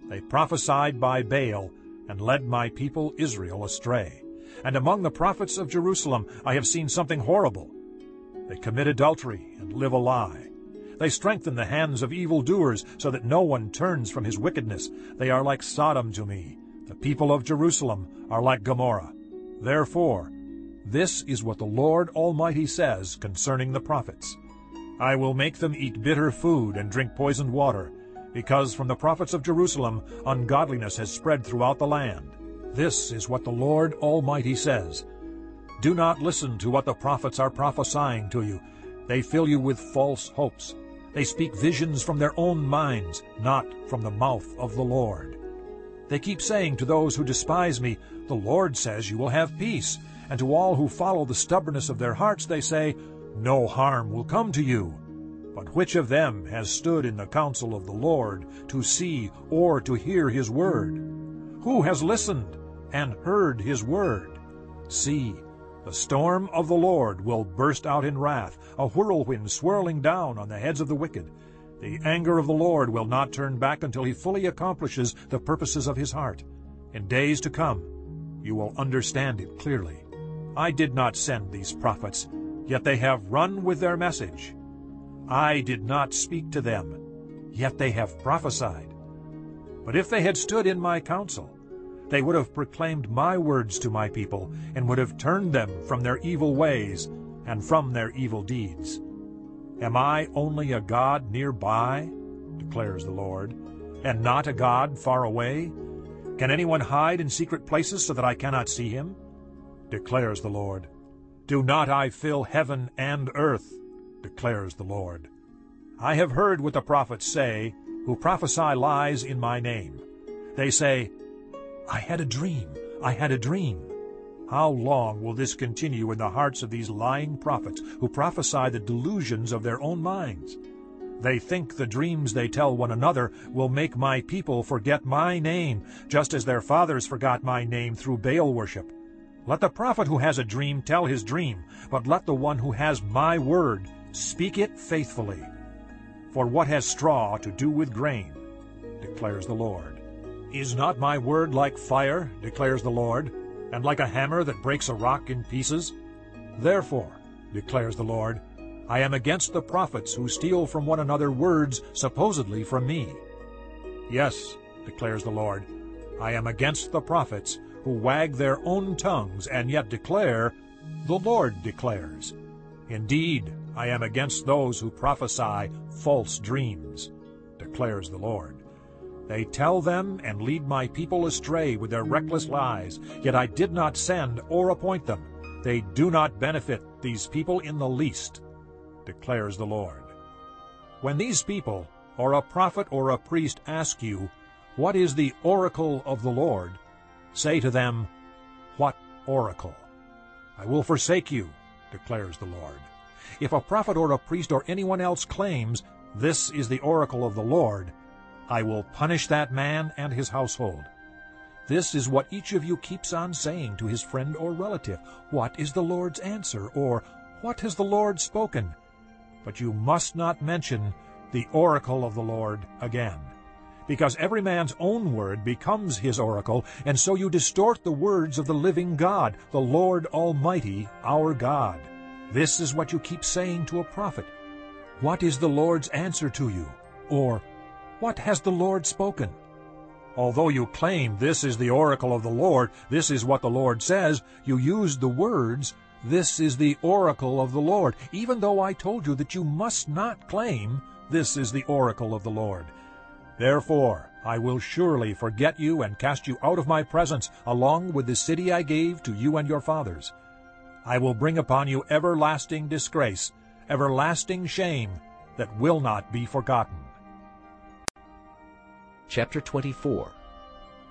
They prophesied by Baal, and led my people Israel astray. And among the prophets of Jerusalem I have seen something horrible. They commit adultery and live a lie. They strengthen the hands of evildoers, so that no one turns from his wickedness. They are like Sodom to me. The people of Jerusalem are like Gomorrah. Therefore, this is what the Lord Almighty says concerning the prophets. I will make them eat bitter food and drink poisoned water, because from the prophets of Jerusalem ungodliness has spread throughout the land. This is what the Lord Almighty says. Do not listen to what the prophets are prophesying to you. They fill you with false hopes. They speak visions from their own minds, not from the mouth of the Lord. They keep saying to those who despise me, The Lord says you will have peace. And to all who follow the stubbornness of their hearts they say, No harm will come to you. But which of them has stood in the counsel of the Lord to see or to hear his word? Who has listened and heard his word? See, the storm of the Lord will burst out in wrath, a whirlwind swirling down on the heads of the wicked. The anger of the Lord will not turn back until he fully accomplishes the purposes of his heart. In days to come you will understand it clearly. I did not send these prophets, yet they have run with their message. I did not speak to them, yet they have prophesied. But if they had stood in my counsel, they would have proclaimed my words to my people, and would have turned them from their evil ways and from their evil deeds. Am I only a God nearby, declares the Lord, and not a God far away? Can anyone hide in secret places so that I cannot see him? declares the Lord. Do not I fill heaven and earth, declares the Lord. I have heard what the prophets say, who prophesy lies in my name. They say, I had a dream, I had a dream. How long will this continue in the hearts of these lying prophets who prophesy the delusions of their own minds? They think the dreams they tell one another will make my people forget my name, just as their fathers forgot my name through Baal worship. Let the prophet who has a dream tell his dream, but let the one who has my word speak it faithfully. For what has straw to do with grain, declares the Lord. Is not my word like fire, declares the Lord, and like a hammer that breaks a rock in pieces? Therefore, declares the Lord, I am against the prophets who steal from one another words supposedly from me. Yes, declares the Lord, I am against the prophets who wag their own tongues and yet declare, The Lord declares. Indeed, I am against those who prophesy false dreams, declares the Lord. They tell them and lead my people astray with their reckless lies, yet I did not send or appoint them. They do not benefit these people in the least, declares the Lord. When these people, or a prophet or a priest, ask you, What is the oracle of the Lord? Say to them, What oracle? I will forsake you, declares the Lord. If a prophet or a priest or anyone else claims, This is the oracle of the Lord, I will punish that man and his household. This is what each of you keeps on saying to his friend or relative. What is the Lord's answer? Or, What has the Lord spoken? But you must not mention the oracle of the Lord again, because every man's own word becomes his oracle, and so you distort the words of the living God, the Lord Almighty, our God. This is what you keep saying to a prophet. What is the Lord's answer to you? Or, What has the Lord spoken? Although you claim this is the oracle of the Lord, this is what the Lord says, you use the words, this is the oracle of the Lord, even though I told you that you must not claim, this is the oracle of the Lord. Therefore I will surely forget you and cast you out of my presence, along with the city I gave to you and your fathers. I will bring upon you everlasting disgrace, everlasting shame, that will not be forgotten. Chapter 24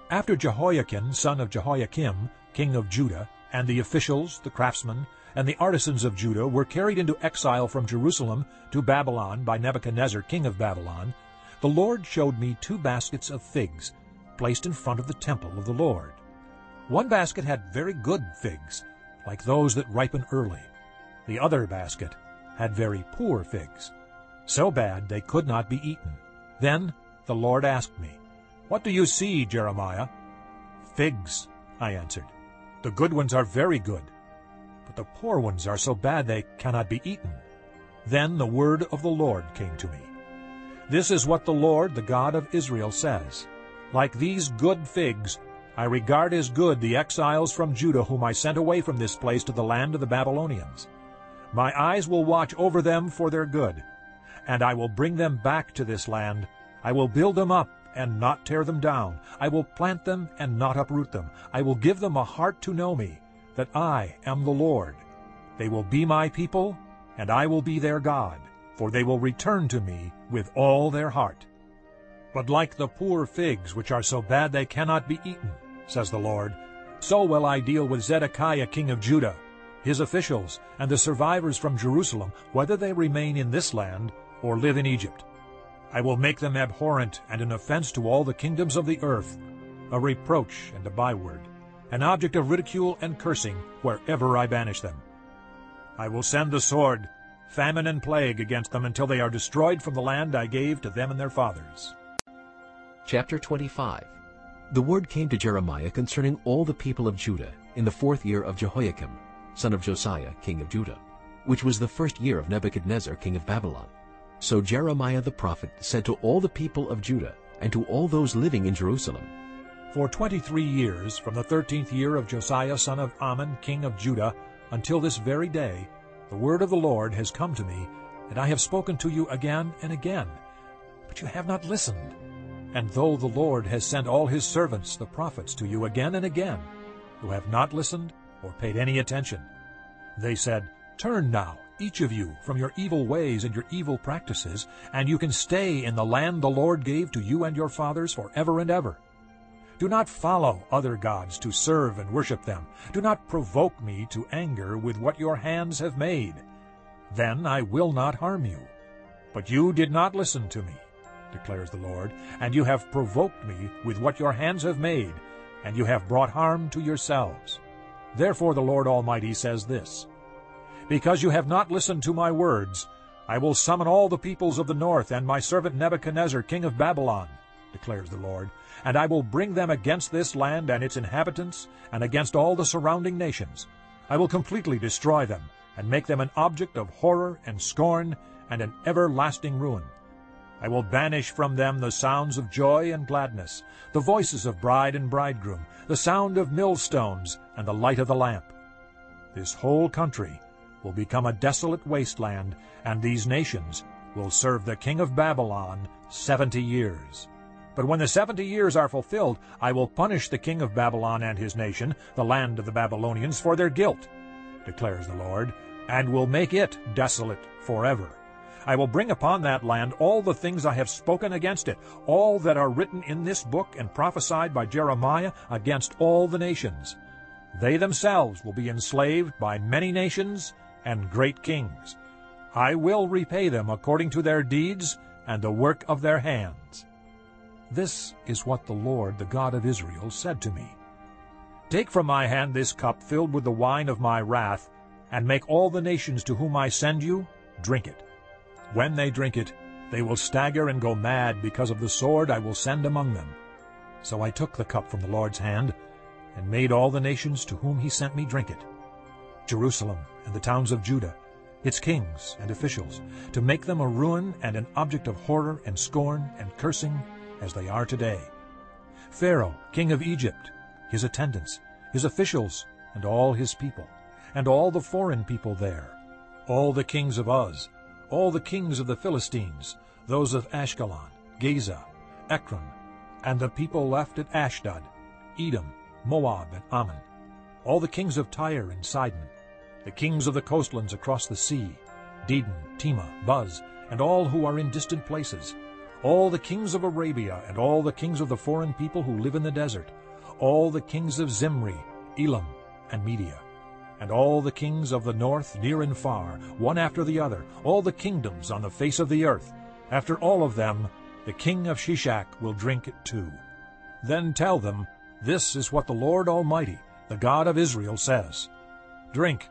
After Jehoiachin, son of Jehoiakim, king of Judah, and the officials, the craftsmen, and the artisans of Judah were carried into exile from Jerusalem to Babylon by Nebuchadnezzar king of Babylon, the Lord showed me two baskets of figs, placed in front of the temple of the Lord. One basket had very good figs, like those that ripen early. The other basket had very poor figs, so bad they could not be eaten. Then the Lord asked me, What do you see, Jeremiah? Figs, I answered. The good ones are very good, but the poor ones are so bad they cannot be eaten. Then the word of the Lord came to me. This is what the Lord, the God of Israel, says. Like these good figs, I regard as good the exiles from Judah whom I sent away from this place to the land of the Babylonians. My eyes will watch over them for their good, and I will bring them back to this land. I will build them up and not tear them down. I will plant them and not uproot them. I will give them a heart to know me, that I am the Lord. They will be my people, and I will be their God, for they will return to me with all their heart. But like the poor figs, which are so bad they cannot be eaten, says the Lord, so will I deal with Zedekiah king of Judah, his officials, and the survivors from Jerusalem, whether they remain in this land or live in Egypt. I will make them abhorrent and an offense to all the kingdoms of the earth, a reproach and a byword, an object of ridicule and cursing wherever I banish them. I will send the sword, famine and plague against them until they are destroyed from the land I gave to them and their fathers. Chapter 25 The word came to Jeremiah concerning all the people of Judah in the fourth year of Jehoiakim, son of Josiah, king of Judah, which was the first year of Nebuchadnezzar, king of Babylon. So Jeremiah the prophet said to all the people of Judah and to all those living in Jerusalem, For twenty-three years, from the thirteenth year of Josiah son of Amon, king of Judah, until this very day, the word of the Lord has come to me, and I have spoken to you again and again, but you have not listened. And though the Lord has sent all his servants, the prophets, to you again and again, who have not listened or paid any attention, they said, Turn now, each of you, from your evil ways and your evil practices, and you can stay in the land the Lord gave to you and your fathers forever and ever. Do not follow other gods to serve and worship them. Do not provoke me to anger with what your hands have made. Then I will not harm you. But you did not listen to me, declares the Lord, and you have provoked me with what your hands have made, and you have brought harm to yourselves. Therefore the Lord Almighty says this, Because you have not listened to my words, I will summon all the peoples of the north and my servant Nebuchadnezzar, king of Babylon, declares the Lord, and I will bring them against this land and its inhabitants, and against all the surrounding nations. I will completely destroy them, and make them an object of horror and scorn, and an everlasting ruin. I will banish from them the sounds of joy and gladness, the voices of bride and bridegroom, the sound of millstones, and the light of the lamp. This whole country will become a desolate wasteland, and these nations will serve the king of Babylon seventy years. But when the seventy years are fulfilled, I will punish the king of Babylon and his nation, the land of the Babylonians, for their guilt, declares the Lord, and will make it desolate forever. I will bring upon that land all the things I have spoken against it, all that are written in this book and prophesied by Jeremiah against all the nations. They themselves will be enslaved by many nations and great kings. I will repay them according to their deeds and the work of their hands. This is what the Lord, the God of Israel, said to me. Take from my hand this cup filled with the wine of my wrath, and make all the nations to whom I send you drink it. When they drink it, they will stagger and go mad because of the sword I will send among them. So I took the cup from the Lord's hand, and made all the nations to whom he sent me drink it. Jerusalem and the towns of Judah, its kings and officials, to make them a ruin and an object of horror and scorn and cursing as they are today. Pharaoh, king of Egypt, his attendants, his officials, and all his people, and all the foreign people there, all the kings of Uz, all the kings of the Philistines, those of Ashkelon, Gaza, Ekron, and the people left at Ashdod, Edom, Moab, and Ammon, all the kings of Tyre and Sidon, the kings of the coastlands across the sea, Dedan, Tema, Buz, and all who are in distant places, all the kings of Arabia, and all the kings of the foreign people who live in the desert, all the kings of Zimri, Elam, and Media, and all the kings of the north near and far, one after the other, all the kingdoms on the face of the earth. After all of them, the king of Sheshach will drink it too. Then tell them, This is what the Lord Almighty, the God of Israel, says. Drink,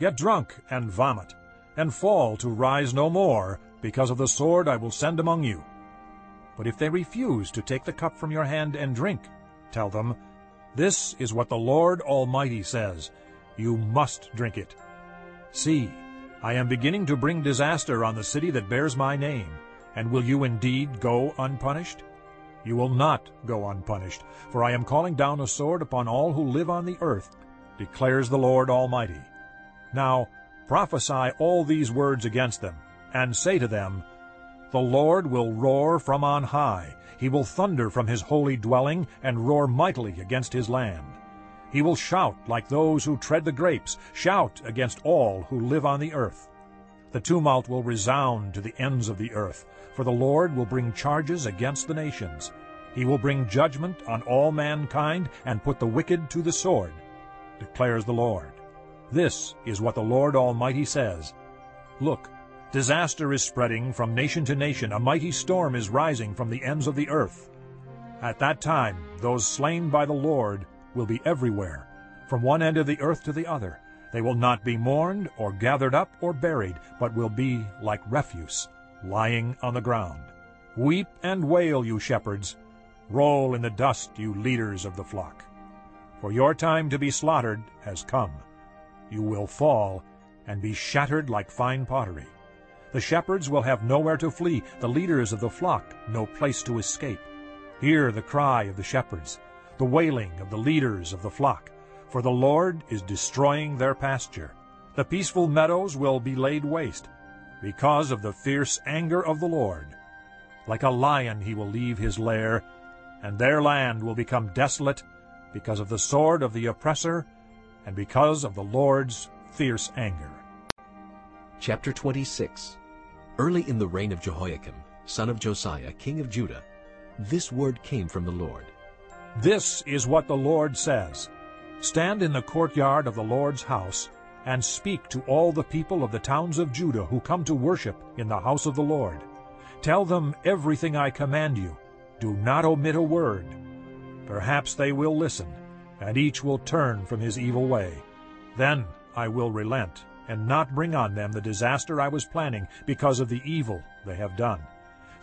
get drunk, and vomit, and fall to rise no more, because of the sword I will send among you. But if they refuse to take the cup from your hand and drink, tell them, This is what the Lord Almighty says, You must drink it. See, I am beginning to bring disaster on the city that bears my name, and will you indeed go unpunished? You will not go unpunished, for I am calling down a sword upon all who live on the earth, declares the Lord Almighty. Now prophesy all these words against them, and say to them, the Lord will roar from on high. He will thunder from his holy dwelling and roar mightily against his land. He will shout like those who tread the grapes, shout against all who live on the earth. The tumult will resound to the ends of the earth, for the Lord will bring charges against the nations. He will bring judgment on all mankind and put the wicked to the sword, declares the Lord. This is what the Lord Almighty says. Look, Disaster is spreading from nation to nation. A mighty storm is rising from the ends of the earth. At that time, those slain by the Lord will be everywhere, from one end of the earth to the other. They will not be mourned or gathered up or buried, but will be like refuse, lying on the ground. Weep and wail, you shepherds. Roll in the dust, you leaders of the flock. For your time to be slaughtered has come. You will fall and be shattered like fine pottery. The shepherds will have nowhere to flee, the leaders of the flock no place to escape. Hear the cry of the shepherds, the wailing of the leaders of the flock, for the Lord is destroying their pasture. The peaceful meadows will be laid waste, because of the fierce anger of the Lord. Like a lion he will leave his lair, and their land will become desolate because of the sword of the oppressor and because of the Lord's fierce anger. Chapter 26 Early in the reign of Jehoiakim, son of Josiah, king of Judah, this word came from the Lord. This is what the Lord says. Stand in the courtyard of the Lord's house, and speak to all the people of the towns of Judah who come to worship in the house of the Lord. Tell them everything I command you. Do not omit a word. Perhaps they will listen, and each will turn from his evil way. Then I will relent and not bring on them the disaster I was planning because of the evil they have done.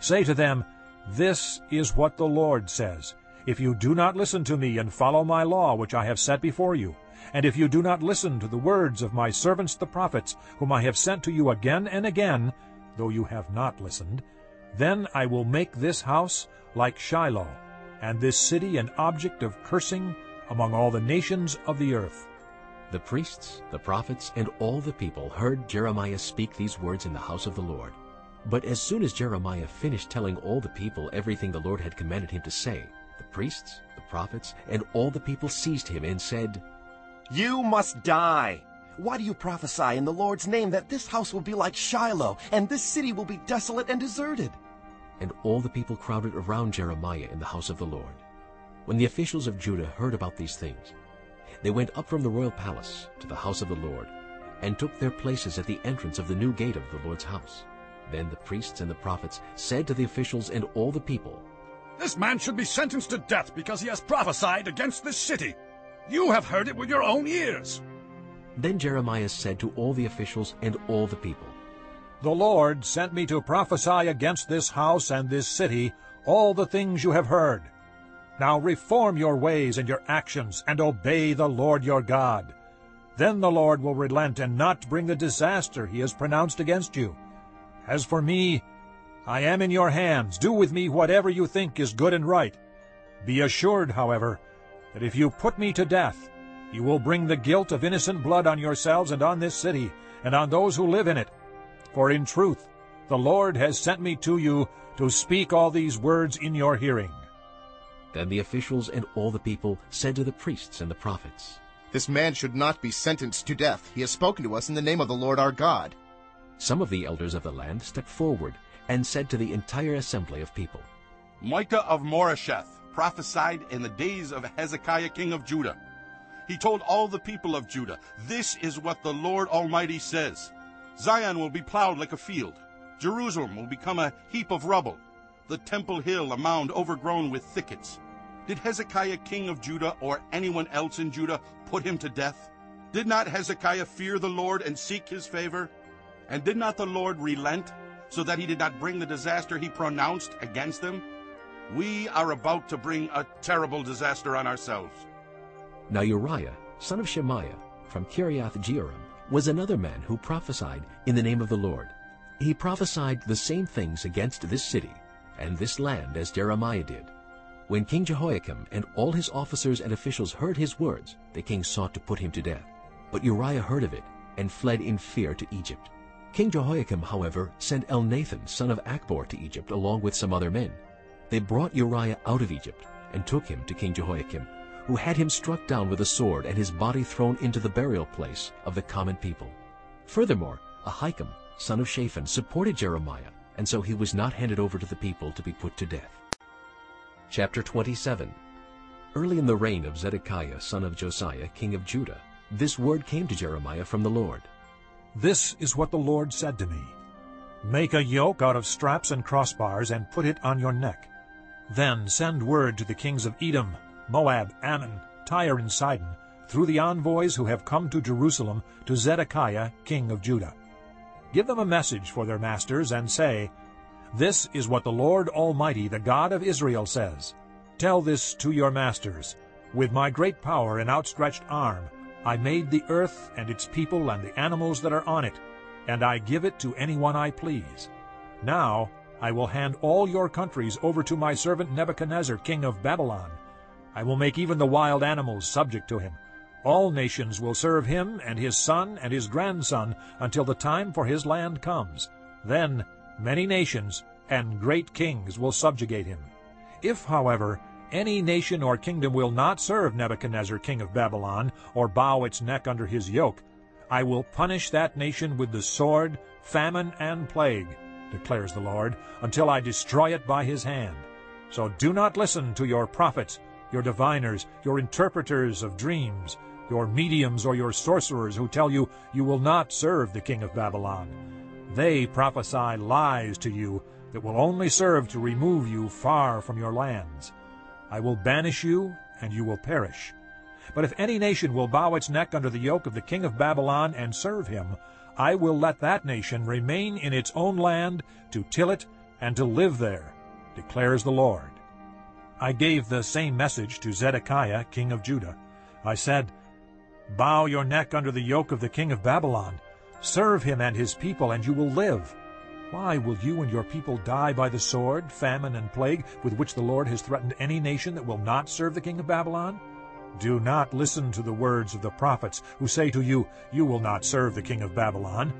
Say to them, This is what the Lord says. If you do not listen to me and follow my law which I have set before you, and if you do not listen to the words of my servants the prophets, whom I have sent to you again and again, though you have not listened, then I will make this house like Shiloh, and this city an object of cursing among all the nations of the earth. The priests, the prophets, and all the people heard Jeremiah speak these words in the house of the Lord. But as soon as Jeremiah finished telling all the people everything the Lord had commanded him to say, the priests, the prophets, and all the people seized him and said, You must die! Why do you prophesy in the Lord's name that this house will be like Shiloh, and this city will be desolate and deserted? And all the people crowded around Jeremiah in the house of the Lord. When the officials of Judah heard about these things, they went up from the royal palace to the house of the Lord, and took their places at the entrance of the new gate of the Lord's house. Then the priests and the prophets said to the officials and all the people, This man should be sentenced to death because he has prophesied against this city. You have heard it with your own ears. Then Jeremiah said to all the officials and all the people, The Lord sent me to prophesy against this house and this city all the things you have heard. Now reform your ways and your actions, and obey the Lord your God. Then the Lord will relent and not bring the disaster he has pronounced against you. As for me, I am in your hands. Do with me whatever you think is good and right. Be assured, however, that if you put me to death, you will bring the guilt of innocent blood on yourselves and on this city, and on those who live in it. For in truth, the Lord has sent me to you to speak all these words in your hearing. Then the officials and all the people said to the priests and the prophets, This man should not be sentenced to death. He has spoken to us in the name of the Lord our God. Some of the elders of the land stepped forward and said to the entire assembly of people, Micah of Moresheth prophesied in the days of Hezekiah king of Judah. He told all the people of Judah, This is what the Lord Almighty says. Zion will be plowed like a field. Jerusalem will become a heap of rubble. The temple hill a mound overgrown with thickets. Did Hezekiah king of Judah or anyone else in Judah put him to death? Did not Hezekiah fear the Lord and seek his favor? And did not the Lord relent so that he did not bring the disaster he pronounced against them? We are about to bring a terrible disaster on ourselves. Now Uriah, son of Shemaiah, from Kiriath Jearim, was another man who prophesied in the name of the Lord. He prophesied the same things against this city and this land as Jeremiah did. When King Jehoiakim and all his officers and officials heard his words, the king sought to put him to death. But Uriah heard of it and fled in fear to Egypt. King Jehoiakim, however, sent Elnathan, son of Achbor, to Egypt along with some other men. They brought Uriah out of Egypt and took him to King Jehoiakim, who had him struck down with a sword and his body thrown into the burial place of the common people. Furthermore, Ahikam, son of Shaphan, supported Jeremiah, and so he was not handed over to the people to be put to death. Chapter 27 Early in the reign of Zedekiah, son of Josiah, king of Judah, this word came to Jeremiah from the Lord. This is what the Lord said to me. Make a yoke out of straps and crossbars and put it on your neck. Then send word to the kings of Edom, Moab, Ammon, Tyre, and Sidon, through the envoys who have come to Jerusalem to Zedekiah, king of Judah. Give them a message for their masters, and say, This is what the Lord Almighty, the God of Israel, says. Tell this to your masters. With my great power and outstretched arm, I made the earth and its people and the animals that are on it, and I give it to anyone I please. Now I will hand all your countries over to my servant Nebuchadnezzar, king of Babylon. I will make even the wild animals subject to him. All nations will serve him and his son and his grandson until the time for his land comes. Then many nations and great kings will subjugate him. If, however, any nation or kingdom will not serve Nebuchadnezzar king of Babylon, or bow its neck under his yoke, I will punish that nation with the sword, famine, and plague, declares the Lord, until I destroy it by his hand. So do not listen to your prophets, your diviners, your interpreters of dreams, your mediums or your sorcerers who tell you you will not serve the king of Babylon. They prophesy lies to you that will only serve to remove you far from your lands. I will banish you, and you will perish. But if any nation will bow its neck under the yoke of the king of Babylon and serve him, I will let that nation remain in its own land to till it and to live there, declares the Lord. I gave the same message to Zedekiah, king of Judah. I said, Bow your neck under the yoke of the king of Babylon. Serve him and his people, and you will live. Why will you and your people die by the sword, famine, and plague with which the Lord has threatened any nation that will not serve the king of Babylon? Do not listen to the words of the prophets who say to you, You will not serve the king of Babylon.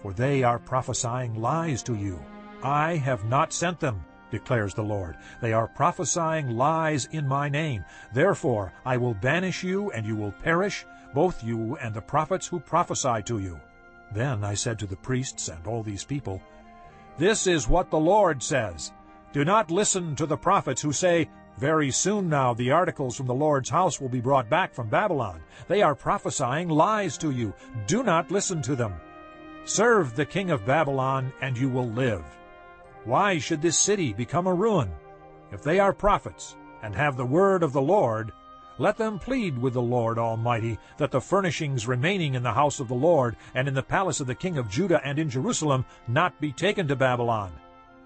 For they are prophesying lies to you. I have not sent them, declares the Lord. They are prophesying lies in my name. Therefore I will banish you, and you will perish, both you and the prophets who prophesy to you. Then I said to the priests and all these people, This is what the Lord says. Do not listen to the prophets who say, Very soon now the articles from the Lord's house will be brought back from Babylon. They are prophesying lies to you. Do not listen to them. Serve the king of Babylon, and you will live. Why should this city become a ruin? If they are prophets, and have the word of the Lord, Let them plead with the Lord Almighty that the furnishings remaining in the house of the Lord and in the palace of the king of Judah and in Jerusalem not be taken to Babylon.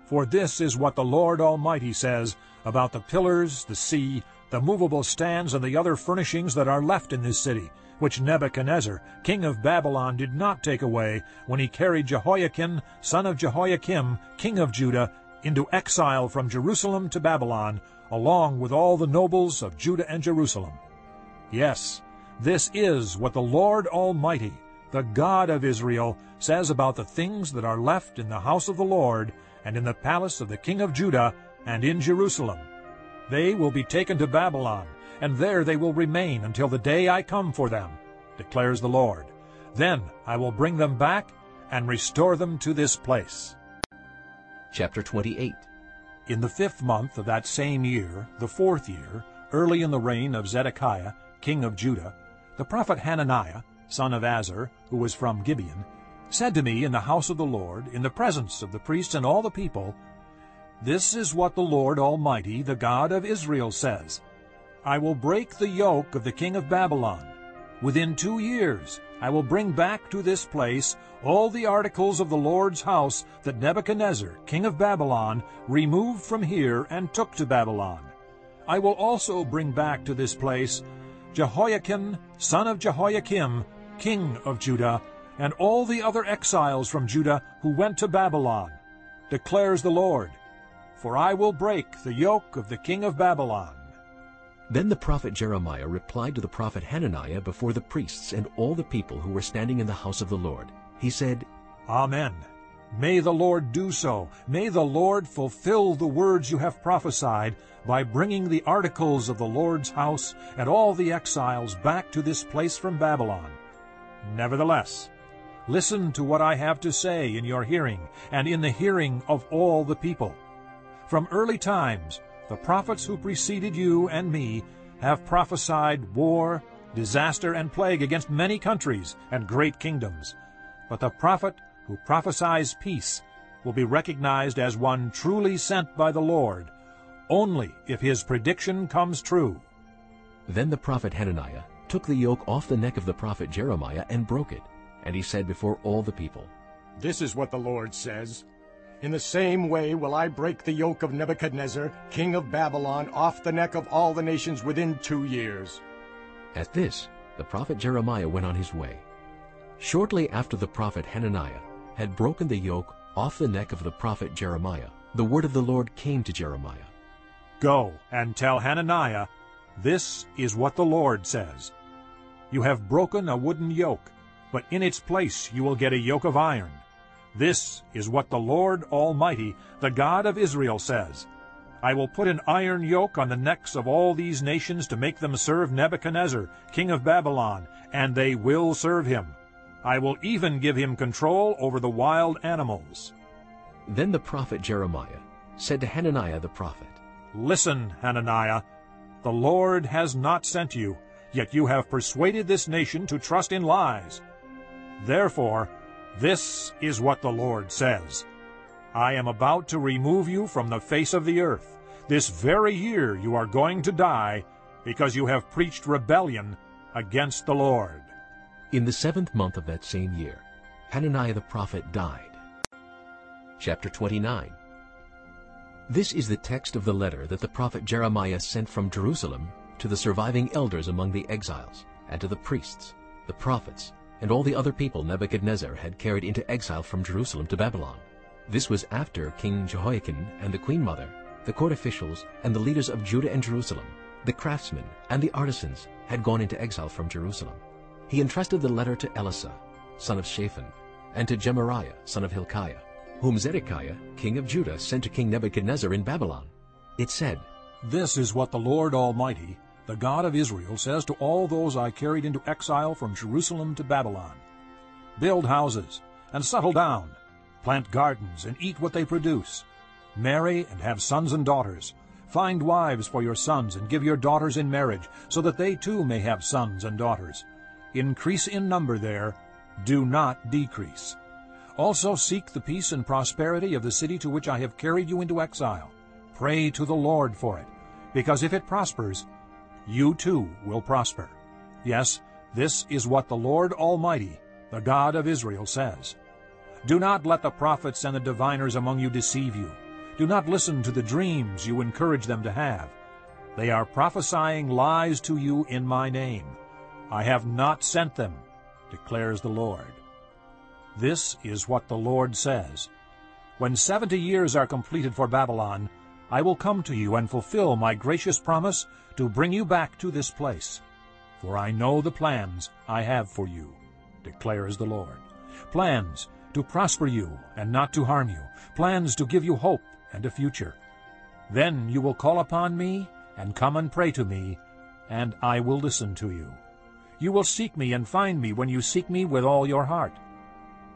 For this is what the Lord Almighty says about the pillars, the sea, the movable stands, and the other furnishings that are left in this city, which Nebuchadnezzar, king of Babylon, did not take away when he carried Jehoiachin, son of Jehoiakim, king of Judah, into exile from Jerusalem to Babylon, along with all the nobles of Judah and Jerusalem. Yes, this is what the Lord Almighty, the God of Israel, says about the things that are left in the house of the Lord, and in the palace of the king of Judah, and in Jerusalem. They will be taken to Babylon, and there they will remain until the day I come for them, declares the Lord. Then I will bring them back and restore them to this place. Chapter 28 In the fifth month of that same year, the fourth year, early in the reign of Zedekiah, king of Judah, the prophet Hananiah, son of Azur, who was from Gibeon, said to me in the house of the Lord, in the presence of the priests and all the people, This is what the Lord Almighty, the God of Israel, says, I will break the yoke of the king of Babylon. Within two years I will bring back to this place all the articles of the Lord's house that Nebuchadnezzar, king of Babylon, removed from here and took to Babylon. I will also bring back to this place Jehoiachin, son of Jehoiakim, king of Judah, and all the other exiles from Judah who went to Babylon, declares the Lord. For I will break the yoke of the king of Babylon. Then the prophet Jeremiah replied to the prophet Hananiah before the priests and all the people who were standing in the house of the Lord. He said, Amen. May the Lord do so. May the Lord fulfill the words you have prophesied by bringing the articles of the Lord's house and all the exiles back to this place from Babylon. Nevertheless, listen to what I have to say in your hearing and in the hearing of all the people. From early times the prophets who preceded you and me have prophesied war, disaster, and plague against many countries and great kingdoms. But the prophet who prophesies peace will be recognized as one truly sent by the Lord, only if his prediction comes true. Then the prophet Hananiah took the yoke off the neck of the prophet Jeremiah and broke it. And he said before all the people, This is what the Lord says. In the same way will I break the yoke of Nebuchadnezzar, king of Babylon, off the neck of all the nations within two years. At this, the prophet Jeremiah went on his way. Shortly after the prophet Hananiah had broken the yoke off the neck of the prophet Jeremiah, the word of the Lord came to Jeremiah. Go and tell Hananiah, This is what the Lord says. You have broken a wooden yoke, but in its place you will get a yoke of iron. This is what the Lord Almighty, the God of Israel, says. I will put an iron yoke on the necks of all these nations to make them serve Nebuchadnezzar, king of Babylon, and they will serve him. I will even give him control over the wild animals. Then the prophet Jeremiah said to Hananiah the prophet, Listen, Hananiah, the Lord has not sent you, yet you have persuaded this nation to trust in lies. Therefore, this is what the Lord says. I am about to remove you from the face of the earth. This very year you are going to die, because you have preached rebellion against the Lord. In the seventh month of that same year, Hananiah the prophet died. Chapter 29 This is the text of the letter that the prophet Jeremiah sent from Jerusalem to the surviving elders among the exiles, and to the priests, the prophets, and all the other people Nebuchadnezzar had carried into exile from Jerusalem to Babylon. This was after King Jehoiachin and the queen mother, the court officials, and the leaders of Judah and Jerusalem, the craftsmen and the artisans, had gone into exile from Jerusalem. He entrusted the letter to Elasah, son of Shaphan, and to Gemariah, son of Hilkiah, whom Zedekiah, king of Judah, sent to King Nebuchadnezzar in Babylon. It said, This is what the Lord Almighty, the God of Israel, says to all those I carried into exile from Jerusalem to Babylon. Build houses, and settle down. Plant gardens, and eat what they produce. Marry and have sons and daughters. Find wives for your sons, and give your daughters in marriage, so that they too may have sons and daughters. Increase in number there, do not decrease. Also seek the peace and prosperity of the city to which I have carried you into exile. Pray to the Lord for it, because if it prospers, you too will prosper. Yes, this is what the Lord Almighty, the God of Israel, says. Do not let the prophets and the diviners among you deceive you. Do not listen to the dreams you encourage them to have. They are prophesying lies to you in my name. I have not sent them, declares the Lord. This is what the Lord says. When seventy years are completed for Babylon, I will come to you and fulfill my gracious promise to bring you back to this place. For I know the plans I have for you, declares the Lord. Plans to prosper you and not to harm you, plans to give you hope and a future. Then you will call upon me and come and pray to me, and I will listen to you. You will seek me and find me when you seek me with all your heart.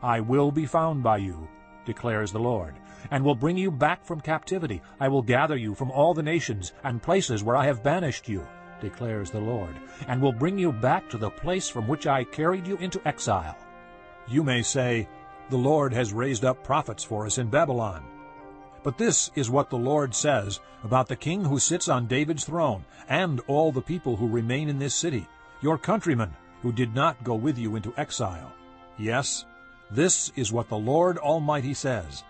I will be found by you, declares the Lord, and will bring you back from captivity. I will gather you from all the nations and places where I have banished you, declares the Lord, and will bring you back to the place from which I carried you into exile. You may say, The Lord has raised up prophets for us in Babylon. But this is what the Lord says about the king who sits on David's throne, and all the people who remain in this city, your countrymen who did not go with you into exile. Yes, this is what the Lord Almighty says.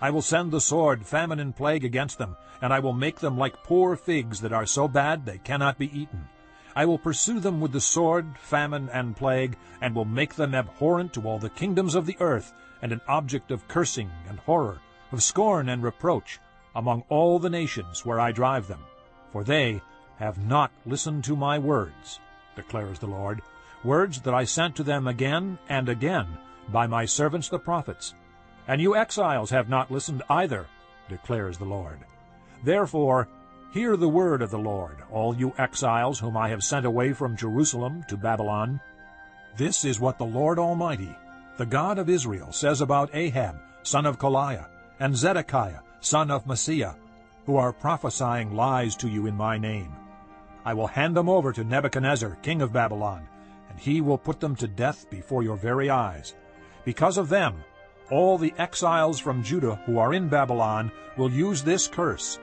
I will send the sword, famine, and plague against them, and I will make them like poor figs that are so bad they cannot be eaten. I will pursue them with the sword, famine, and plague, and will make them abhorrent to all the kingdoms of the earth, and an object of cursing and horror, of scorn and reproach, among all the nations where I drive them. For they have not listened to my words, declares the Lord, words that I sent to them again and again by my servants the prophets. And you exiles have not listened either, declares the Lord. Therefore, hear the word of the Lord, all you exiles whom I have sent away from Jerusalem to Babylon. This is what the Lord Almighty, the God of Israel, says about Ahab, son of Kolaiah, and Zedekiah, son of Maaseiah, who are prophesying lies to you in my name. I will hand them over to Nebuchadnezzar, king of Babylon, and he will put them to death before your very eyes. Because of them, all the exiles from Judah who are in Babylon will use this curse.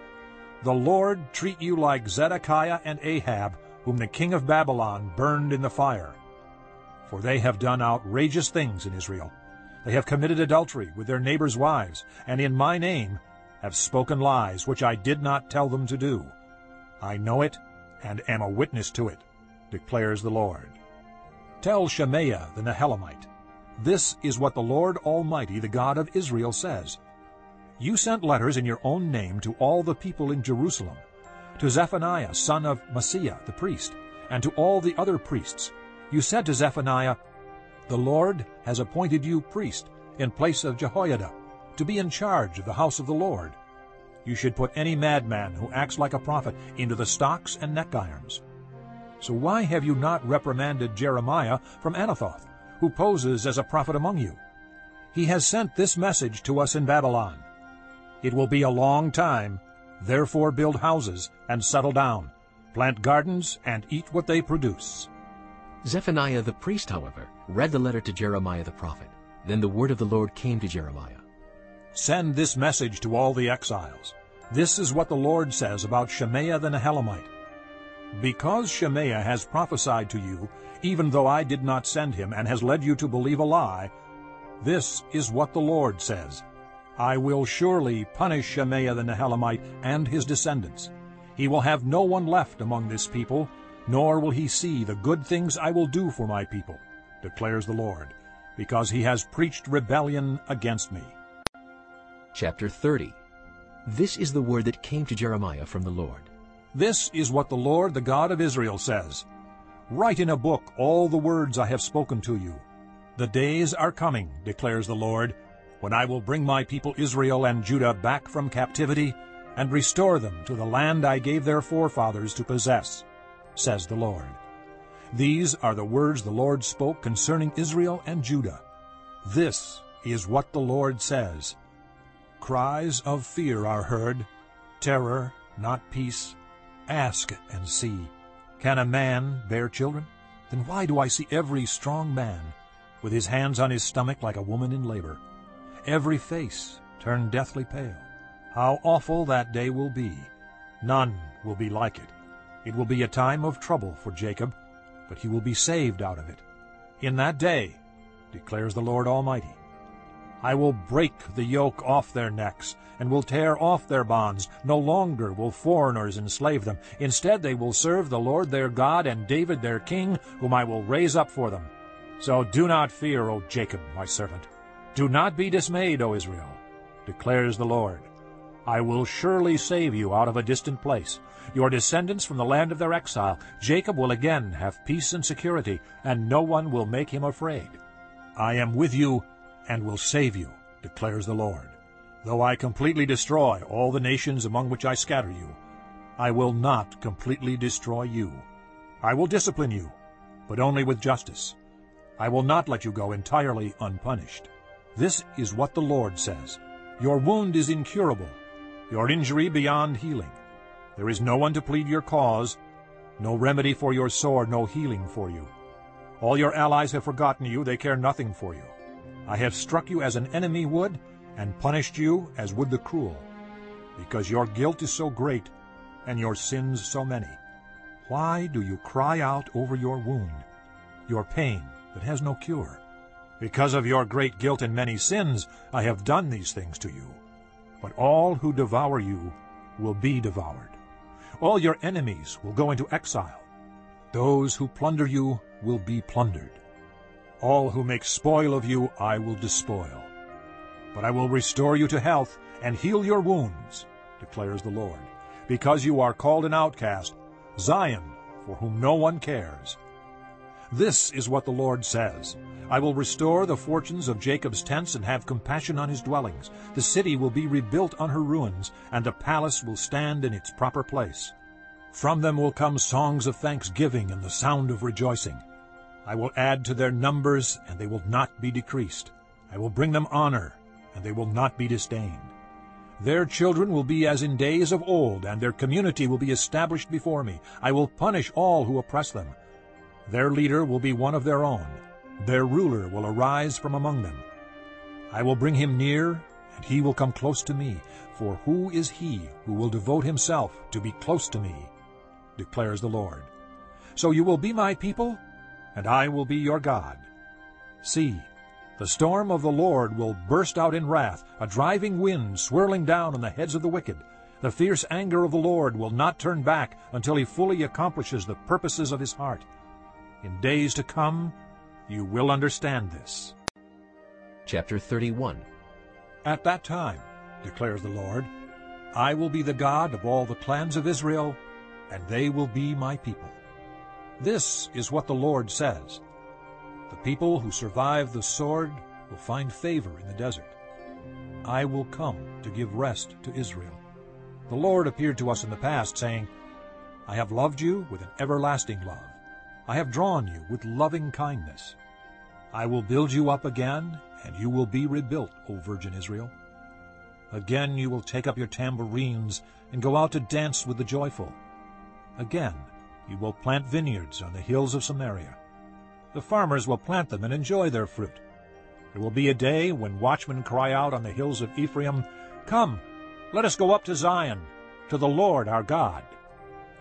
The Lord treat you like Zedekiah and Ahab, whom the king of Babylon burned in the fire. For they have done outrageous things in Israel. They have committed adultery with their neighbors' wives, and in my name have spoken lies which I did not tell them to do. I know it and am a witness to it, declares the Lord. Tell Shemaiah the Nehelamite, This is what the Lord Almighty, the God of Israel, says. You sent letters in your own name to all the people in Jerusalem, to Zephaniah son of Maaseiah the priest, and to all the other priests. You said to Zephaniah, the Lord has appointed you priest in place of Jehoiada, to be in charge of the house of the Lord. You should put any madman who acts like a prophet into the stocks and neck irons. So why have you not reprimanded Jeremiah from Anathoth, who poses as a prophet among you? He has sent this message to us in Babylon. It will be a long time, therefore build houses and settle down, plant gardens and eat what they produce. Zephaniah the priest, however, read the letter to Jeremiah the prophet. Then the word of the Lord came to Jeremiah. Send this message to all the exiles. This is what the Lord says about Shemaiah the Nehelamite. Because Shemaiah has prophesied to you, even though I did not send him, and has led you to believe a lie, this is what the Lord says. I will surely punish Shemaiah the Nehelamite and his descendants. He will have no one left among this people, nor will he see the good things I will do for my people, declares the Lord, because he has preached rebellion against me. Chapter 30 This is the word that came to Jeremiah from the Lord. This is what the Lord, the God of Israel, says. Write in a book all the words I have spoken to you. The days are coming, declares the Lord, when I will bring my people Israel and Judah back from captivity and restore them to the land I gave their forefathers to possess says the Lord. These are the words the Lord spoke concerning Israel and Judah. This is what the Lord says. Cries of fear are heard, terror, not peace. Ask and see. Can a man bear children? Then why do I see every strong man with his hands on his stomach like a woman in labor? Every face turned deathly pale. How awful that day will be! None will be like it. It will be a time of trouble for Jacob, but he will be saved out of it. In that day, declares the Lord Almighty, I will break the yoke off their necks, and will tear off their bonds. No longer will foreigners enslave them. Instead they will serve the Lord their God and David their king, whom I will raise up for them. So do not fear, O Jacob, my servant. Do not be dismayed, O Israel, declares the Lord. I will surely save you out of a distant place, your descendants from the land of their exile. Jacob will again have peace and security, and no one will make him afraid. I am with you and will save you, declares the Lord. Though I completely destroy all the nations among which I scatter you, I will not completely destroy you. I will discipline you, but only with justice. I will not let you go entirely unpunished. This is what the Lord says. Your wound is incurable, your injury beyond healing. There is no one to plead your cause, no remedy for your sore, no healing for you. All your allies have forgotten you, they care nothing for you. I have struck you as an enemy would, and punished you as would the cruel, because your guilt is so great, and your sins so many. Why do you cry out over your wound, your pain that has no cure? Because of your great guilt and many sins I have done these things to you. But all who devour you will be devoured. All your enemies will go into exile. Those who plunder you will be plundered. All who make spoil of you I will despoil. But I will restore you to health and heal your wounds, declares the Lord, because you are called an outcast, Zion, for whom no one cares. This is what the Lord says. I will restore the fortunes of Jacob's tents and have compassion on his dwellings. The city will be rebuilt on her ruins, and the palace will stand in its proper place. From them will come songs of thanksgiving and the sound of rejoicing. I will add to their numbers, and they will not be decreased. I will bring them honor, and they will not be disdained. Their children will be as in days of old, and their community will be established before me. I will punish all who oppress them. Their leader will be one of their own. Their ruler will arise from among them. I will bring him near, and he will come close to me. For who is he who will devote himself to be close to me? declares the Lord. So you will be my people, and I will be your God. See, the storm of the Lord will burst out in wrath, a driving wind swirling down on the heads of the wicked. The fierce anger of the Lord will not turn back until he fully accomplishes the purposes of his heart. In days to come, you will understand this. Chapter 31 At that time, declares the Lord, I will be the God of all the clans of Israel, and they will be my people. This is what the Lord says. The people who survive the sword will find favor in the desert. I will come to give rest to Israel. The Lord appeared to us in the past, saying, I have loved you with an everlasting love. I have drawn you with loving kindness. I will build you up again, and you will be rebuilt, O Virgin Israel. Again you will take up your tambourines and go out to dance with the joyful. Again you will plant vineyards on the hills of Samaria. The farmers will plant them and enjoy their fruit. There will be a day when watchmen cry out on the hills of Ephraim, Come, let us go up to Zion, to the Lord our God.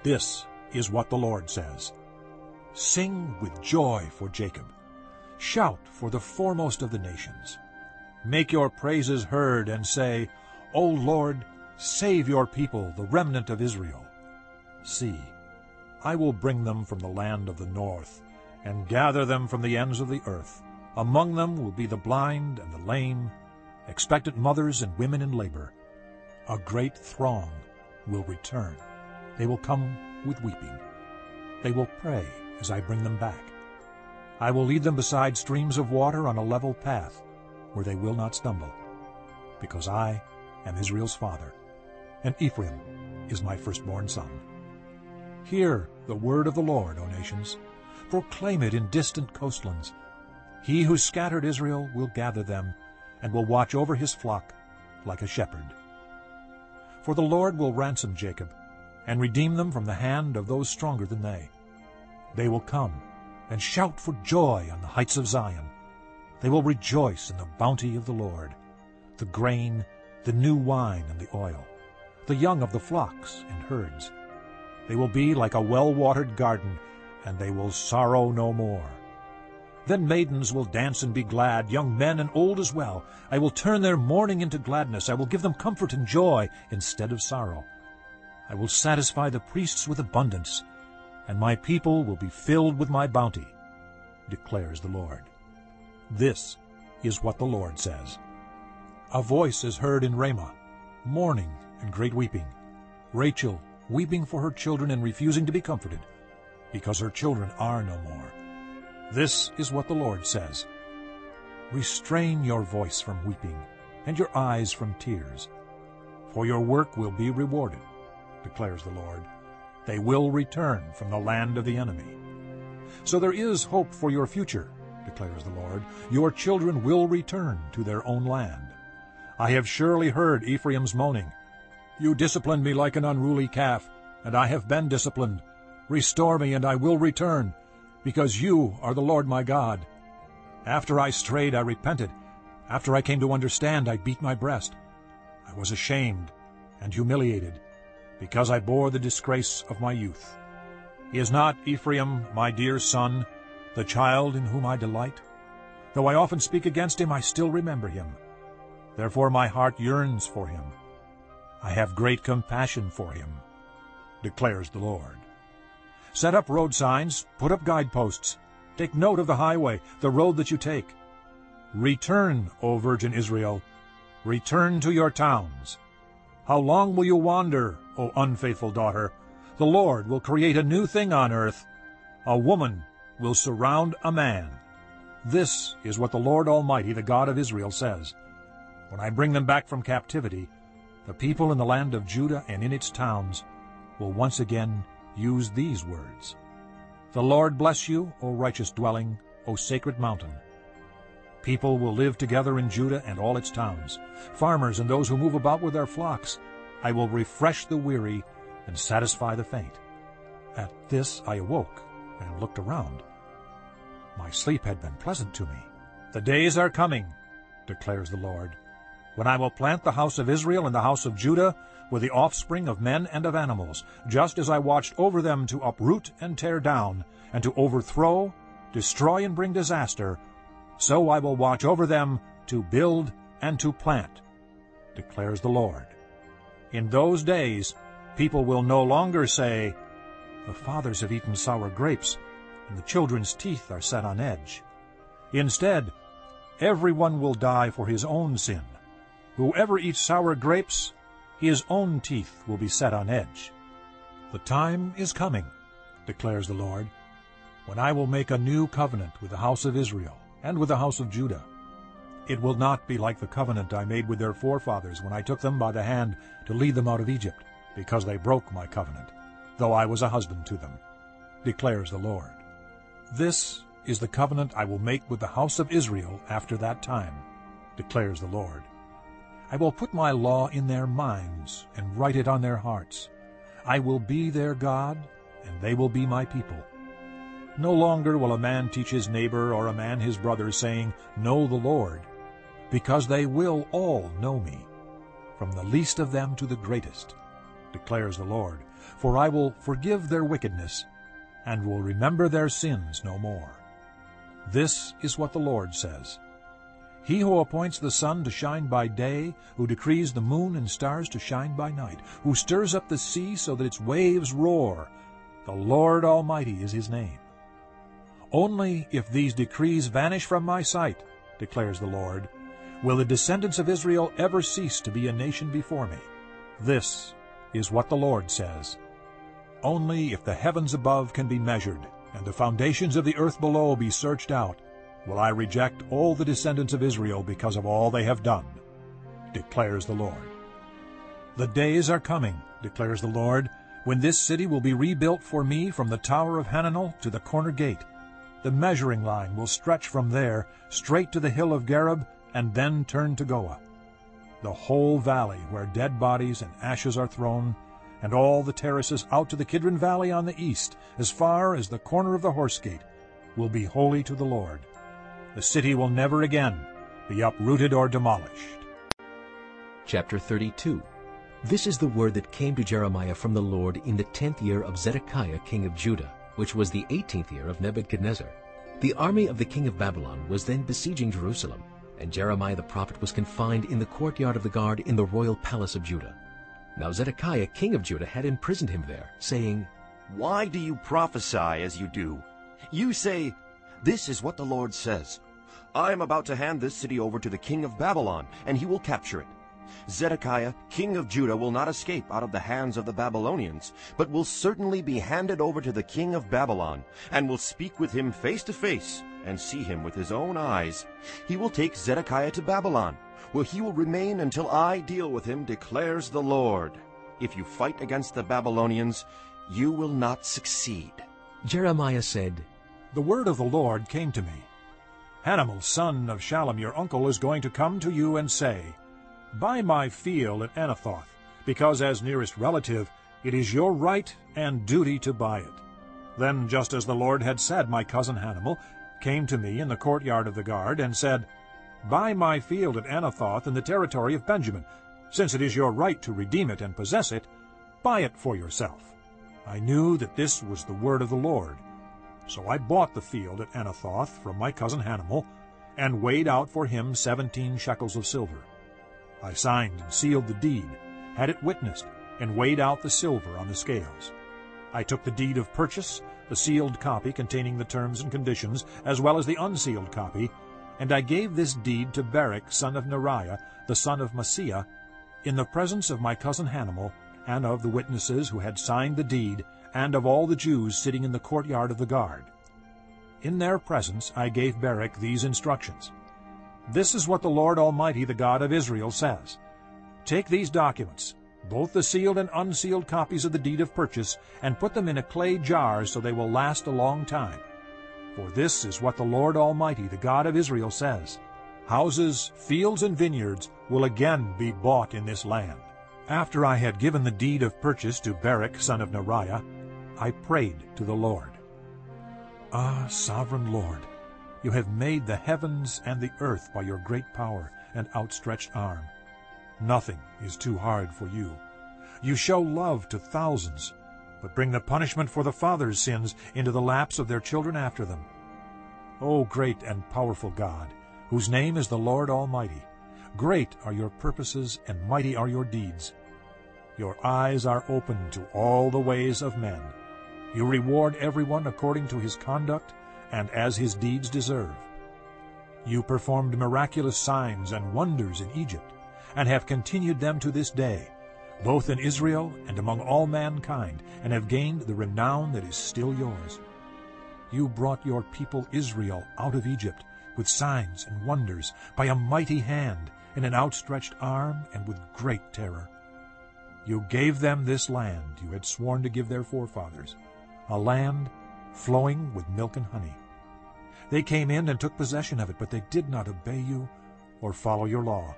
This is what the Lord says. Sing with joy for Jacob. Shout for the foremost of the nations. Make your praises heard and say, O Lord, save your people, the remnant of Israel. See, I will bring them from the land of the north, and gather them from the ends of the earth. Among them will be the blind and the lame, expectant mothers and women in labor. A great throng will return. They will come with weeping. They will pray as I bring them back. I will lead them beside streams of water on a level path, where they will not stumble, because I am Israel's father, and Ephraim is my firstborn son. Hear the word of the Lord, O nations. Proclaim it in distant coastlands. He who scattered Israel will gather them, and will watch over his flock like a shepherd. For the Lord will ransom Jacob, and redeem them from the hand of those stronger than they. They will come and shout for joy on the heights of Zion. They will rejoice in the bounty of the Lord, the grain, the new wine, and the oil, the young of the flocks and herds. They will be like a well-watered garden, and they will sorrow no more. Then maidens will dance and be glad, young men and old as well. I will turn their mourning into gladness. I will give them comfort and joy instead of sorrow. I will satisfy the priests with abundance, and my people will be filled with my bounty, declares the Lord. This is what the Lord says. A voice is heard in Ramah, mourning and great weeping. Rachel weeping for her children and refusing to be comforted, because her children are no more. This is what the Lord says. Restrain your voice from weeping, and your eyes from tears. For your work will be rewarded, declares the Lord. They will return from the land of the enemy. So there is hope for your future, declares the Lord. Your children will return to their own land. I have surely heard Ephraim's moaning. You disciplined me like an unruly calf, and I have been disciplined. Restore me, and I will return, because you are the Lord my God. After I strayed, I repented. After I came to understand, I beat my breast. I was ashamed and humiliated, because I bore the disgrace of my youth. Is not Ephraim my dear son, the child in whom I delight? Though I often speak against him, I still remember him. Therefore my heart yearns for him. I have great compassion for him, declares the Lord. Set up road signs, put up guideposts. Take note of the highway, the road that you take. Return, O Virgin Israel, return to your towns. How long will you wander, O unfaithful daughter? The Lord will create a new thing on earth. A woman will surround a man. This is what the Lord Almighty, the God of Israel, says. When I bring them back from captivity, the people in the land of Judah and in its towns will once again use these words. The Lord bless you, O righteous dwelling, O sacred mountain. People will live together in Judah and all its towns, farmers and those who move about with their flocks. I will refresh the weary and satisfy the faint. At this I awoke and looked around. My sleep had been pleasant to me. The days are coming, declares the Lord, when I will plant the house of Israel and the house of Judah with the offspring of men and of animals, just as I watched over them to uproot and tear down, and to overthrow, destroy, and bring disaster, so I will watch over them to build and to plant, declares the Lord. In those days people will no longer say, The fathers have eaten sour grapes, and the children's teeth are set on edge. Instead, everyone will die for his own sin, Whoever eats sour grapes, his own teeth will be set on edge. The time is coming, declares the Lord, when I will make a new covenant with the house of Israel and with the house of Judah. It will not be like the covenant I made with their forefathers when I took them by the hand to lead them out of Egypt, because they broke my covenant, though I was a husband to them, declares the Lord. This is the covenant I will make with the house of Israel after that time, declares the Lord. I will put my law in their minds and write it on their hearts. I will be their God, and they will be my people. No longer will a man teach his neighbor or a man his brother, saying, Know the Lord, because they will all know me, from the least of them to the greatest, declares the Lord. For I will forgive their wickedness, and will remember their sins no more. This is what the Lord says. He who appoints the sun to shine by day, who decrees the moon and stars to shine by night, who stirs up the sea so that its waves roar, the Lord Almighty is his name. Only if these decrees vanish from my sight, declares the Lord, will the descendants of Israel ever cease to be a nation before me. This is what the Lord says. Only if the heavens above can be measured, and the foundations of the earth below be searched out, will I reject all the descendants of Israel because of all they have done, declares the Lord. The days are coming, declares the Lord, when this city will be rebuilt for me from the tower of Hananel to the corner gate. The measuring line will stretch from there straight to the hill of Gareb and then turn to Goah. The whole valley where dead bodies and ashes are thrown, and all the terraces out to the Kidron Valley on the east, as far as the corner of the horse gate, will be holy to the Lord. The city will never again be uprooted or demolished. Chapter 32 This is the word that came to Jeremiah from the Lord in the tenth year of Zedekiah king of Judah, which was the eighteenth year of Nebuchadnezzar. The army of the king of Babylon was then besieging Jerusalem, and Jeremiah the prophet was confined in the courtyard of the guard in the royal palace of Judah. Now Zedekiah king of Judah had imprisoned him there, saying, Why do you prophesy as you do? You say, This is what the Lord says. I am about to hand this city over to the king of Babylon, and he will capture it. Zedekiah, king of Judah, will not escape out of the hands of the Babylonians, but will certainly be handed over to the king of Babylon, and will speak with him face to face, and see him with his own eyes. He will take Zedekiah to Babylon, where he will remain until I deal with him, declares the Lord. If you fight against the Babylonians, you will not succeed. Jeremiah said, The word of the Lord came to me. Hanamel, son of Shallum, your uncle, is going to come to you and say, Buy my field at Anathoth, because as nearest relative it is your right and duty to buy it. Then, just as the Lord had said, my cousin Hanamel came to me in the courtyard of the guard and said, Buy my field at Anathoth in the territory of Benjamin. Since it is your right to redeem it and possess it, buy it for yourself. I knew that this was the word of the Lord. So I bought the field at Anathoth from my cousin Hanamel, and weighed out for him seventeen shekels of silver. I signed and sealed the deed, had it witnessed, and weighed out the silver on the scales. I took the deed of purchase, the sealed copy containing the terms and conditions, as well as the unsealed copy, and I gave this deed to Baruch son of Neriah, the son of Mahseiah, in the presence of my cousin Hanamel, and of the witnesses who had signed the deed, and of all the Jews sitting in the courtyard of the guard. In their presence I gave Baruch these instructions. This is what the Lord Almighty, the God of Israel, says. Take these documents, both the sealed and unsealed copies of the deed of purchase, and put them in a clay jar so they will last a long time. For this is what the Lord Almighty, the God of Israel, says. Houses, fields, and vineyards will again be bought in this land. After I had given the deed of purchase to Baruch son of Neriah, I prayed to the Lord. Ah, sovereign Lord, you have made the heavens and the earth by your great power and outstretched arm. Nothing is too hard for you. You show love to thousands, but bring the punishment for the fathers' sins into the laps of their children after them. O great and powerful God, whose name is the Lord Almighty, great are your purposes and mighty are your deeds. Your eyes are open to all the ways of men. You reward everyone according to his conduct and as his deeds deserve. You performed miraculous signs and wonders in Egypt, and have continued them to this day, both in Israel and among all mankind, and have gained the renown that is still yours. You brought your people Israel out of Egypt with signs and wonders, by a mighty hand, in an outstretched arm, and with great terror. You gave them this land you had sworn to give their forefathers, a land flowing with milk and honey. They came in and took possession of it, but they did not obey you or follow your law.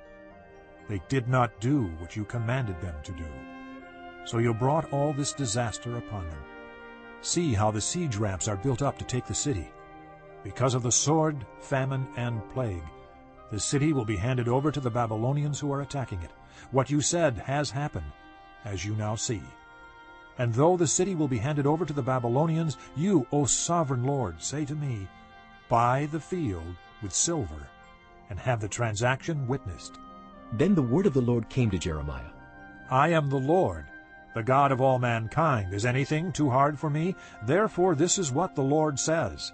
They did not do what you commanded them to do. So you brought all this disaster upon them. See how the siege ramps are built up to take the city. Because of the sword, famine, and plague, the city will be handed over to the Babylonians who are attacking it. What you said has happened, as you now see. And though the city will be handed over to the Babylonians, you, O sovereign Lord, say to me, Buy the field with silver, and have the transaction witnessed. Then the word of the Lord came to Jeremiah. I am the Lord, the God of all mankind. Is anything too hard for me? Therefore this is what the Lord says.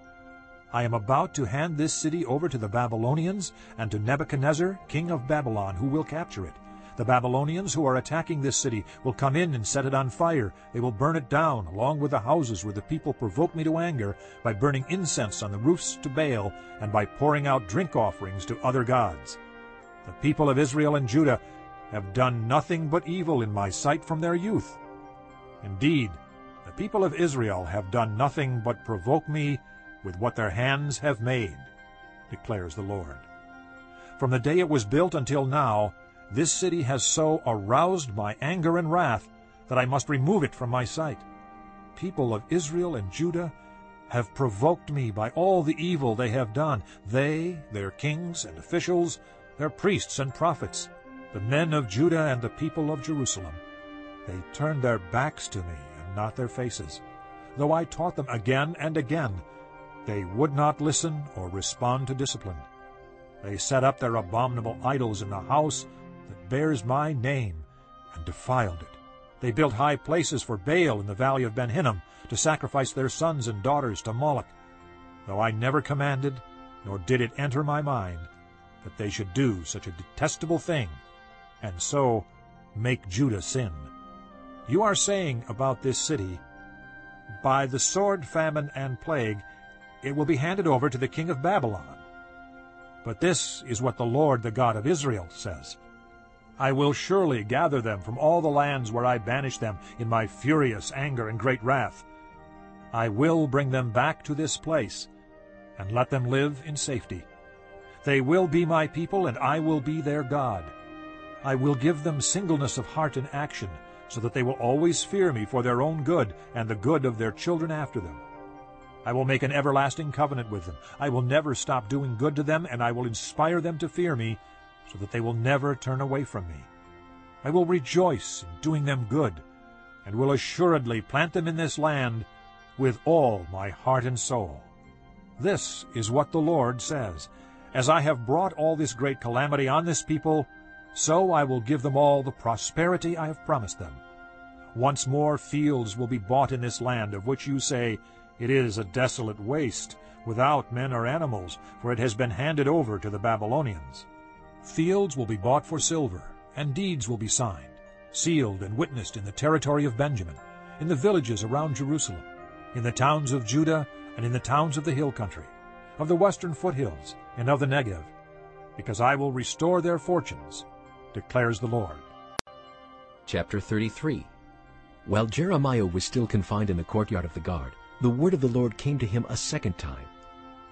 I am about to hand this city over to the Babylonians and to Nebuchadnezzar, king of Babylon, who will capture it. The Babylonians who are attacking this city will come in and set it on fire. They will burn it down, along with the houses where the people provoke me to anger, by burning incense on the roofs to Baal, and by pouring out drink offerings to other gods. The people of Israel and Judah have done nothing but evil in my sight from their youth. Indeed, the people of Israel have done nothing but provoke me with what their hands have made, declares the Lord. From the day it was built until now, this city has so aroused my anger and wrath that I must remove it from my sight. People of Israel and Judah have provoked me by all the evil they have done, they, their kings and officials, their priests and prophets, the men of Judah and the people of Jerusalem. They turned their backs to me, and not their faces. Though I taught them again and again, they would not listen or respond to discipline. They set up their abominable idols in the house bears my name, and defiled it. They built high places for Baal in the valley of Ben Hinnom, to sacrifice their sons and daughters to Molech, though I never commanded, nor did it enter my mind, that they should do such a detestable thing, and so make Judah sin. You are saying about this city, By the sword, famine, and plague it will be handed over to the king of Babylon. But this is what the Lord, the God of Israel, says. I will surely gather them from all the lands where I banished them in my furious anger and great wrath. I will bring them back to this place, and let them live in safety. They will be my people, and I will be their God. I will give them singleness of heart and action, so that they will always fear me for their own good and the good of their children after them. I will make an everlasting covenant with them. I will never stop doing good to them, and I will inspire them to fear me, so that they will never turn away from me. I will rejoice in doing them good, and will assuredly plant them in this land with all my heart and soul. This is what the Lord says. As I have brought all this great calamity on this people, so I will give them all the prosperity I have promised them. Once more fields will be bought in this land, of which you say, It is a desolate waste, without men or animals, for it has been handed over to the Babylonians. Fields will be bought for silver, and deeds will be signed, sealed and witnessed in the territory of Benjamin, in the villages around Jerusalem, in the towns of Judah, and in the towns of the hill country, of the western foothills, and of the Negev, because I will restore their fortunes, declares the Lord. Chapter 33 While Jeremiah was still confined in the courtyard of the guard, the word of the Lord came to him a second time.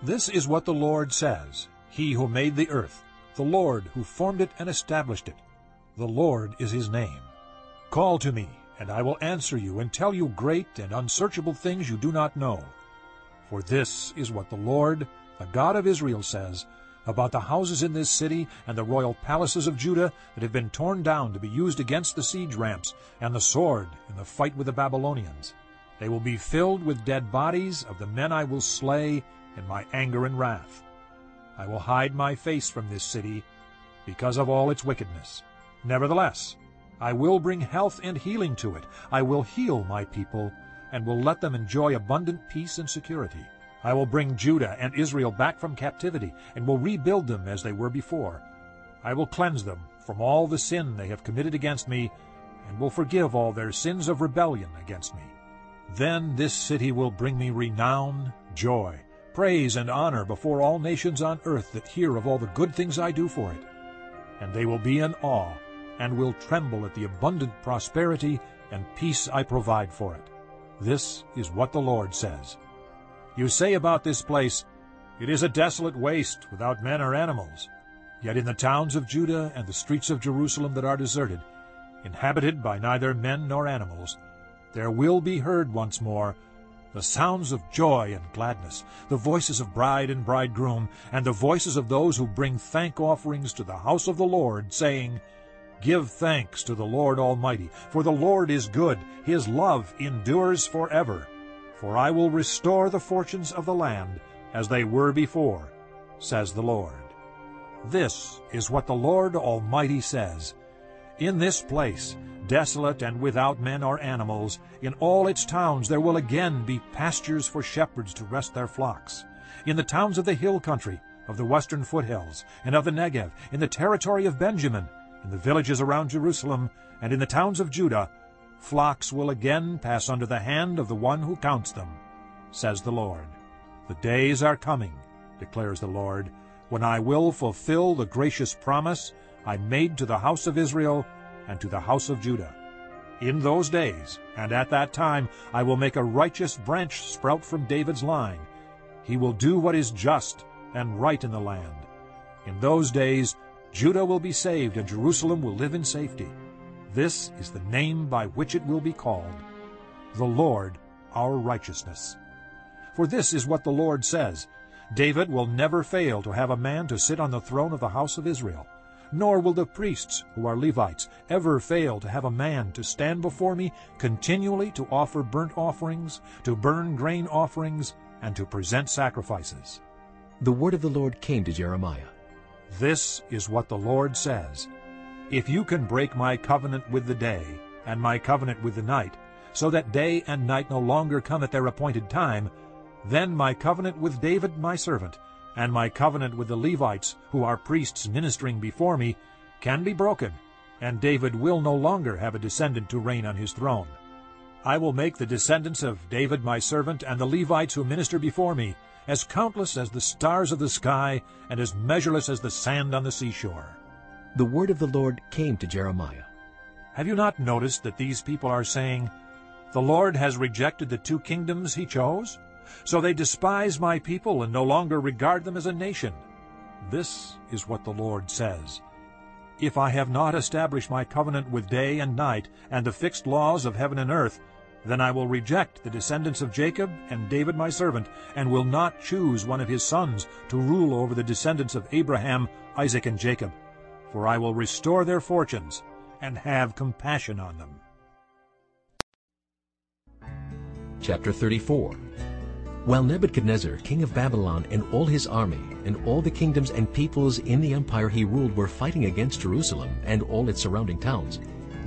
This is what the Lord says, He who made the earth, the Lord who formed it and established it. The Lord is his name. Call to me, and I will answer you and tell you great and unsearchable things you do not know. For this is what the Lord, the God of Israel, says about the houses in this city and the royal palaces of Judah that have been torn down to be used against the siege ramps and the sword in the fight with the Babylonians. They will be filled with dead bodies of the men I will slay in my anger and wrath. I will hide my face from this city because of all its wickedness. Nevertheless, I will bring health and healing to it. I will heal my people and will let them enjoy abundant peace and security. I will bring Judah and Israel back from captivity and will rebuild them as they were before. I will cleanse them from all the sin they have committed against me and will forgive all their sins of rebellion against me. Then this city will bring me renown, joy, praise, and honor before all nations on earth that hear of all the good things I do for it. And they will be in awe and will tremble at the abundant prosperity and peace I provide for it. This is what the Lord says. You say about this place, It is a desolate waste, without men or animals. Yet in the towns of Judah and the streets of Jerusalem that are deserted, inhabited by neither men nor animals, there will be heard once more the sounds of joy and gladness, the voices of bride and bridegroom, and the voices of those who bring thank offerings to the house of the Lord, saying, Give thanks to the Lord Almighty, for the Lord is good, his love endures forever. For I will restore the fortunes of the land as they were before, says the Lord. This is what the Lord Almighty says. In this place, desolate and without men or animals, in all its towns there will again be pastures for shepherds to rest their flocks. In the towns of the hill country, of the western foothills, and of the Negev, in the territory of Benjamin, in the villages around Jerusalem, and in the towns of Judah, flocks will again pass under the hand of the one who counts them, says the Lord. The days are coming, declares the Lord, when I will fulfill the gracious promise I made to the house of Israel and to the house of Judah. In those days, and at that time, I will make a righteous branch sprout from David's line. He will do what is just and right in the land. In those days, Judah will be saved, and Jerusalem will live in safety. This is the name by which it will be called, the Lord our righteousness. For this is what the Lord says, David will never fail to have a man to sit on the throne of the house of Israel. Nor will the priests, who are Levites, ever fail to have a man to stand before me continually to offer burnt offerings, to burn grain offerings, and to present sacrifices. The word of the Lord came to Jeremiah. This is what the Lord says. If you can break my covenant with the day, and my covenant with the night, so that day and night no longer come at their appointed time, then my covenant with David my servant, and my covenant with the Levites, who are priests ministering before me, can be broken, and David will no longer have a descendant to reign on his throne. I will make the descendants of David my servant and the Levites who minister before me as countless as the stars of the sky and as measureless as the sand on the seashore. The word of the Lord came to Jeremiah. Have you not noticed that these people are saying, The Lord has rejected the two kingdoms he chose? So they despise my people and no longer regard them as a nation. This is what the Lord says. If I have not established my covenant with day and night and the fixed laws of heaven and earth, then I will reject the descendants of Jacob and David my servant, and will not choose one of his sons to rule over the descendants of Abraham, Isaac, and Jacob. For I will restore their fortunes and have compassion on them. Chapter 34 While Nebuchadnezzar, king of Babylon, and all his army, and all the kingdoms and peoples in the empire he ruled were fighting against Jerusalem and all its surrounding towns,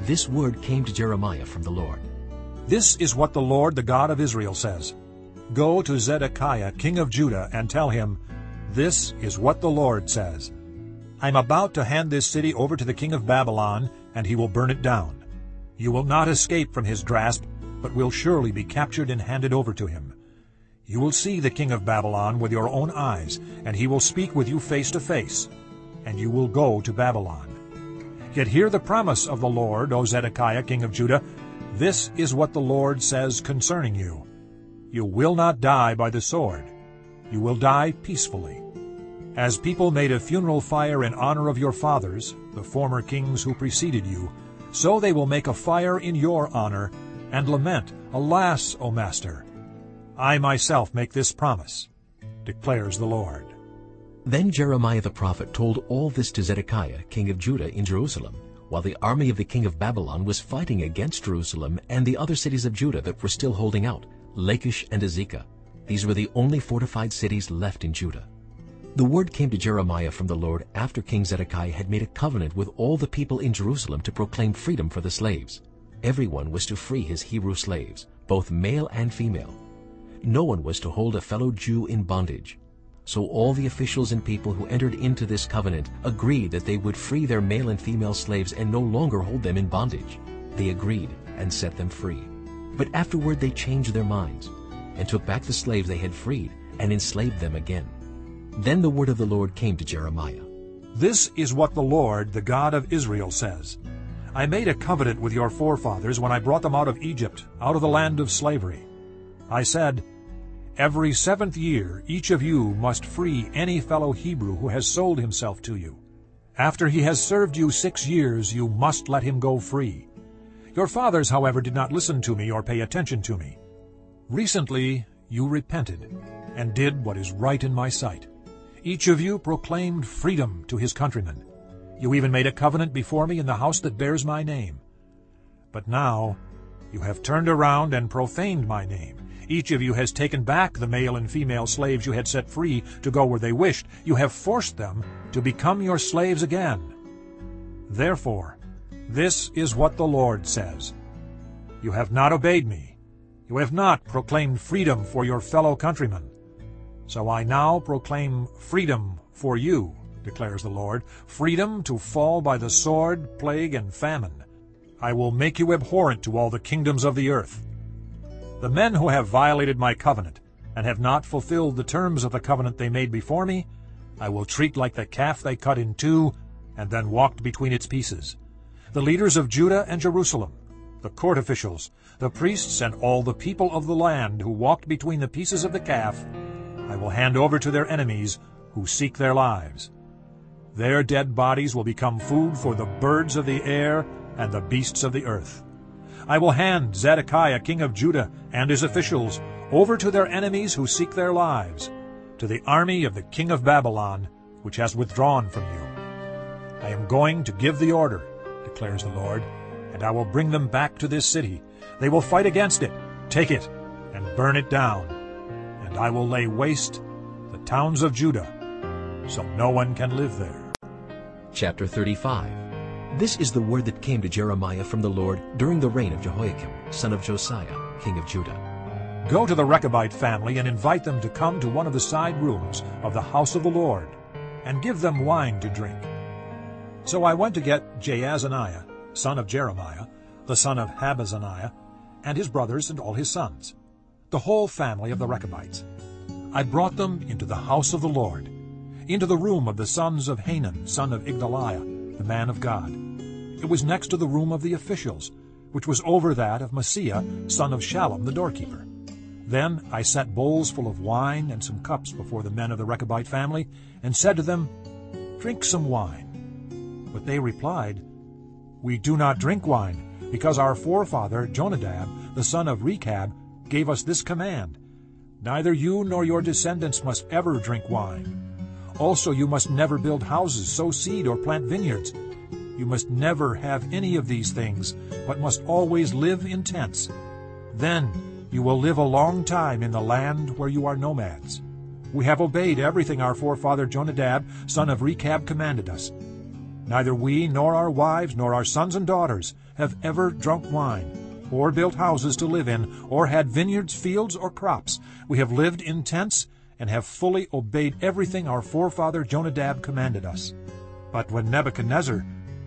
this word came to Jeremiah from the Lord. This is what the Lord, the God of Israel, says. Go to Zedekiah, king of Judah, and tell him, This is what the Lord says. I am about to hand this city over to the king of Babylon, and he will burn it down. You will not escape from his grasp, but will surely be captured and handed over to him. You will see the king of Babylon with your own eyes, and he will speak with you face to face, and you will go to Babylon. Yet hear the promise of the Lord, O Zedekiah, king of Judah. This is what the Lord says concerning you. You will not die by the sword. You will die peacefully. As people made a funeral fire in honor of your fathers, the former kings who preceded you, so they will make a fire in your honor, and lament, Alas, O Master! I myself make this promise, declares the Lord. Then Jeremiah the prophet told all this to Zedekiah, king of Judah, in Jerusalem, while the army of the king of Babylon was fighting against Jerusalem and the other cities of Judah that were still holding out, Lachish and Azekah. These were the only fortified cities left in Judah. The word came to Jeremiah from the Lord after King Zedekiah had made a covenant with all the people in Jerusalem to proclaim freedom for the slaves. Everyone was to free his Hebrew slaves, both male and female. No one was to hold a fellow Jew in bondage. So all the officials and people who entered into this covenant agreed that they would free their male and female slaves and no longer hold them in bondage. They agreed and set them free. But afterward they changed their minds and took back the slaves they had freed and enslaved them again. Then the word of the Lord came to Jeremiah. This is what the Lord, the God of Israel, says. I made a covenant with your forefathers when I brought them out of Egypt, out of the land of slavery. I said, Every seventh year each of you must free any fellow Hebrew who has sold himself to you. After he has served you six years, you must let him go free. Your fathers, however, did not listen to me or pay attention to me. Recently you repented and did what is right in my sight. Each of you proclaimed freedom to his countrymen. You even made a covenant before me in the house that bears my name. But now you have turned around and profaned my name. Each of you has taken back the male and female slaves you had set free to go where they wished. You have forced them to become your slaves again. Therefore, this is what the Lord says. You have not obeyed me. You have not proclaimed freedom for your fellow countrymen. So I now proclaim freedom for you, declares the Lord, freedom to fall by the sword, plague, and famine. I will make you abhorrent to all the kingdoms of the earth. The men who have violated my covenant and have not fulfilled the terms of the covenant they made before me, I will treat like the calf they cut in two and then walked between its pieces. The leaders of Judah and Jerusalem, the court officials, the priests, and all the people of the land who walked between the pieces of the calf, I will hand over to their enemies who seek their lives. Their dead bodies will become food for the birds of the air and the beasts of the earth. I will hand Zedekiah king of Judah and his officials over to their enemies who seek their lives, to the army of the king of Babylon, which has withdrawn from you. I am going to give the order, declares the Lord, and I will bring them back to this city. They will fight against it, take it, and burn it down. And I will lay waste the towns of Judah, so no one can live there. Chapter 35 This is the word that came to Jeremiah from the Lord during the reign of Jehoiakim, son of Josiah, king of Judah. Go to the Rechabite family and invite them to come to one of the side rooms of the house of the Lord, and give them wine to drink. So I went to get Jaazaniah, son of Jeremiah, the son of Habazziniah, and his brothers and all his sons, the whole family of the Rechabites. I brought them into the house of the Lord, into the room of the sons of Hanan, son of Igdaliah, the man of God. It was next to the room of the officials, which was over that of Maaseiah, son of Shallum, the doorkeeper. Then I set bowls full of wine and some cups before the men of the Rechabite family, and said to them, Drink some wine. But they replied, We do not drink wine, because our forefather Jonadab, the son of Rechab, gave us this command, Neither you nor your descendants must ever drink wine. Also you must never build houses, sow seed, or plant vineyards. You must never have any of these things, but must always live in tents. Then you will live a long time in the land where you are nomads. We have obeyed everything our forefather Jonadab, son of Rechab, commanded us. Neither we nor our wives nor our sons and daughters have ever drunk wine, or built houses to live in, or had vineyards, fields, or crops. We have lived in tents and have fully obeyed everything our forefather Jonadab commanded us. But when Nebuchadnezzar,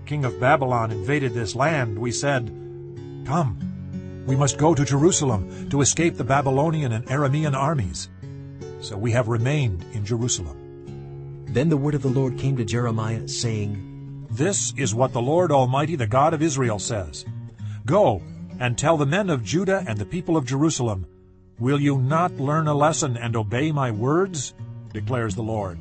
king of Babylon, invaded this land, we said, Come, we must go to Jerusalem to escape the Babylonian and Aramean armies. So we have remained in Jerusalem. Then the word of the Lord came to Jeremiah, saying, This is what the Lord Almighty, the God of Israel, says. Go and tell the men of Judah and the people of Jerusalem, Will you not learn a lesson and obey my words? declares the Lord.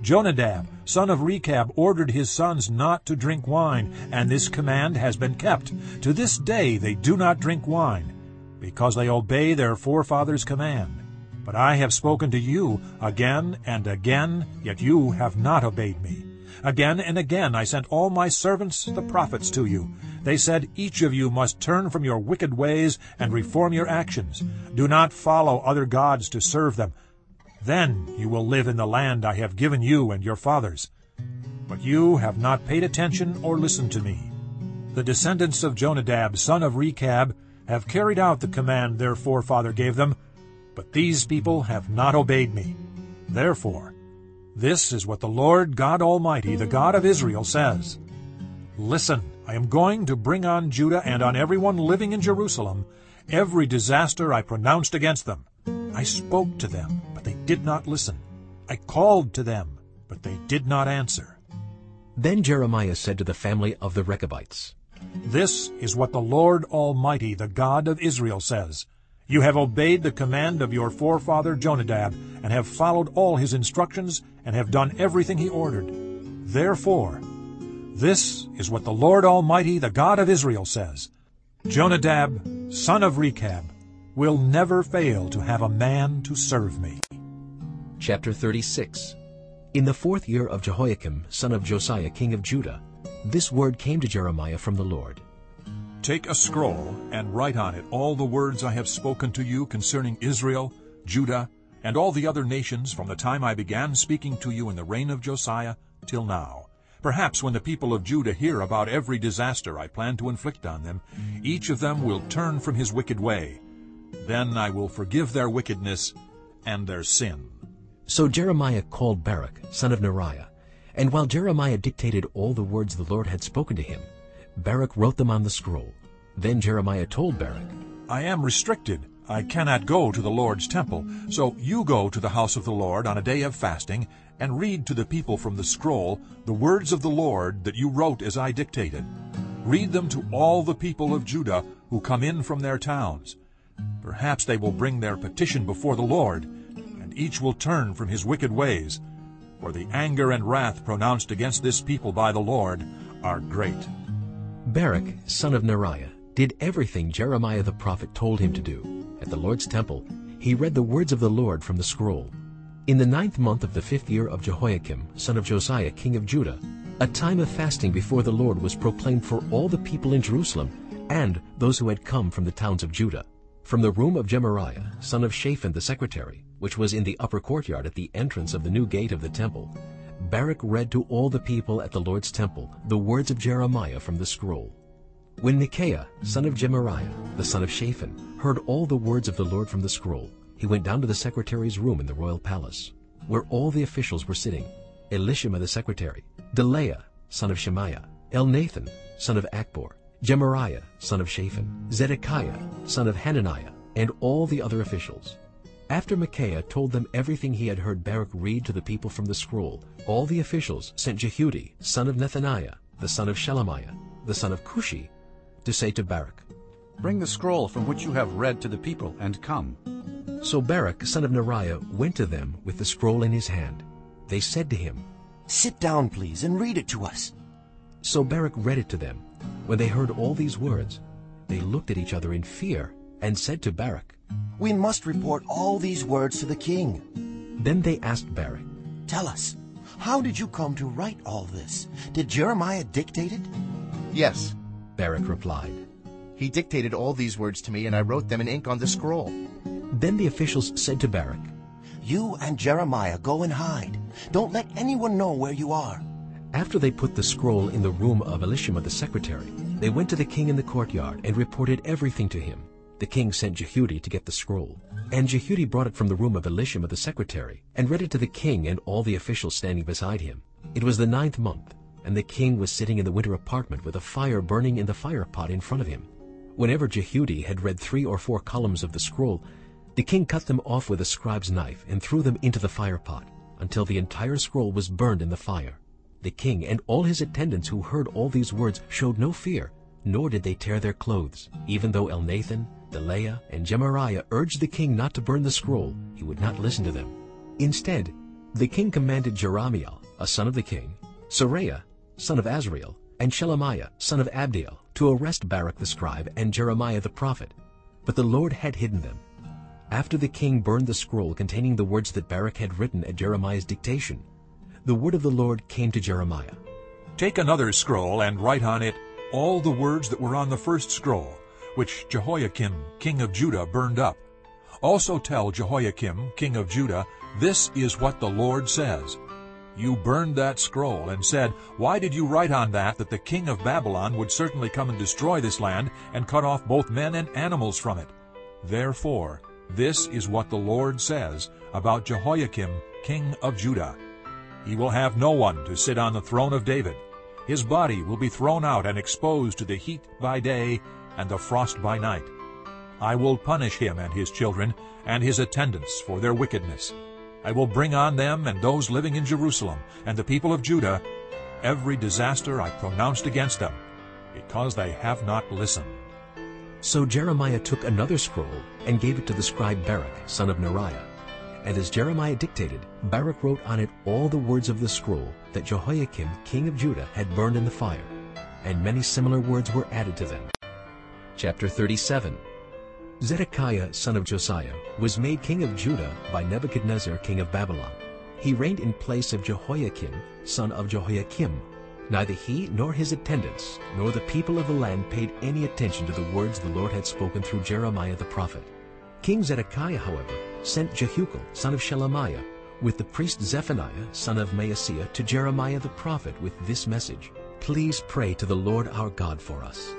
Jonadab, son of Rechab, ordered his sons not to drink wine, and this command has been kept. To this day they do not drink wine, because they obey their forefathers' command. But I have spoken to you again and again, yet you have not obeyed me. Again and again I sent all my servants the prophets to you. They said, Each of you must turn from your wicked ways and reform your actions. Do not follow other gods to serve them. Then you will live in the land I have given you and your fathers. But you have not paid attention or listened to me. The descendants of Jonadab, son of Rechab, have carried out the command their forefather gave them, but these people have not obeyed me. Therefore, this is what the Lord God Almighty, the God of Israel, says. Listen, I am going to bring on Judah and on everyone living in Jerusalem every disaster I pronounced against them. I spoke to them, but they did not listen. I called to them, but they did not answer. Then Jeremiah said to the family of the Rechabites, This is what the Lord Almighty, the God of Israel, says. You have obeyed the command of your forefather Jonadab, and have followed all his instructions, and have done everything he ordered. Therefore, this is what the Lord Almighty, the God of Israel, says. Jonadab, son of Rechab, will never fail to have a man to serve me. Chapter 36 In the fourth year of Jehoiakim, son of Josiah, king of Judah, this word came to Jeremiah from the Lord. Take a scroll and write on it all the words I have spoken to you concerning Israel, Judah, and all the other nations from the time I began speaking to you in the reign of Josiah till now. Perhaps when the people of Judah hear about every disaster I plan to inflict on them, each of them will turn from his wicked way. Then I will forgive their wickedness and their sin. So Jeremiah called Baruch, son of Neriah, and while Jeremiah dictated all the words the Lord had spoken to him, Baruch wrote them on the scroll. Then Jeremiah told Baruch, I am restricted. I cannot go to the Lord's temple. So you go to the house of the Lord on a day of fasting, and read to the people from the scroll the words of the Lord that you wrote as I dictated. Read them to all the people of Judah who come in from their towns. Perhaps they will bring their petition before the Lord, each will turn from his wicked ways, for the anger and wrath pronounced against this people by the Lord are great. Baruch, son of Neriah, did everything Jeremiah the prophet told him to do. At the Lord's temple, he read the words of the Lord from the scroll. In the ninth month of the fifth year of Jehoiakim, son of Josiah, king of Judah, A time of fasting before the Lord was proclaimed for all the people in Jerusalem and those who had come from the towns of Judah. From the room of Gemariah, son of Shaphan the secretary, which was in the upper courtyard at the entrance of the new gate of the temple, Baruch read to all the people at the Lord's temple the words of Jeremiah from the scroll. When Micaiah, son of Gemariah, the son of Shaphan, heard all the words of the Lord from the scroll, he went down to the secretary's room in the royal palace, where all the officials were sitting, Elishama the secretary, Delaiah, son of Shemaiah, Elnathan, son of Acbor, Gemariah, son of Shaphan, Zedekiah, son of Hananiah, and all the other officials. After Micaiah told them everything he had heard Baruch read to the people from the scroll, all the officials sent Jehudi, son of Nethaniah, the son of Shelemiah, the son of Cushi, to say to Baruch, Bring the scroll from which you have read to the people, and come. So Baruch, son of Neriah, went to them with the scroll in his hand. They said to him, Sit down, please, and read it to us. So Baruch read it to them. When they heard all these words, they looked at each other in fear and said to Baruch, We must report all these words to the king. Then they asked Baruch, Tell us, how did you come to write all this? Did Jeremiah dictate it? Yes, Baruch replied. he dictated all these words to me, and I wrote them in ink on the scroll. Then the officials said to Baruch, You and Jeremiah go and hide. Don't let anyone know where you are. After they put the scroll in the room of Elishama the secretary, they went to the king in the courtyard and reported everything to him. The king sent Jehudi to get the scroll. And Jehudi brought it from the room of Elishama the secretary, and read it to the king and all the officials standing beside him. It was the ninth month, and the king was sitting in the winter apartment with a fire burning in the fire pot in front of him. Whenever Jehudi had read three or four columns of the scroll, the king cut them off with a scribe's knife and threw them into the fire pot, until the entire scroll was burned in the fire. The king and all his attendants who heard all these words showed no fear, nor did they tear their clothes. Even though Elnathan, Delaiah, and Gemariah urged the king not to burn the scroll, he would not listen to them. Instead, the king commanded Jerahmeel, a son of the king, Seraiah, son of Azriel, and Shelemiah, son of Abdeel, to arrest Baruch the scribe and Jeremiah the prophet. But the Lord had hidden them. After the king burned the scroll containing the words that Baruch had written at Jeremiah's dictation, the word of the Lord came to Jeremiah. Take another scroll and write on it all the words that were on the first scroll, which Jehoiakim, king of Judah, burned up. Also tell Jehoiakim, king of Judah, this is what the Lord says. You burned that scroll and said, Why did you write on that that the king of Babylon would certainly come and destroy this land and cut off both men and animals from it? Therefore, this is what the Lord says about Jehoiakim, king of Judah. He will have no one to sit on the throne of David. His body will be thrown out and exposed to the heat by day and the frost by night. I will punish him and his children and his attendants for their wickedness. I will bring on them and those living in Jerusalem and the people of Judah every disaster I pronounced against them, because they have not listened. So Jeremiah took another scroll and gave it to the scribe Baruch, son of Neriah. And as Jeremiah dictated, Baruch wrote on it all the words of the scroll that Jehoiakim, king of Judah, had burned in the fire, and many similar words were added to them. Chapter 37 Zedekiah, son of Josiah, was made king of Judah by Nebuchadnezzar, king of Babylon. He reigned in place of Jehoiachin, son of Jehoiakim. Neither he nor his attendants, nor the people of the land paid any attention to the words the Lord had spoken through Jeremiah the prophet. King Zedekiah, however, sent Jehucal, son of Shelemiah, with the priest Zephaniah, son of Maaseiah, to Jeremiah the prophet with this message, Please pray to the Lord our God for us.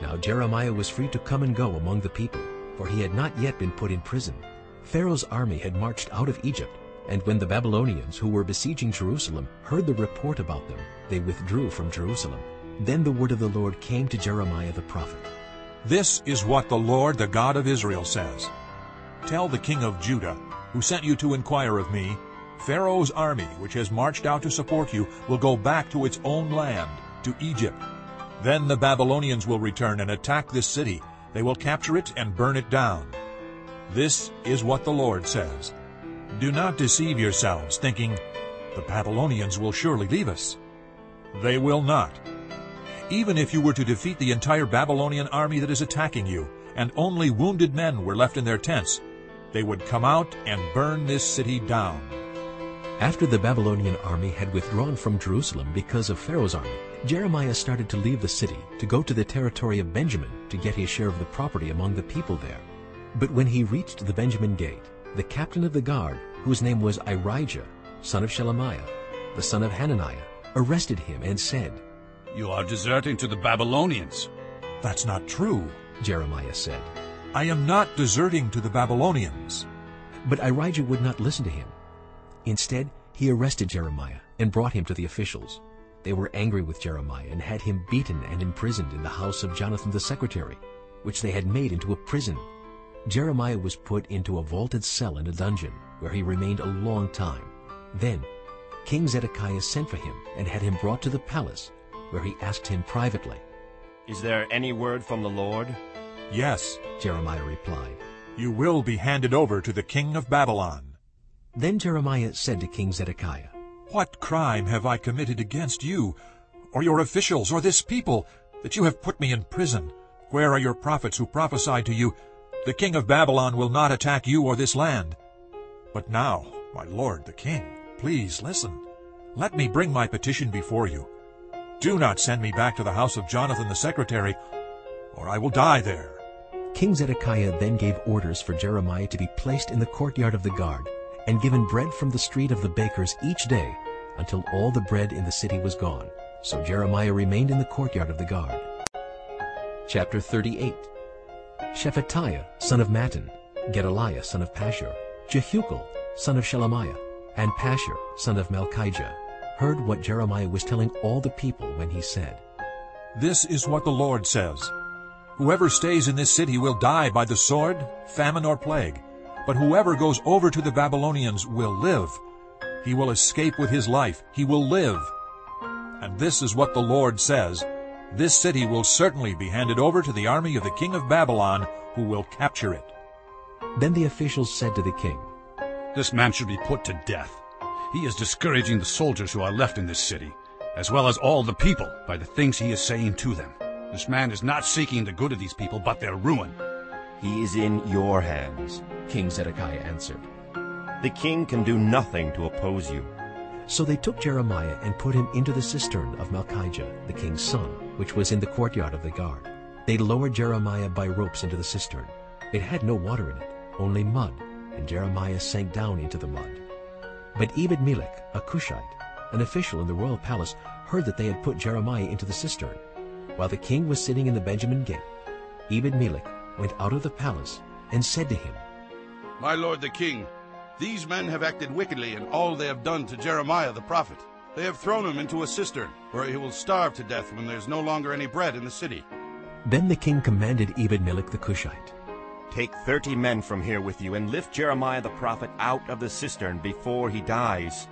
Now Jeremiah was free to come and go among the people, for he had not yet been put in prison. Pharaoh's army had marched out of Egypt, and when the Babylonians who were besieging Jerusalem heard the report about them, they withdrew from Jerusalem. Then the word of the Lord came to Jeremiah the prophet. This is what the Lord, the God of Israel, says. Tell the king of Judah, who sent you to inquire of me, Pharaoh's army, which has marched out to support you, will go back to its own land, to Egypt. Then the Babylonians will return and attack this city. They will capture it and burn it down. This is what the Lord says. Do not deceive yourselves, thinking, The Babylonians will surely leave us. They will not. Even if you were to defeat the entire Babylonian army that is attacking you, and only wounded men were left in their tents, they would come out and burn this city down. After the Babylonian army had withdrawn from Jerusalem because of Pharaoh's army, Jeremiah started to leave the city to go to the territory of Benjamin to get his share of the property among the people there. But when he reached the Benjamin gate, the captain of the guard, whose name was Irijah, son of Shelemiah, the son of Hananiah, arrested him and said, You are deserting to the Babylonians. That's not true. Jeremiah said. I am not deserting to the Babylonians. But Irijah would not listen to him. Instead, he arrested Jeremiah and brought him to the officials. They were angry with Jeremiah and had him beaten and imprisoned in the house of Jonathan the secretary, which they had made into a prison. Jeremiah was put into a vaulted cell in a dungeon, where he remained a long time. Then King Zedekiah sent for him and had him brought to the palace, where he asked him privately. Is there any word from the Lord? Yes, Jeremiah replied. you will be handed over to the king of Babylon. Then Jeremiah said to King Zedekiah, What crime have I committed against you, or your officials, or this people, that you have put me in prison? Where are your prophets who prophesied to you, The king of Babylon will not attack you or this land? But now, my lord the king, please listen. Let me bring my petition before you. Do not send me back to the house of Jonathan the secretary, or I will die there. King Zedekiah then gave orders for Jeremiah to be placed in the courtyard of the guard and given bread from the street of the bakers each day until all the bread in the city was gone. So Jeremiah remained in the courtyard of the guard. Chapter 38 Shephatiah, son of Mattan, Gedaliah, son of Pashur, Jehukal, son of Shelemiah, and Pashur, son of Malchijah, heard what Jeremiah was telling all the people when he said, This is what the Lord says. Whoever stays in this city will die by the sword, famine, or plague. But whoever goes over to the Babylonians will live. He will escape with his life. He will live. And this is what the Lord says. This city will certainly be handed over to the army of the king of Babylon, who will capture it. Then the officials said to the king, This man should be put to death. He is discouraging the soldiers who are left in this city, as well as all the people, by the things he is saying to them. This man is not seeking the good of these people, but their ruin. He is in your hands. King Zedekiah answered. The king can do nothing to oppose you. So they took Jeremiah and put him into the cistern of Malchijah, the king's son, which was in the courtyard of the guard. They lowered Jeremiah by ropes into the cistern. It had no water in it, only mud, and Jeremiah sank down into the mud. But Ebed-Melech, a Cushite, an official in the royal palace, heard that they had put Jeremiah into the cistern. While the king was sitting in the Benjamin gate, Ebed-Melech went out of the palace and said to him, My lord the king, these men have acted wickedly in all they have done to Jeremiah the prophet. They have thrown him into a cistern, where he will starve to death when there is no longer any bread in the city. Then the king commanded Ebed-Melech the Cushite, Take thirty men from here with you and lift Jeremiah the prophet out of the cistern before he dies.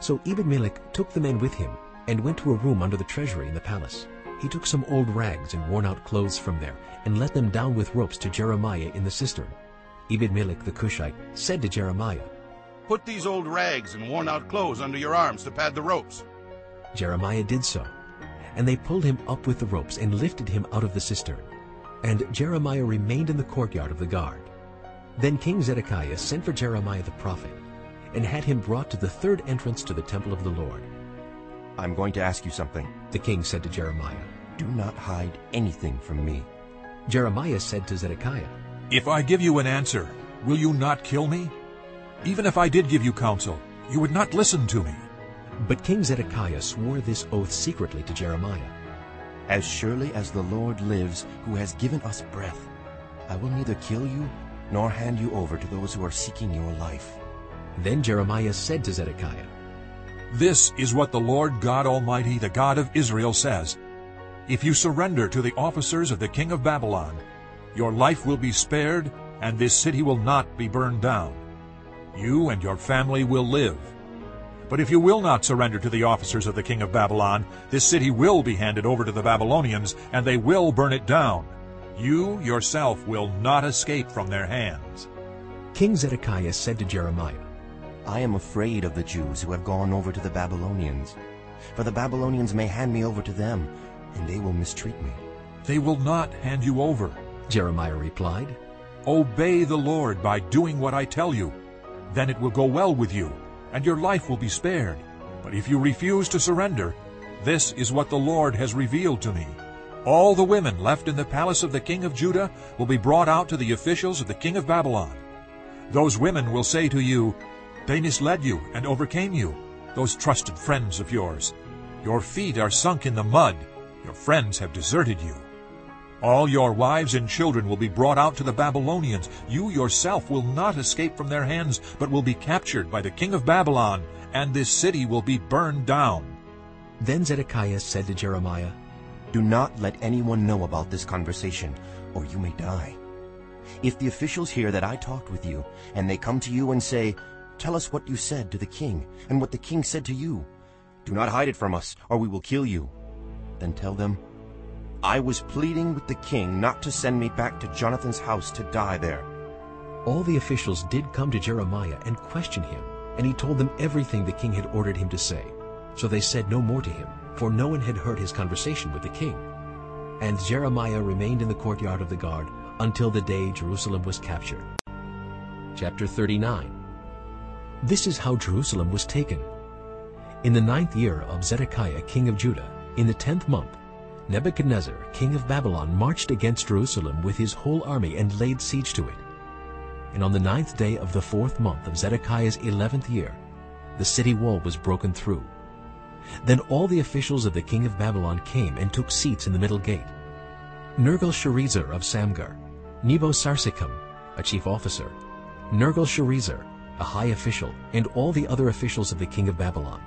So Ebed-Melech took the men with him and went to a room under the treasury in the palace. He took some old rags and worn-out clothes from there and let them down with ropes to Jeremiah in the cistern. Ebed-Melech the Cushite said to Jeremiah, Put these old rags and worn-out clothes under your arms to pad the ropes. Jeremiah did so. And they pulled him up with the ropes and lifted him out of the cistern. And Jeremiah remained in the courtyard of the guard. Then King Zedekiah sent for Jeremiah the prophet and had him brought to the third entrance to the temple of the Lord. I'm going to ask you something. The king said to Jeremiah. Do not hide anything from me. Jeremiah said to Zedekiah, If I give you an answer, will you not kill me? Even if I did give you counsel, you would not listen to me. But King Zedekiah swore this oath secretly to Jeremiah. As surely as the Lord lives, who has given us breath, I will neither kill you nor hand you over to those who are seeking your life. Then Jeremiah said to Zedekiah, This is what the Lord God Almighty, the God of Israel, says. If you surrender to the officers of the king of Babylon, your life will be spared, and this city will not be burned down. You and your family will live. But if you will not surrender to the officers of the king of Babylon, this city will be handed over to the Babylonians, and they will burn it down. You yourself will not escape from their hands. King Zedekiah said to Jeremiah, I am afraid of the Jews who have gone over to the Babylonians. For the Babylonians may hand me over to them, and they will mistreat me. They will not hand you over. Jeremiah replied. Obey the Lord by doing what I tell you. Then it will go well with you, and your life will be spared. But if you refuse to surrender, this is what the Lord has revealed to me. All the women left in the palace of the king of Judah will be brought out to the officials of the king of Babylon. Those women will say to you, They misled you and overcame you, those trusted friends of yours. Your feet are sunk in the mud. Your friends have deserted you. All your wives and children will be brought out to the Babylonians. You yourself will not escape from their hands, but will be captured by the king of Babylon, and this city will be burned down. Then Zedekiah said to Jeremiah, Do not let anyone know about this conversation, or you may die. If the officials hear that I talked with you, and they come to you and say, Tell us what you said to the king, and what the king said to you, do not hide it from us, or we will kill you. Then tell them, I was pleading with the king not to send me back to Jonathan's house to die there. All the officials did come to Jeremiah and question him, and he told them everything the king had ordered him to say. So they said no more to him, for no one had heard his conversation with the king. And Jeremiah remained in the courtyard of the guard until the day Jerusalem was captured. Chapter 39 This is how Jerusalem was taken. In the ninth year of Zedekiah king of Judah, in the tenth month, Nebuchadnezzar king of Babylon marched against Jerusalem with his whole army and laid siege to it. And on the ninth day of the fourth month of Zedekiah's eleventh year, the city wall was broken through. Then all the officials of the king of Babylon came and took seats in the middle gate. Nergal-Sharezer of Samgar, Nebo-Sarsekim, a chief officer, Nergal-Sharezer, a high official, and all the other officials of the king of Babylon.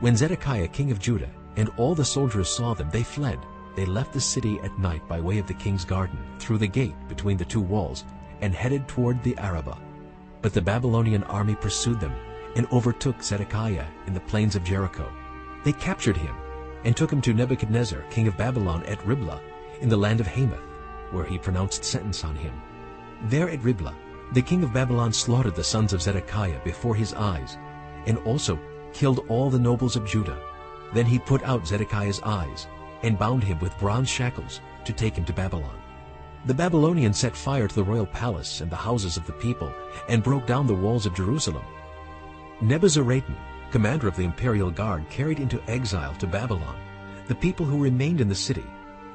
When Zedekiah king of Judah and all the soldiers saw them, they fled. They left the city at night by way of the king's garden, through the gate between the two walls, and headed toward the Arabah. But the Babylonian army pursued them and overtook Zedekiah in the plains of Jericho. They captured him and took him to Nebuchadnezzar, king of Babylon, at Riblah, in the land of Hamath, where he pronounced sentence on him. There at Riblah, the king of Babylon slaughtered the sons of Zedekiah before his eyes, and also killed all the nobles of Judah. Then he put out Zedekiah's eyes and bound him with bronze shackles to take him to Babylon. The Babylonians set fire to the royal palace and the houses of the people and broke down the walls of Jerusalem. Nebuzaradan, commander of the imperial guard, carried into exile to Babylon the people who remained in the city,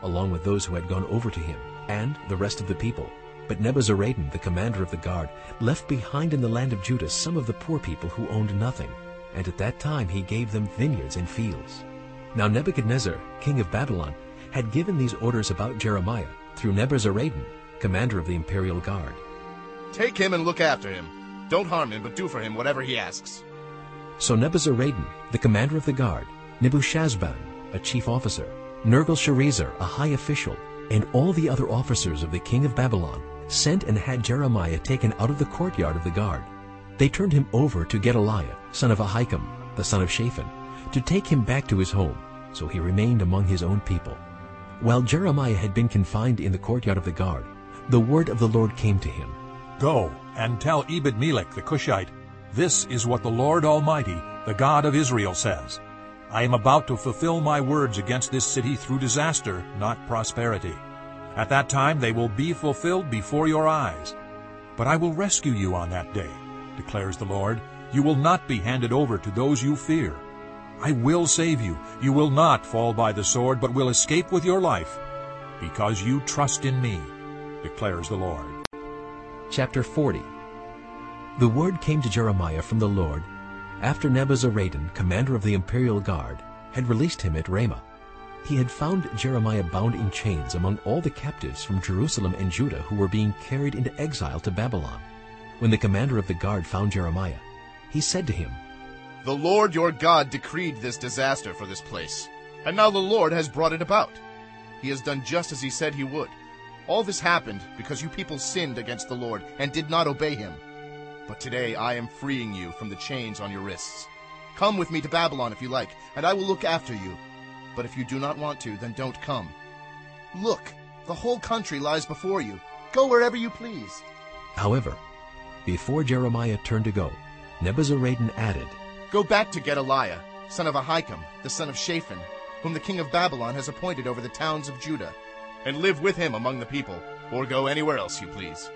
along with those who had gone over to him, and the rest of the people. But Nebuzaradan, the commander of the guard, left behind in the land of Judah some of the poor people who owned nothing, and at that time he gave them vineyards and fields. Now Nebuchadnezzar, king of Babylon, had given these orders about Jeremiah through Nebuzaradan, commander of the imperial guard. Take him and look after him. Don't harm him, but do for him whatever he asks. So Nebuzaradan, the commander of the guard, Nebushazban, a chief officer, Nergal-Sharezer, a high official, and all the other officers of the king of Babylon sent and had Jeremiah taken out of the courtyard of the guard. They turned him over to Gedaliah, son of Ahikam, the son of Shaphan, to take him back to his home, so he remained among his own people. While Jeremiah had been confined in the courtyard of the guard, the word of the Lord came to him. Go and tell Ebed-Melech the Cushite, This is what the Lord Almighty, the God of Israel, says. I am about to fulfill my words against this city through disaster, not prosperity. At that time they will be fulfilled before your eyes. But I will rescue you on that day, declares the Lord. You will not be handed over to those you fear. I will save you. You will not fall by the sword, but will escape with your life, because you trust in me, declares the Lord. Chapter 40 The word came to Jeremiah from the Lord after Nebuzaradan, commander of the imperial guard, had released him at Ramah. He had found Jeremiah bound in chains among all the captives from Jerusalem and Judah who were being carried into exile to Babylon. When the commander of the guard found Jeremiah, he said to him, The Lord your God decreed this disaster for this place, and now the Lord has brought it about. He has done just as he said he would. All this happened because you people sinned against the Lord and did not obey him. But today I am freeing you from the chains on your wrists. Come with me to Babylon if you like, and I will look after you. But if you do not want to, then don't come. Look, the whole country lies before you. Go wherever you please. However, before Jeremiah turned to go, Nebuzaradan added, Go back to Gedaliah, son of Ahikam, the son of Shaphan, whom the king of Babylon has appointed over the towns of Judah, and live with him among the people, or go anywhere else you please.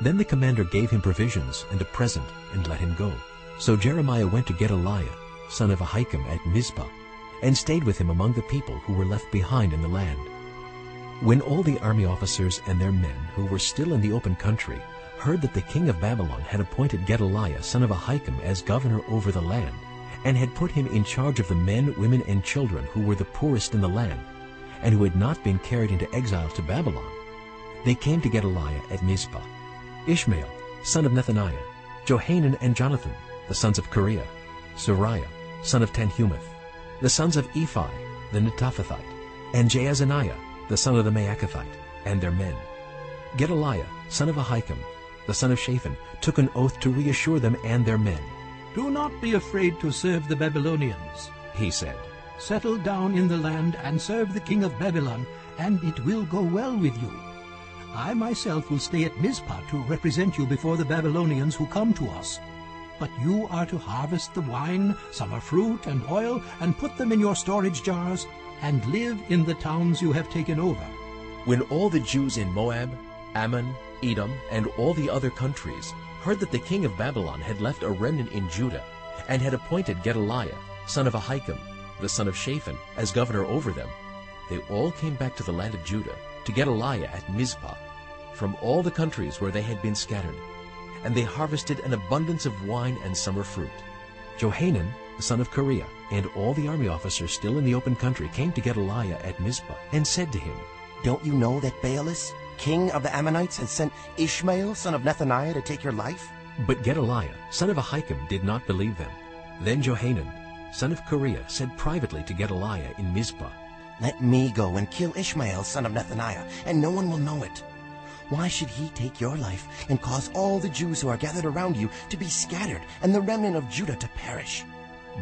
Then the commander gave him provisions and a present and let him go. So Jeremiah went to Gedaliah, son of Ahikam, at Mizpah, and stayed with him among the people who were left behind in the land. When all the army officers and their men who were still in the open country heard that the king of Babylon had appointed Gedaliah, son of Ahikam, as governor over the land, and had put him in charge of the men, women, and children who were the poorest in the land, and who had not been carried into exile to Babylon, they came to Gedaliah at Mizpah. Ishmael, son of Nethaniah, Johanan and Jonathan, the sons of Kareah, Seraiah, son of Tanhumeth, the sons of Ephai, the Netophathite, and Jaazaniah, the son of the Maacathite, and their men. Gedaliah, son of Ahikam, the son of Shaphan, took an oath to reassure them and their men. Do not be afraid to serve the Babylonians, he said. Settle down in the land and serve the king of Babylon, and it will go well with you. I myself will stay at Mizpah to represent you before the Babylonians who come to us. But you are to harvest the wine, summer fruit, and oil, and put them in your storage jars, and live in the towns you have taken over. When all the Jews in Moab, Ammon, Edom, and all the other countries heard that the king of Babylon had left a remnant in Judah, and had appointed Gedaliah, son of Ahikam, the son of Shaphan, as governor over them, they all came back to the land of Judah, to Gedaliah at Mizpah, from all the countries where they had been scattered, and they harvested an abundance of wine and summer fruit. Johanan, the son of Kareah, and all the army officers still in the open country came to Gedaliah at Mizpah, and said to him, Don't you know that Baalis, king of the Ammonites, has sent Ishmael, son of Nethaniah, to take your life? But Gedaliah, son of Ahikam, did not believe them. Then Johanan, son of Kareah, said privately to Gedaliah in Mizpah, Let me go and kill Ishmael, son of Nethaniah, and no one will know it. Why should he take your life and cause all the Jews who are gathered around you to be scattered and the remnant of Judah to perish?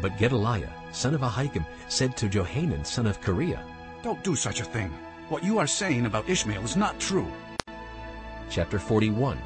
But Gedaliah, son of Ahikam, said to Johanan, son of Kareah, Don't do such a thing. What you are saying about Ishmael is not true. Chapter 41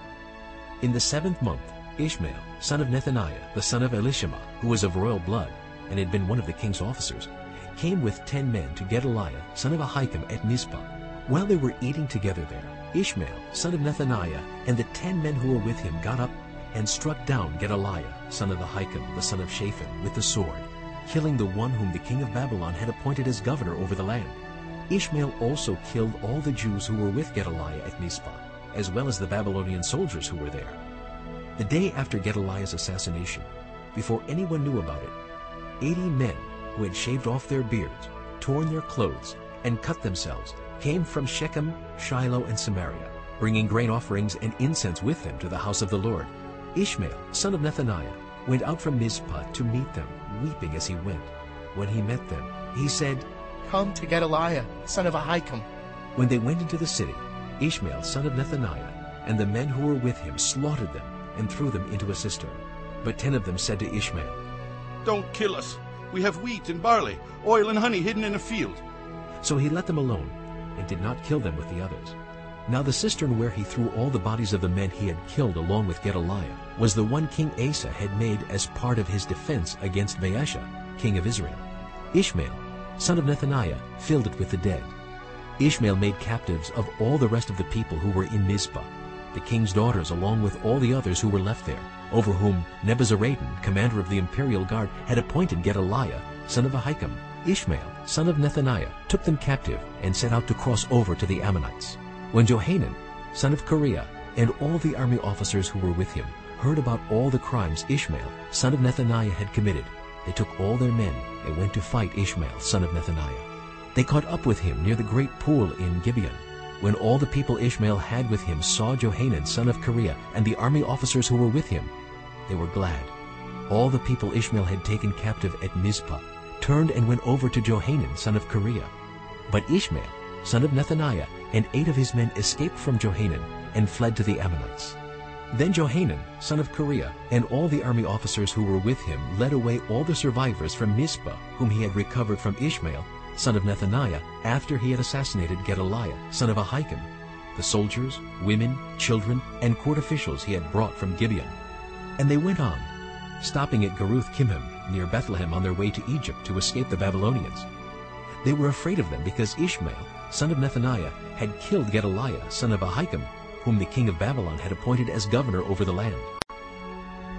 In the seventh month, Ishmael, son of Nethaniah, the son of Elishama, who was of royal blood, and had been one of the king's officers, came with ten men to Gedaliah, son of Ahikam, at Mizpah. While they were eating together there, Ishmael, son of Nethaniah, and the ten men who were with him got up and struck down Gedaliah, son of Ahikam, the son of Shaphan, with the sword, killing the one whom the king of Babylon had appointed as governor over the land. Ishmael also killed all the Jews who were with Gedaliah at Mizpah, as well as the Babylonian soldiers who were there. The day after Gedaliah's assassination, before anyone knew about it, eighty men who had shaved off their beards, torn their clothes, and cut themselves came from Shechem, Shiloh, and Samaria, bringing grain offerings and incense with them to the house of the Lord. Ishmael, son of Nethaniah, went out from Mizpah to meet them, weeping as he went. When he met them, he said, Come to Gedaliah, son of Ahikam. When they went into the city, Ishmael, son of Nethaniah, and the men who were with him slaughtered them and threw them into a cistern. But ten of them said to Ishmael, Don't kill us. We have wheat and barley, oil and honey hidden in a field. So he let them alone and did not kill them with the others. Now the cistern where he threw all the bodies of the men he had killed along with Gedaliah was the one King Asa had made as part of his defense against Baasha, king of Israel. Ishmael, son of Nethaniah, filled it with the dead. Ishmael made captives of all the rest of the people who were in Mizpah, the king's daughters along with all the others who were left there, over whom Nebuzaradan, commander of the imperial guard, had appointed Gedaliah, son of Ahikam. Ishmael, son of Nethaniah, took them captive and set out to cross over to the Ammonites. When Johanan, son of Kareah, and all the army officers who were with him heard about all the crimes Ishmael, son of Nethaniah, had committed, they took all their men and went to fight Ishmael, son of Nethaniah. They caught up with him near the great pool in Gibeon. When all the people Ishmael had with him saw Johanan, son of Kareah, and the army officers who were with him, they were glad. All the people Ishmael had taken captive at Mizpah turned and went over to Johanan, son of Kareah. But Ishmael, son of Nethaniah, and eight of his men escaped from Johanan and fled to the Ammonites. Then Johanan, son of Kareah, and all the army officers who were with him led away all the survivors from Mizpah, whom he had recovered from Ishmael, son of Nethaniah, after he had assassinated Gedaliah, son of Ahikam, the soldiers, women, children, and court officials he had brought from Gibeon. And they went on, stopping at Geruth Kimmim near Bethlehem on their way to Egypt to escape the Babylonians. They were afraid of them because Ishmael, son of Nethaniah, had killed Gedaliah, son of Ahikam, whom the king of Babylon had appointed as governor over the land.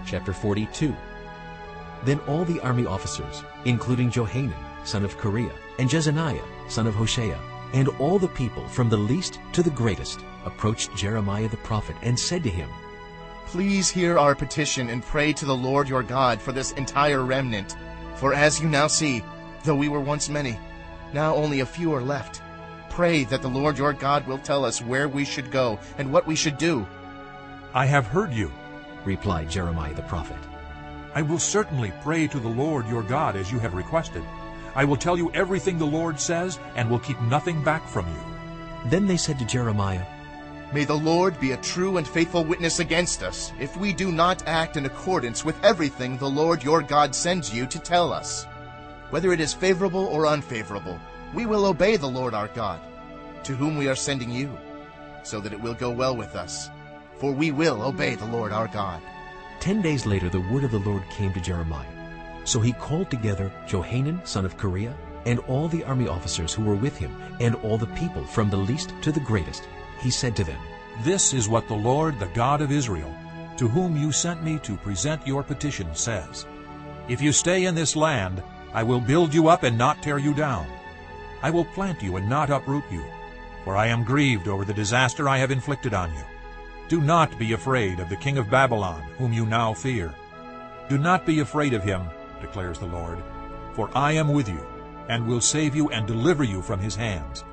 Chapter 42 Then all the army officers, including Johanan, son of Kareah, and Jezaniah, son of Hoshea, and all the people from the least to the greatest, approached Jeremiah the prophet and said to him, Please hear our petition and pray to the Lord your God for this entire remnant. For as you now see, though we were once many, now only a few are left. Pray that the Lord your God will tell us where we should go and what we should do. I have heard you. replied Jeremiah the prophet. I will certainly pray to the Lord your God as you have requested. I will tell you everything the Lord says and will keep nothing back from you. Then they said to Jeremiah, May the Lord be a true and faithful witness against us, if we do not act in accordance with everything the Lord your God sends you to tell us. Whether it is favorable or unfavorable, we will obey the Lord our God, to whom we are sending you, so that it will go well with us. For we will obey the Lord our God. Ten days later the word of the Lord came to Jeremiah. So he called together Johanan son of Kareah, and all the army officers who were with him, and all the people from the least to the greatest. He said to them, This is what the Lord, the God of Israel, to whom you sent me to present your petition, says. If you stay in this land, I will build you up and not tear you down. I will plant you and not uproot you, for I am grieved over the disaster I have inflicted on you. Do not be afraid of the king of Babylon, whom you now fear. Do not be afraid of him, declares the Lord, for I am with you, and will save you and deliver you from his hands.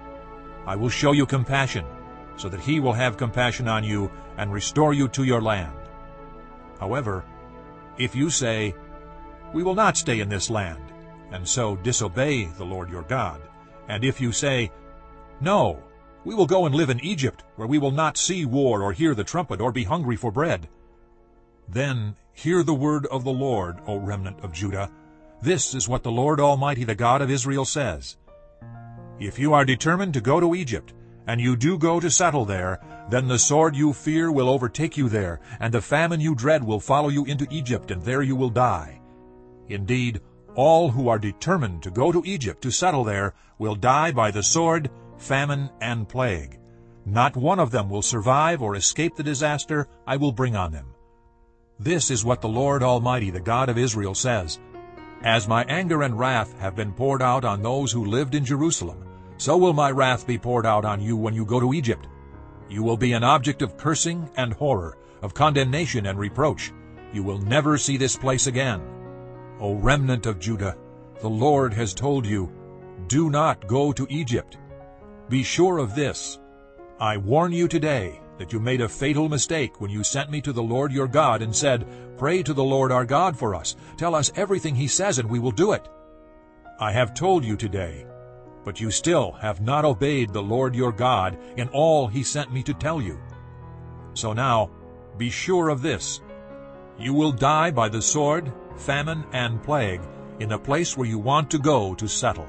I will show you compassion, so that he will have compassion on you and restore you to your land. However, if you say, We will not stay in this land, and so disobey the Lord your God, and if you say, No, we will go and live in Egypt, where we will not see war or hear the trumpet or be hungry for bread, then hear the word of the Lord, O remnant of Judah. This is what the Lord Almighty, the God of Israel, says. If you are determined to go to Egypt, and you do go to settle there, then the sword you fear will overtake you there, and the famine you dread will follow you into Egypt, and there you will die. Indeed, all who are determined to go to Egypt to settle there will die by the sword, famine, and plague. Not one of them will survive or escape the disaster I will bring on them. This is what the Lord Almighty, the God of Israel, says. As my anger and wrath have been poured out on those who lived in Jerusalem, so will my wrath be poured out on you when you go to Egypt. You will be an object of cursing and horror, of condemnation and reproach. You will never see this place again. O remnant of Judah, the Lord has told you, Do not go to Egypt. Be sure of this. I warn you today that you made a fatal mistake when you sent me to the Lord your God and said, Pray to the Lord our God for us. Tell us everything he says and we will do it. I have told you today, but you still have not obeyed the Lord your God in all he sent me to tell you. So now, be sure of this. You will die by the sword, famine, and plague in the place where you want to go to settle.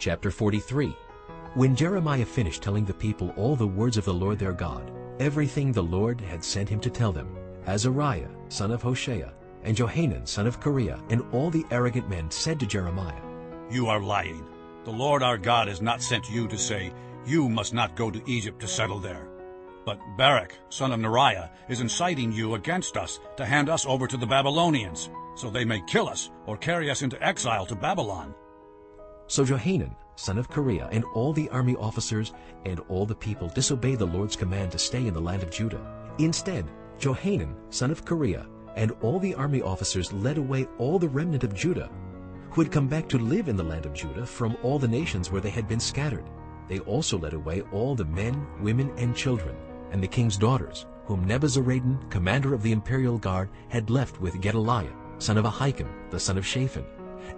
Chapter 43 When Jeremiah finished telling the people all the words of the Lord their God, everything the Lord had sent him to tell them, Azariah, son of Hoshea, and Johanan, son of Kareah, and all the arrogant men said to Jeremiah, You are lying. The Lord our God has not sent you to say, You must not go to Egypt to settle there. But Baruch, son of Neriah, is inciting you against us to hand us over to the Babylonians, so they may kill us or carry us into exile to Babylon. So Johanan, son of Kareah, and all the army officers and all the people disobeyed the Lord's command to stay in the land of Judah. Instead, Johanan, son of Kareah, and all the army officers led away all the remnant of Judah, who had come back to live in the land of Judah from all the nations where they had been scattered. They also led away all the men, women, and children, and the king's daughters, whom Nebuzaradan, commander of the imperial guard, had left with Gedaliah, son of Ahikam, the son of Shaphan,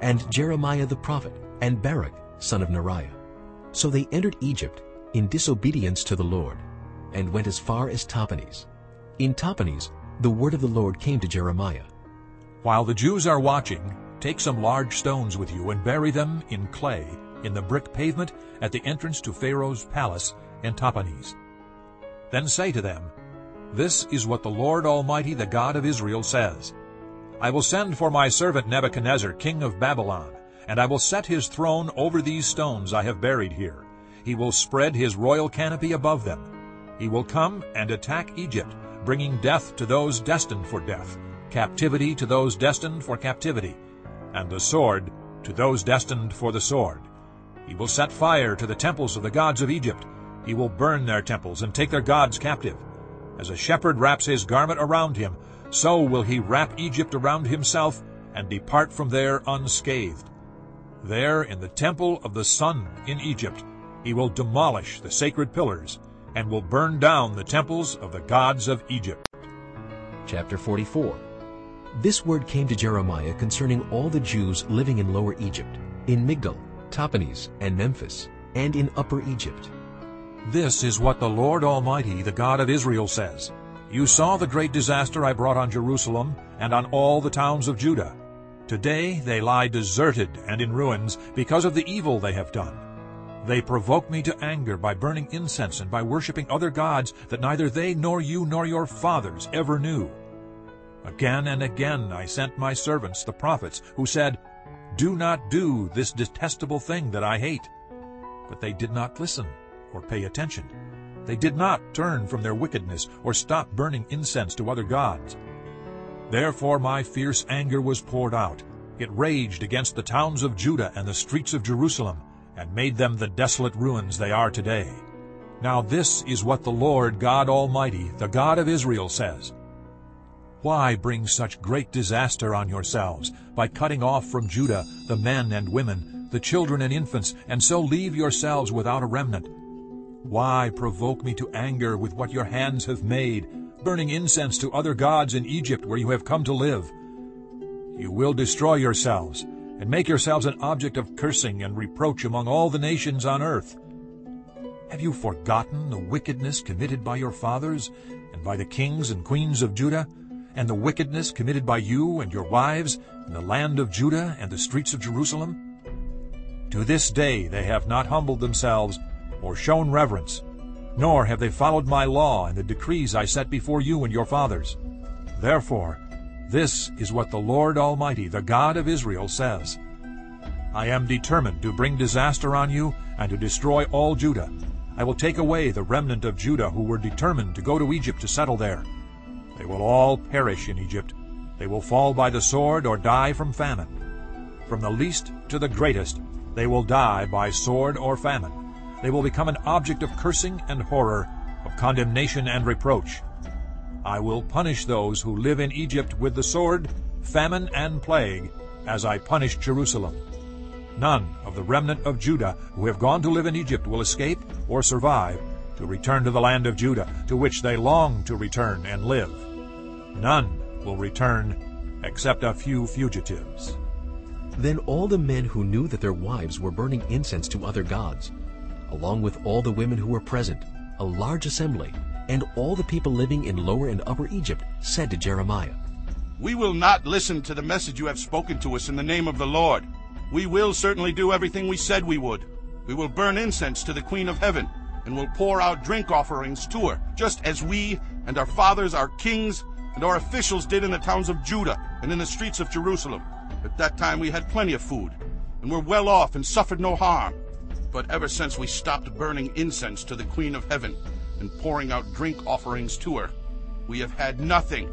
and Jeremiah the prophet, and Baruch, son of Neriah. So they entered Egypt in disobedience to the Lord, and went as far as Tahpanhes. In Tahpanhes the word of the Lord came to Jeremiah. While the Jews are watching, take some large stones with you and bury them in clay in the brick pavement at the entrance to Pharaoh's palace in Tahpanhes. Then say to them, This is what the Lord Almighty, the God of Israel, says. I will send for my servant Nebuchadnezzar, king of Babylon, and I will set his throne over these stones I have buried here. He will spread his royal canopy above them. He will come and attack Egypt, bringing death to those destined for death, captivity to those destined for captivity, and the sword to those destined for the sword. He will set fire to the temples of the gods of Egypt. He will burn their temples and take their gods captive. As a shepherd wraps his garment around him, so will he wrap Egypt around himself and depart from there unscathed. There, in the temple of the sun in Egypt, he will demolish the sacred pillars and will burn down the temples of the gods of Egypt. Chapter 44 This word came to Jeremiah concerning all the Jews living in Lower Egypt, in Migdol, Tahpanhes, and Memphis, and in Upper Egypt. This is what the Lord Almighty, the God of Israel, says. You saw the great disaster I brought on Jerusalem and on all the towns of Judah. Today they lie deserted and in ruins because of the evil they have done. They provoke me to anger by burning incense and by worshipping other gods that neither they nor you nor your fathers ever knew. Again and again I sent my servants, the prophets, who said, Do not do this detestable thing that I hate. But they did not listen or pay attention. They did not turn from their wickedness or stop burning incense to other gods. Therefore my fierce anger was poured out. It raged against the towns of Judah and the streets of Jerusalem, and made them the desolate ruins they are today. Now this is what the Lord God Almighty, the God of Israel, says. Why bring such great disaster on yourselves by cutting off from Judah the men and women, the children and infants, and so leave yourselves without a remnant? Why provoke me to anger with what your hands have made, burning incense to other gods in Egypt where you have come to live? You will destroy yourselves, and make yourselves an object of cursing and reproach among all the nations on earth. Have you forgotten the wickedness committed by your fathers, and by the kings and queens of Judah, and the wickedness committed by you and your wives in the land of Judah and the streets of Jerusalem? To this day they have not humbled themselves or shown reverence, nor have they followed my law and the decrees I set before you and your fathers. Therefore, this is what the Lord Almighty, the God of Israel, says. I am determined to bring disaster on you and to destroy all Judah. I will take away the remnant of Judah who were determined to go to Egypt to settle there. They will all perish in Egypt. They will fall by the sword or die from famine. From the least to the greatest, they will die by sword or famine. They will become an object of cursing and horror, of condemnation and reproach. I will punish those who live in Egypt with the sword, famine, and plague, as I punished Jerusalem. None of the remnant of Judah who have gone to live in Egypt will escape or survive to return to the land of Judah, to which they long to return and live. None will return except a few fugitives. Then all the men who knew that their wives were burning incense to other gods, along with all the women who were present, a large assembly, and all the people living in Lower and Upper Egypt said to Jeremiah, We will not listen to the message you have spoken to us in the name of the Lord. We will certainly do everything we said we would. We will burn incense to the Queen of Heaven, and will pour out drink offerings to her, just as we and our fathers, our kings, and our officials did in the towns of Judah and in the streets of Jerusalem. At that time we had plenty of food, and were well off and suffered no harm. But ever since we stopped burning incense to the Queen of Heaven, and pouring out drink offerings to her. We have had nothing,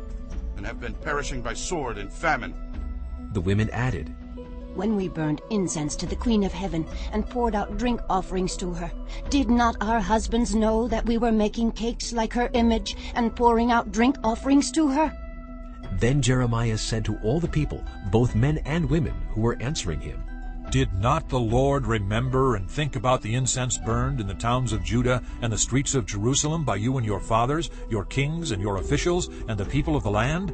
and have been perishing by sword and famine. The women added, When we burned incense to the Queen of Heaven and poured out drink offerings to her, did not our husbands know that we were making cakes like her image and pouring out drink offerings to her? Then Jeremiah said to all the people, both men and women, who were answering him, did not the Lord remember and think about the incense burned in the towns of Judah and the streets of Jerusalem by you and your fathers, your kings and your officials, and the people of the land?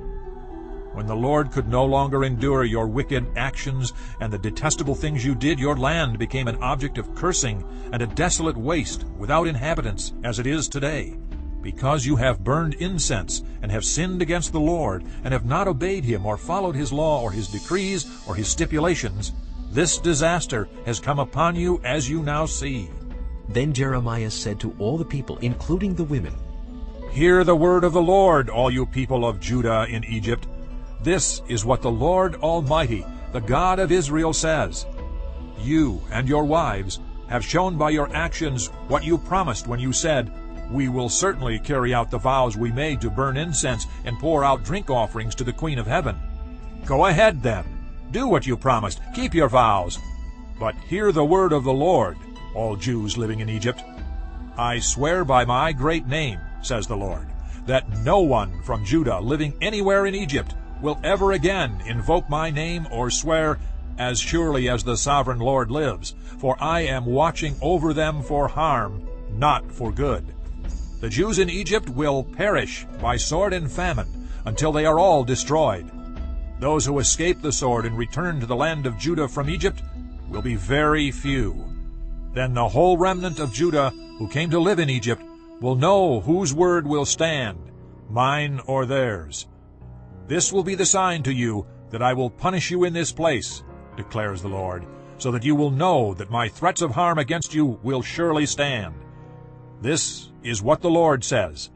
When the Lord could no longer endure your wicked actions and the detestable things you did, your land became an object of cursing and a desolate waste without inhabitants, as it is today. Because you have burned incense and have sinned against the Lord, and have not obeyed him or followed his law or his decrees or his stipulations, this disaster has come upon you as you now see. Then Jeremiah said to all the people, including the women, Hear the word of the Lord, all you people of Judah in Egypt. This is what the Lord Almighty, the God of Israel, says. You and your wives have shown by your actions what you promised when you said, we will certainly carry out the vows we made to burn incense and pour out drink offerings to the Queen of Heaven. Go ahead, then. Do what you promised. Keep your vows. But hear the word of the Lord, all Jews living in Egypt. I swear by my great name, says the Lord, that no one from Judah living anywhere in Egypt will ever again invoke my name or swear, as surely as the sovereign Lord lives, for I am watching over them for harm, not for good. The Jews in Egypt will perish by sword and famine until they are all destroyed. Those who escape the sword and return to the land of Judah from Egypt will be very few. Then the whole remnant of Judah who came to live in Egypt will know whose word will stand, mine or theirs. This will be the sign to you that I will punish you in this place, declares the Lord, so that you will know that my threats of harm against you will surely stand. This is what the Lord says.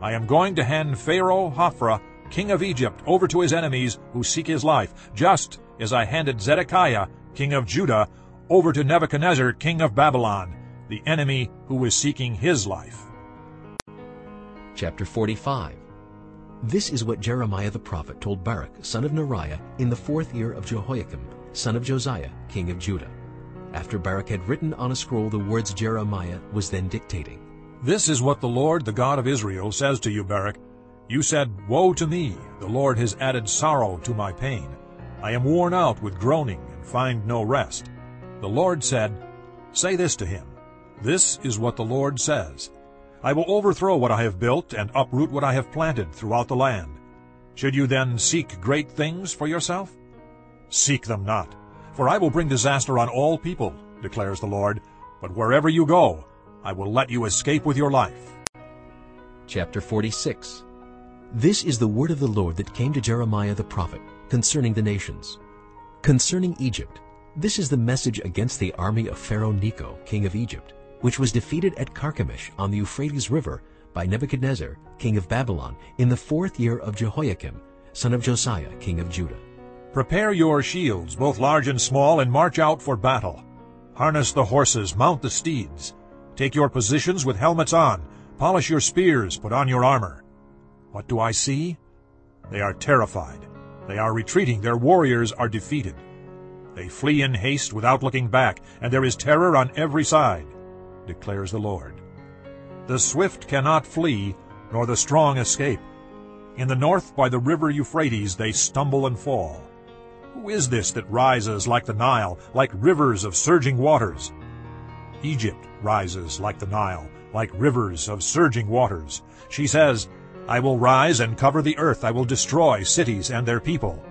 I am going to hand Pharaoh Hophra, king of Egypt, over to his enemies who seek his life, just as I handed Zedekiah, king of Judah, over to Nebuchadnezzar, king of Babylon, the enemy who was seeking his life. Chapter 45 This is what Jeremiah the prophet told Baruch, son of Neriah, in the fourth year of Jehoiakim, son of Josiah, king of Judah. After Baruch had written on a scroll the words Jeremiah was then dictating. This is what the Lord, the God of Israel, says to you, Baruch. You said, Woe to me! The Lord has added sorrow to my pain. I am worn out with groaning and find no rest. The Lord said, Say this to him. This is what the Lord says. I will overthrow what I have built and uproot what I have planted throughout the land. Should you then seek great things for yourself? Seek them not, for I will bring disaster on all people, declares the Lord. But wherever you go, I will let you escape with your life. Chapter 46 This is the word of the Lord that came to Jeremiah the prophet concerning the nations. Concerning Egypt, this is the message against the army of Pharaoh Necho, king of Egypt, which was defeated at Carchemish on the Euphrates River by Nebuchadnezzar, king of Babylon, in the fourth year of Jehoiakim, son of Josiah, king of Judah. Prepare your shields, both large and small, and march out for battle. Harness the horses, mount the steeds. Take your positions with helmets on. Polish your spears, put on your armor. What do I see? They are terrified. They are retreating. Their warriors are defeated. They flee in haste without looking back, and there is terror on every side, declares the Lord. The swift cannot flee, nor the strong escape. In the north by the river Euphrates they stumble and fall. Who is this that rises like the Nile, like rivers of surging waters? Egypt rises like the Nile, like rivers of surging waters. She says, I will rise and cover the earth. I will destroy cities and their people.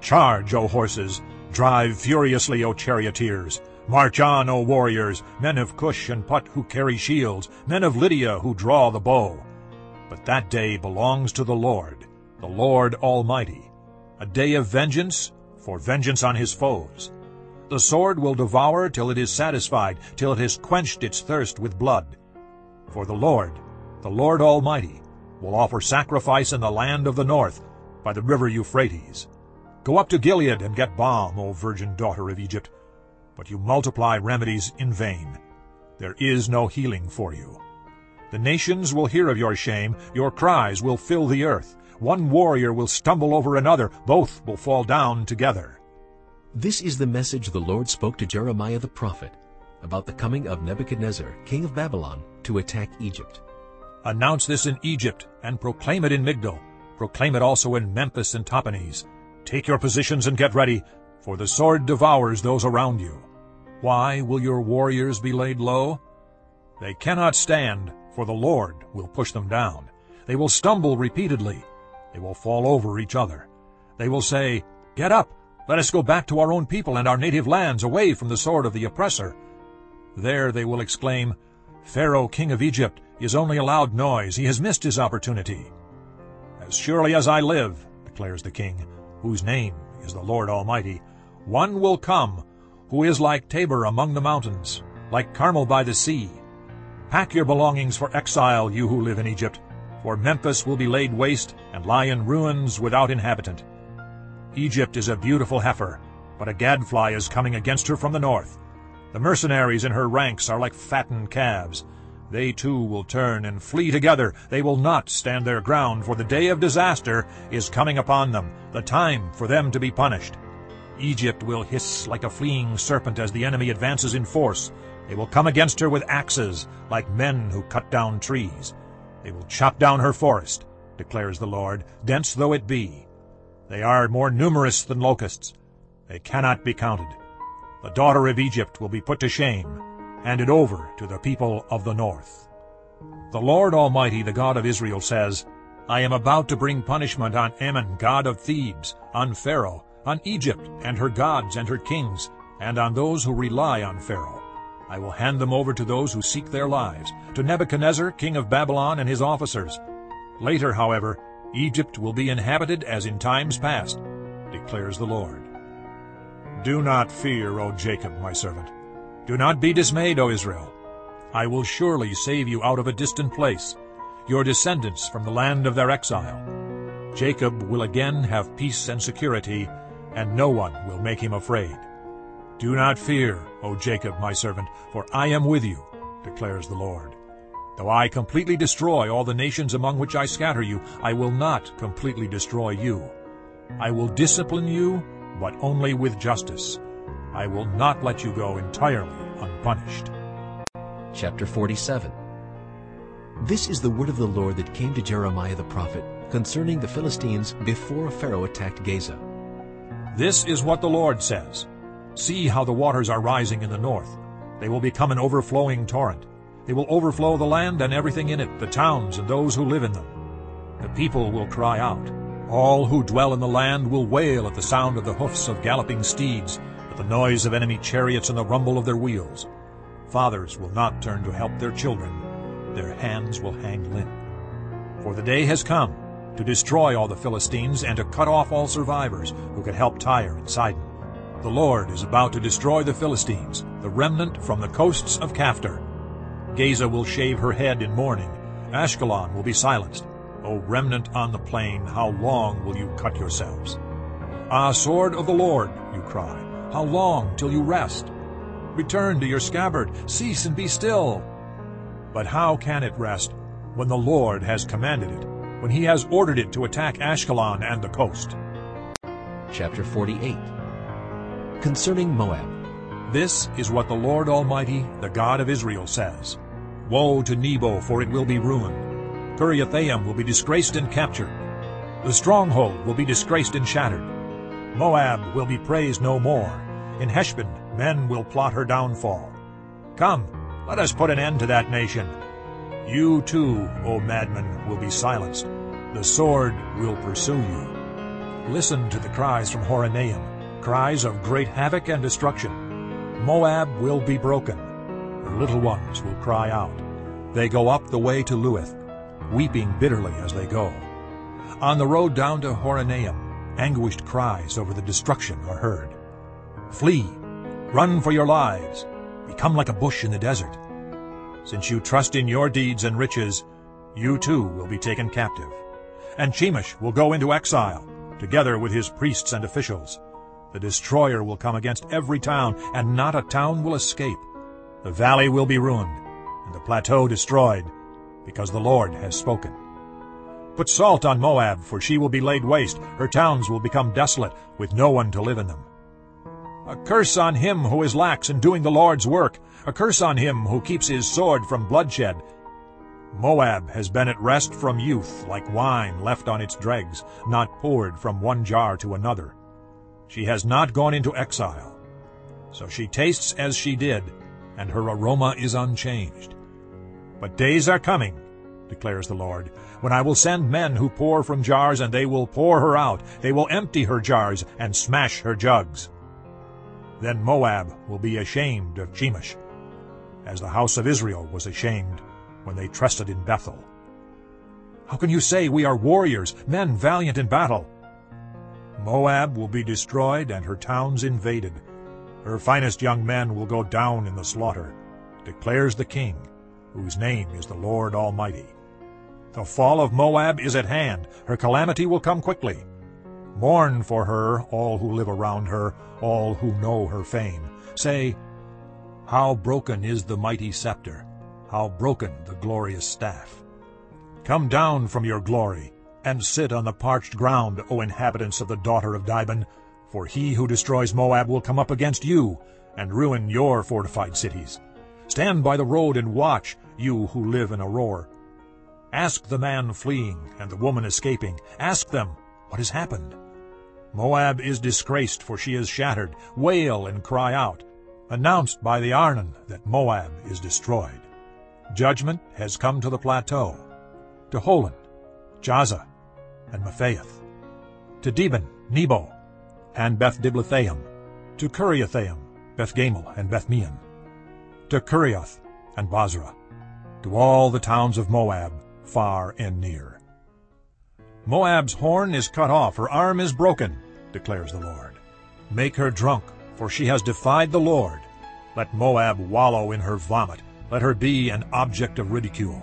Charge, O horses! Drive furiously, O charioteers! March on, O warriors, men of Cush and Put who carry shields, men of Lydia who draw the bow. But that day belongs to the Lord, the Lord Almighty, a day of vengeance for vengeance on his foes. The sword will devour till it is satisfied, till it has quenched its thirst with blood. For the Lord, the Lord Almighty, will offer sacrifice in the land of the north, by the river Euphrates. Go up to Gilead and get balm, O virgin daughter of Egypt. But you multiply remedies in vain. There is no healing for you. The nations will hear of your shame, your cries will fill the earth. One warrior will stumble over another, both will fall down together. This is the message the Lord spoke to Jeremiah the prophet about the coming of Nebuchadnezzar, king of Babylon, to attack Egypt. Announce this in Egypt, and proclaim it in Migdol. Proclaim it also in Memphis and Tahpanhes. Take your positions and get ready, for the sword devours those around you. Why will your warriors be laid low? They cannot stand, for the Lord will push them down. They will stumble repeatedly. They will fall over each other. They will say, Get up! Let us go back to our own people and our native lands, away from the sword of the oppressor. There they will exclaim, Pharaoh, king of Egypt, is only a loud noise. He has missed his opportunity. As surely as I live, declares the king, whose name is the Lord Almighty, one will come who is like Tabor among the mountains, like Carmel by the sea. Pack your belongings for exile, you who live in Egypt, for Memphis will be laid waste and lie in ruins without inhabitant. Egypt is a beautiful heifer, but a gadfly is coming against her from the north. The mercenaries in her ranks are like fattened calves. They too will turn and flee together. They will not stand their ground, for the day of disaster is coming upon them, the time for them to be punished. Egypt will hiss like a fleeing serpent as the enemy advances in force. They will come against her with axes, like men who cut down trees. They will chop down her forest, declares the Lord, dense though it be. They are more numerous than locusts. They cannot be counted. The daughter of Egypt will be put to shame, handed over to the people of the north. The Lord Almighty, the God of Israel, says, I am about to bring punishment on Amon, god of Thebes, on Pharaoh, on Egypt and her gods and her kings, and on those who rely on Pharaoh. I will hand them over to those who seek their lives, to Nebuchadnezzar, king of Babylon, and his officers. Later, however, Egypt will be inhabited as in times past, declares the Lord. Do not fear, O Jacob, my servant. Do not be dismayed, O Israel. I will surely save you out of a distant place, your descendants from the land of their exile. Jacob will again have peace and security, and no one will make him afraid. Do not fear, O Jacob, my servant, for I am with you, declares the Lord. Though I completely destroy all the nations among which I scatter you, I will not completely destroy you. I will discipline you, but only with justice. I will not let you go entirely unpunished. Chapter 47 This is the word of the Lord that came to Jeremiah the prophet concerning the Philistines before Pharaoh attacked Gaza. This is what the Lord says. See how the waters are rising in the north. They will become an overflowing torrent. They will overflow the land and everything in it, the towns and those who live in them. The people will cry out. All who dwell in the land will wail at the sound of the hoofs of galloping steeds, the noise of enemy chariots and the rumble of their wheels. Fathers will not turn to help their children. Their hands will hang limp. For the day has come to destroy all the Philistines and to cut off all survivors who could help Tyre and Sidon. The Lord is about to destroy the Philistines, the remnant from the coasts of Caphtor. Gaza will shave her head in mourning. Ashkelon will be silenced. O remnant on the plain, how long will you cut yourselves? Ah, sword of the Lord, you cry, how long till you rest? Return to your scabbard, cease and be still. But how can it rest when the Lord has commanded it, when he has ordered it to attack Ashkelon and the coast? Chapter 48 Concerning Moab This is what the Lord Almighty, the God of Israel, says. Woe to Nebo, for it will be ruined. Kiriathaim will be disgraced and captured. The stronghold will be disgraced and shattered. Moab will be praised no more. In Heshbon men will plot her downfall. Come, let us put an end to that nation. You too, O madmen, will be silenced. The sword will pursue you. Listen to the cries from Horonaim, cries of great havoc and destruction. Moab will be broken. Her little ones will cry out. They go up the way to Luhith, weeping bitterly as they go. On the road down to Horonaim, anguished cries over the destruction are heard. Flee, run for your lives, become like a bush in the desert. Since you trust in your deeds and riches, you too will be taken captive. And Chemosh will go into exile, together with his priests and officials. The destroyer will come against every town, and not a town will escape. The valley will be ruined, and the plateau destroyed, because the Lord has spoken. Put salt on Moab, for she will be laid waste. Her towns will become desolate, with no one to live in them. A curse on him who is lax in doing the Lord's work, a curse on him who keeps his sword from bloodshed. Moab has been at rest from youth, like wine left on its dregs, not poured from one jar to another. She has not gone into exile. So she tastes as she did, and her aroma is unchanged. But days are coming, declares the Lord, when I will send men who pour from jars, and they will pour her out. They will empty her jars and smash her jugs. Then Moab will be ashamed of Chemosh, as the house of Israel was ashamed when they trusted in Bethel. How can you say we are warriors, men valiant in battle? Moab will be destroyed and her towns invaded. Her finest young men will go down in the slaughter, declares the King, whose name is the Lord Almighty. The fall of Moab is at hand. Her calamity will come quickly. Mourn for her, all who live around her, all who know her fame. Say, How broken is the mighty scepter! how broken the glorious staff. Come down from your glory, and sit on the parched ground, O inhabitants of the daughter of Dibon, for he who destroys Moab will come up against you, and ruin your fortified cities. Stand by the road and watch, you who live in Aroer. Ask the man fleeing and the woman escaping. Ask them, what has happened? Moab is disgraced, for she is shattered. Wail and cry out. Announced by the Arnon that Moab is destroyed. Judgment has come to the plateau, to Holon, Jahzah, and Mephaath, to Dibon, Nebo, and Beth Diblathaim, to Kiriathaim, Beth Gamul, and Beth Meon, to Kerioth and Bozrah, to all the towns of Moab, far and near. Moab's horn is cut off, her arm is broken, declares the Lord. Make her drunk, for she has defied the Lord. Let Moab wallow in her vomit. Let her be an object of ridicule.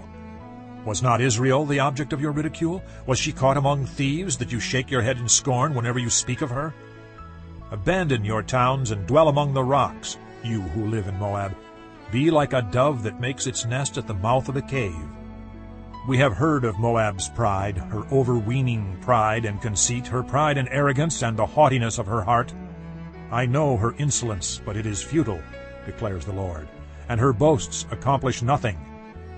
Was not Israel the object of your ridicule? Was she caught among thieves, that you shake your head in scorn whenever you speak of her? Abandon your towns and dwell among the rocks, you who live in Moab. Be like a dove that makes its nest at the mouth of a cave. We have heard of Moab's pride, her overweening pride and conceit, her pride and arrogance, and the haughtiness of her heart. I know her insolence, but it is futile, declares the Lord, and her boasts accomplish nothing.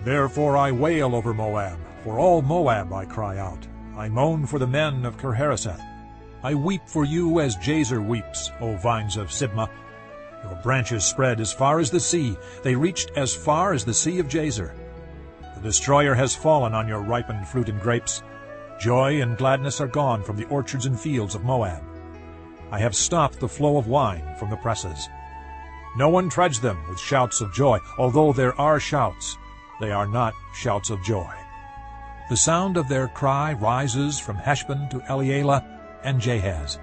Therefore I wail over Moab, for all Moab I cry out. I moan for the men of Kir Hareseth. I weep for you as Jazer weeps, O vines of Sibmah. Your branches spread as far as the sea. They reached as far as the sea of Jazer. Destroyer has fallen on your ripened fruit and grapes. Joy and gladness are gone from the orchards and fields of Moab. I have stopped the flow of wine from the presses. No one treads them with shouts of joy, although there are shouts. They are not shouts of joy. The sound of their cry rises from Heshbon to Elealeh and Jahaz,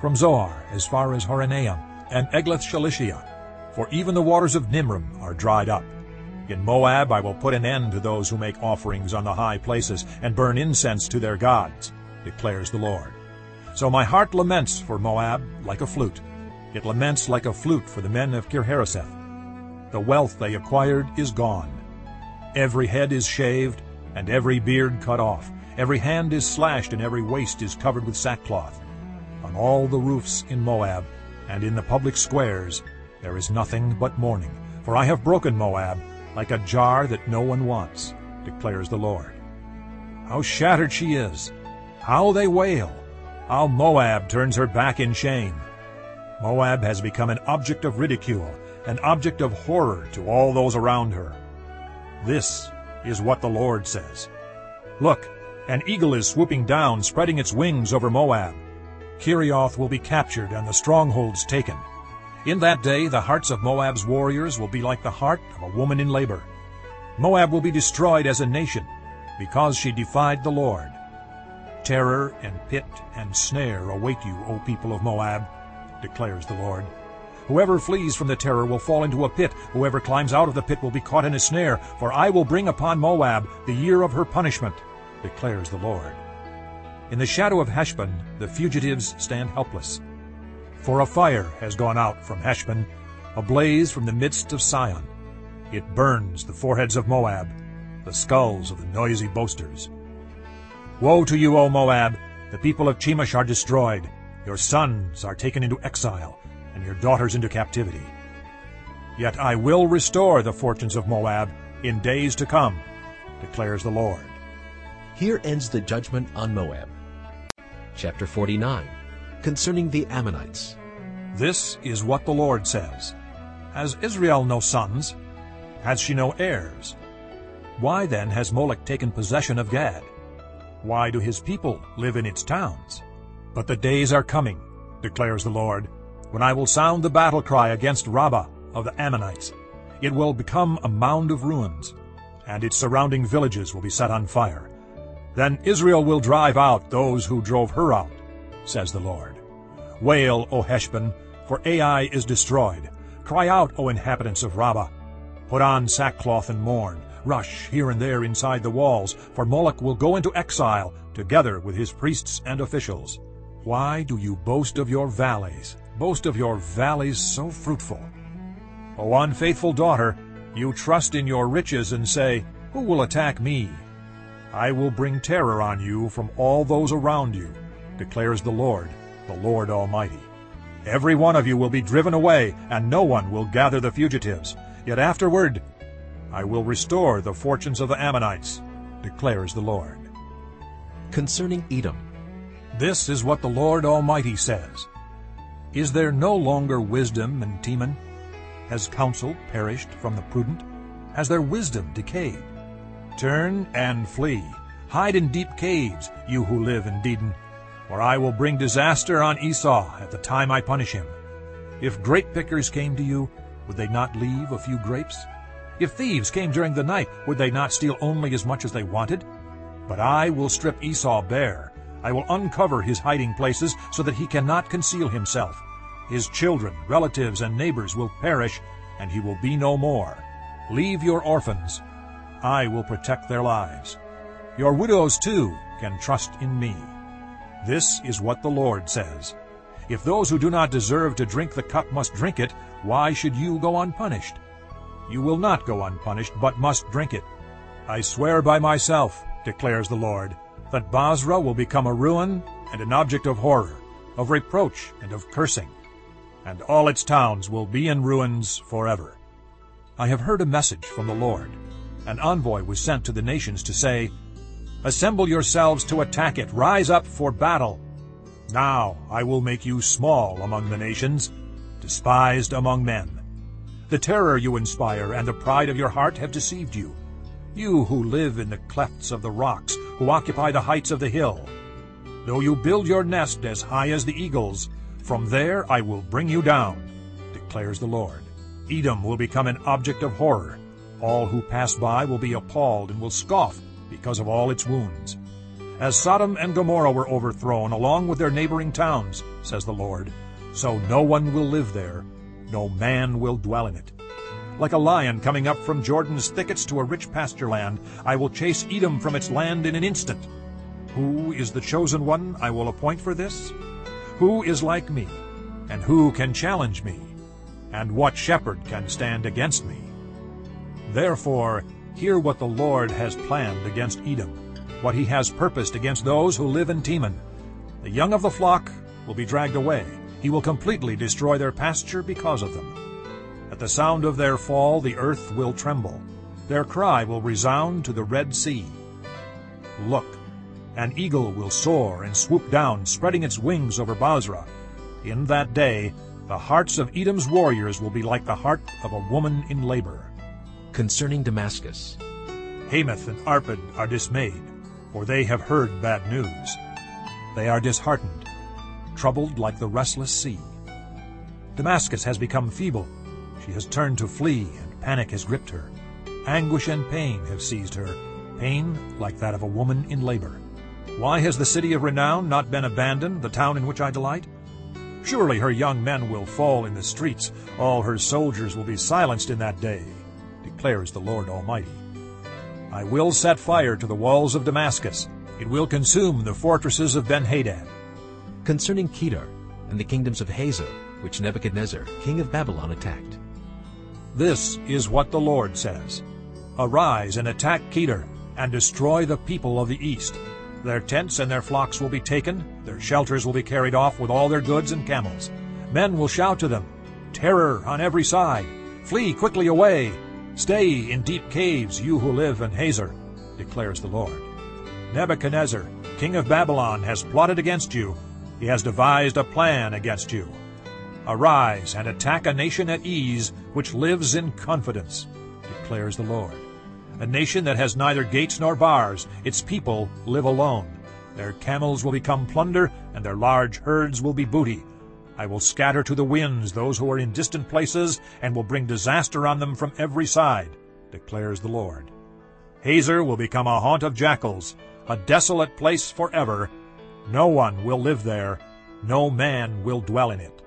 from Zoar as far as Horonaim and Eglath Shelishiyah, for even the waters of Nimrim are dried up. In Moab I will put an end to those who make offerings on the high places and burn incense to their gods, declares the Lord. So my heart laments for Moab like a flute. It laments like a flute for the men of Kir Hareseth. The wealth they acquired is gone. Every head is shaved, and every beard cut off. Every hand is slashed, and every waist is covered with sackcloth. On all the roofs in Moab, and in the public squares, there is nothing but mourning. For I have broken Moab, like a jar that no one wants, declares the Lord. How shattered she is! How they wail! How Moab turns her back in shame! Moab has become an object of ridicule, an object of horror to all those around her. This is what the Lord says. Look, an eagle is swooping down, spreading its wings over Moab. Kerioth will be captured and the strongholds taken. In that day the hearts of Moab's warriors will be like the heart of a woman in labor. Moab will be destroyed as a nation, because she defied the Lord. Terror and pit and snare await you, O people of Moab, declares the Lord. Whoever flees from the terror will fall into a pit. Whoever climbs out of the pit will be caught in a snare. For I will bring upon Moab the year of her punishment, declares the Lord. In the shadow of Heshbon the fugitives stand helpless. For a fire has gone out from Heshbon, a blaze from the midst of Sihon. It burns the foreheads of Moab, the skulls of the noisy boasters. Woe to you, O Moab! The people of Chemosh are destroyed. Your sons are taken into exile, and your daughters into captivity. Yet I will restore the fortunes of Moab in days to come, declares the Lord. Here ends the judgment on Moab. Chapter 49, concerning the Ammonites. This is what the Lord says. Has Israel no sons? Has she no heirs? Why then has Molech taken possession of Gad? Why do his people live in its towns? But the days are coming, declares the Lord, when I will sound the battle cry against Rabbah of the Ammonites. It will become a mound of ruins, and its surrounding villages will be set on fire. Then Israel will drive out those who drove her out, says the Lord. Wail, O Heshbon, for Ai is destroyed. Cry out, O inhabitants of Rabbah. Put on sackcloth and mourn. Rush here and there inside the walls, for Molech will go into exile, together with his priests and officials. Why do you boast of your valleys, boast of your valleys so fruitful? O unfaithful daughter, You trust in your riches and say, Who will attack me? I will bring terror on you from all those around you, declares the Lord, the Lord Almighty. Every one of you will be driven away, and no one will gather the fugitives. Yet afterward I will restore the fortunes of the Ammonites, declares the Lord. Concerning Edom, This is what the Lord Almighty says. Is there no longer wisdom in Teman? Has counsel perished from the prudent? Has their wisdom decayed? Turn and flee. Hide in deep caves, you who live in Dedan, for I will bring disaster on Esau at the time I punish him. If grape pickers came to you, would they not leave a few grapes? If thieves came during the night, would they not steal only as much as they wanted? But I will strip Esau bare. I will uncover his hiding places so that he cannot conceal himself. His children, relatives, and neighbors will perish, and he will be no more. Leave your orphans. I will protect their lives. Your widows, too, can trust in me. This is what the Lord says. If those who do not deserve to drink the cup must drink it, why should you go unpunished? You will not go unpunished, but must drink it. I swear by myself, declares the Lord, that Bozrah will become a ruin and an object of horror, of reproach and of cursing, and all its towns will be in ruins forever. I have heard a message from the Lord. An envoy was sent to the nations to say, Assemble yourselves to attack it, rise up for battle. Now I will make you small among the nations, despised among men. The terror you inspire and the pride of your heart have deceived you. You who live in the clefts of the rocks, who occupy the heights of the hill. Though you build your nest as high as the eagles, from there I will bring you down, declares the Lord. Edom will become an object of horror. All who pass by will be appalled and will scoff because of all its wounds. As Sodom and Gomorrah were overthrown along with their neighboring towns, says the Lord, so no one will live there, no man will dwell in it. Like a lion coming up from Jordan's thickets to a rich pasture land, I will chase Edom from its land in an instant. Who is the chosen one I will appoint for this? Who is like me? And who can challenge me? And what shepherd can stand against me? Therefore, hear what the Lord has planned against Edom, what he has purposed against those who live in Teman. The young of the flock will be dragged away. He will completely destroy their pasture because of them. At the sound of their fall the earth will tremble. Their cry will resound to the Red Sea. Look, an eagle will soar and swoop down, spreading its wings over Bozrah. In that day the hearts of Edom's warriors will be like the heart of a woman in labor. Concerning Damascus, Hamath and Arpad are dismayed, for they have heard bad news. They are disheartened, troubled like the restless sea. Damascus has become feeble. She has turned to flee, and panic has gripped her. Anguish and pain have seized her, pain like that of a woman in labor. Why has the city of renown not been abandoned, the town in which I delight? Surely her young men will fall in the streets, all her soldiers will be silenced in that day, declares the Lord Almighty. I will set fire to the walls of Damascus. It will consume the fortresses of Ben-Hadad. concerning Kedar and the kingdoms of Hazor, which Nebuchadnezzar, king of Babylon, attacked. This is what the Lord says. Arise and attack Kedar, and destroy the people of the east. Their tents and their flocks will be taken, their shelters will be carried off with all their goods and camels. Men will shout to them, Terror on every side! Flee quickly away! Stay in deep caves, you who live in Hazor, declares the Lord. Nebuchadnezzar, king of Babylon, has plotted against you. He has devised a plan against you. Arise and attack a nation at ease, which lives in confidence, declares the Lord. A nation that has neither gates nor bars, its people live alone. Their camels will become plunder, and their large herds will be booty. I will scatter to the winds those who are in distant places, and will bring disaster on them from every side, declares the Lord. Hazor will become a haunt of jackals, a desolate place forever. No one will live there, no man will dwell in it.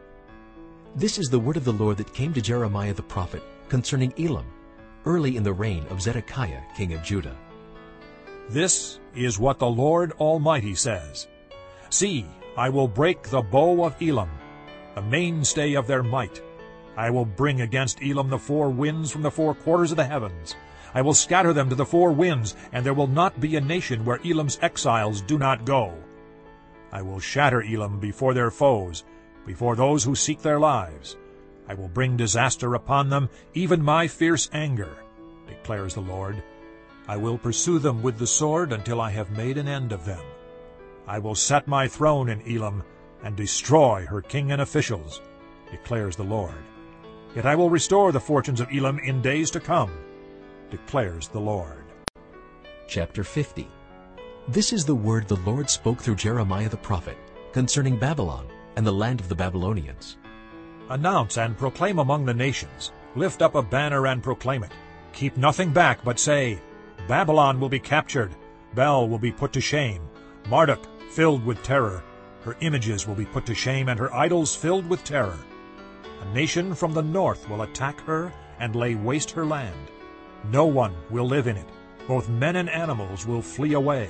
This is the word of the Lord that came to Jeremiah the prophet concerning Elam, early in the reign of Zedekiah king of Judah. This is what the Lord Almighty says. See, I will break the bow of Elam, the mainstay of their might. I will bring against Elam the four winds from the four quarters of the heavens. I will scatter them to the four winds, and there will not be a nation where Elam's exiles do not go. I will shatter Elam before their foes, before those who seek their lives. I will bring disaster upon them, even my fierce anger, declares the Lord. I will pursue them with the sword until I have made an end of them. I will set my throne in Elam and destroy her king and officials, declares the Lord. Yet I will restore the fortunes of Elam in days to come, declares the Lord. Chapter 50 This is the word the Lord spoke through Jeremiah the prophet concerning Babylon and the land of the Babylonians. Announce and proclaim among the nations. Lift up a banner and proclaim it. Keep nothing back, but say, Babylon will be captured. Bel will be put to shame. Marduk filled with terror. Her images will be put to shame, and her idols filled with terror. A nation from the north will attack her and lay waste her land. No one will live in it. Both men and animals will flee away.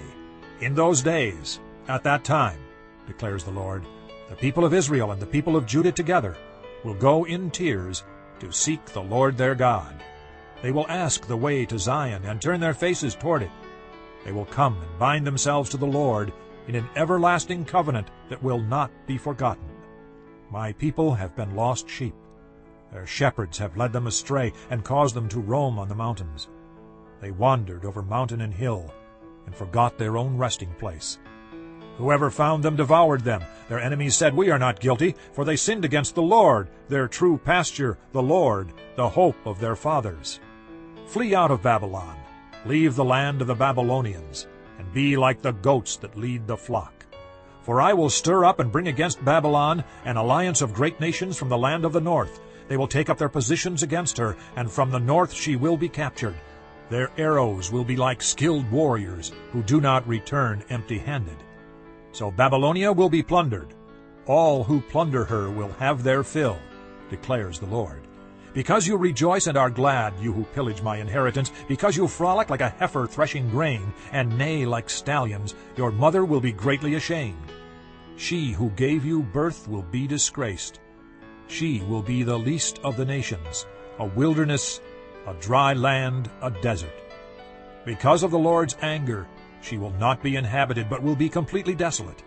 In those days, at that time, declares the Lord, the people of Israel and the people of Judah together will go in tears to seek the Lord their God. They will ask the way to Zion and turn their faces toward it. They will come and bind themselves to the Lord in an everlasting covenant that will not be forgotten. My people have been lost sheep. Their shepherds have led them astray and caused them to roam on the mountains. They wandered over mountain and hill and forgot their own resting place. Whoever found them devoured them. Their enemies said, We are not guilty, for they sinned against the Lord, their true pasture, the Lord, the hope of their fathers. Flee out of Babylon, leave the land of the Babylonians, and be like the goats that lead the flock. For I will stir up and bring against Babylon an alliance of great nations from the land of the north. They will take up their positions against her, and from the north she will be captured. Their arrows will be like skilled warriors who do not return empty-handed. So Babylonia will be plundered. All who plunder her will have their fill, declares the Lord. Because you rejoice and are glad, you who pillage my inheritance, because you frolic like a heifer threshing grain, and neigh like stallions, your mother will be greatly ashamed. She who gave you birth will be disgraced. She will be the least of the nations, a wilderness, a dry land, a desert. Because of the Lord's anger, she will not be inhabited, but will be completely desolate.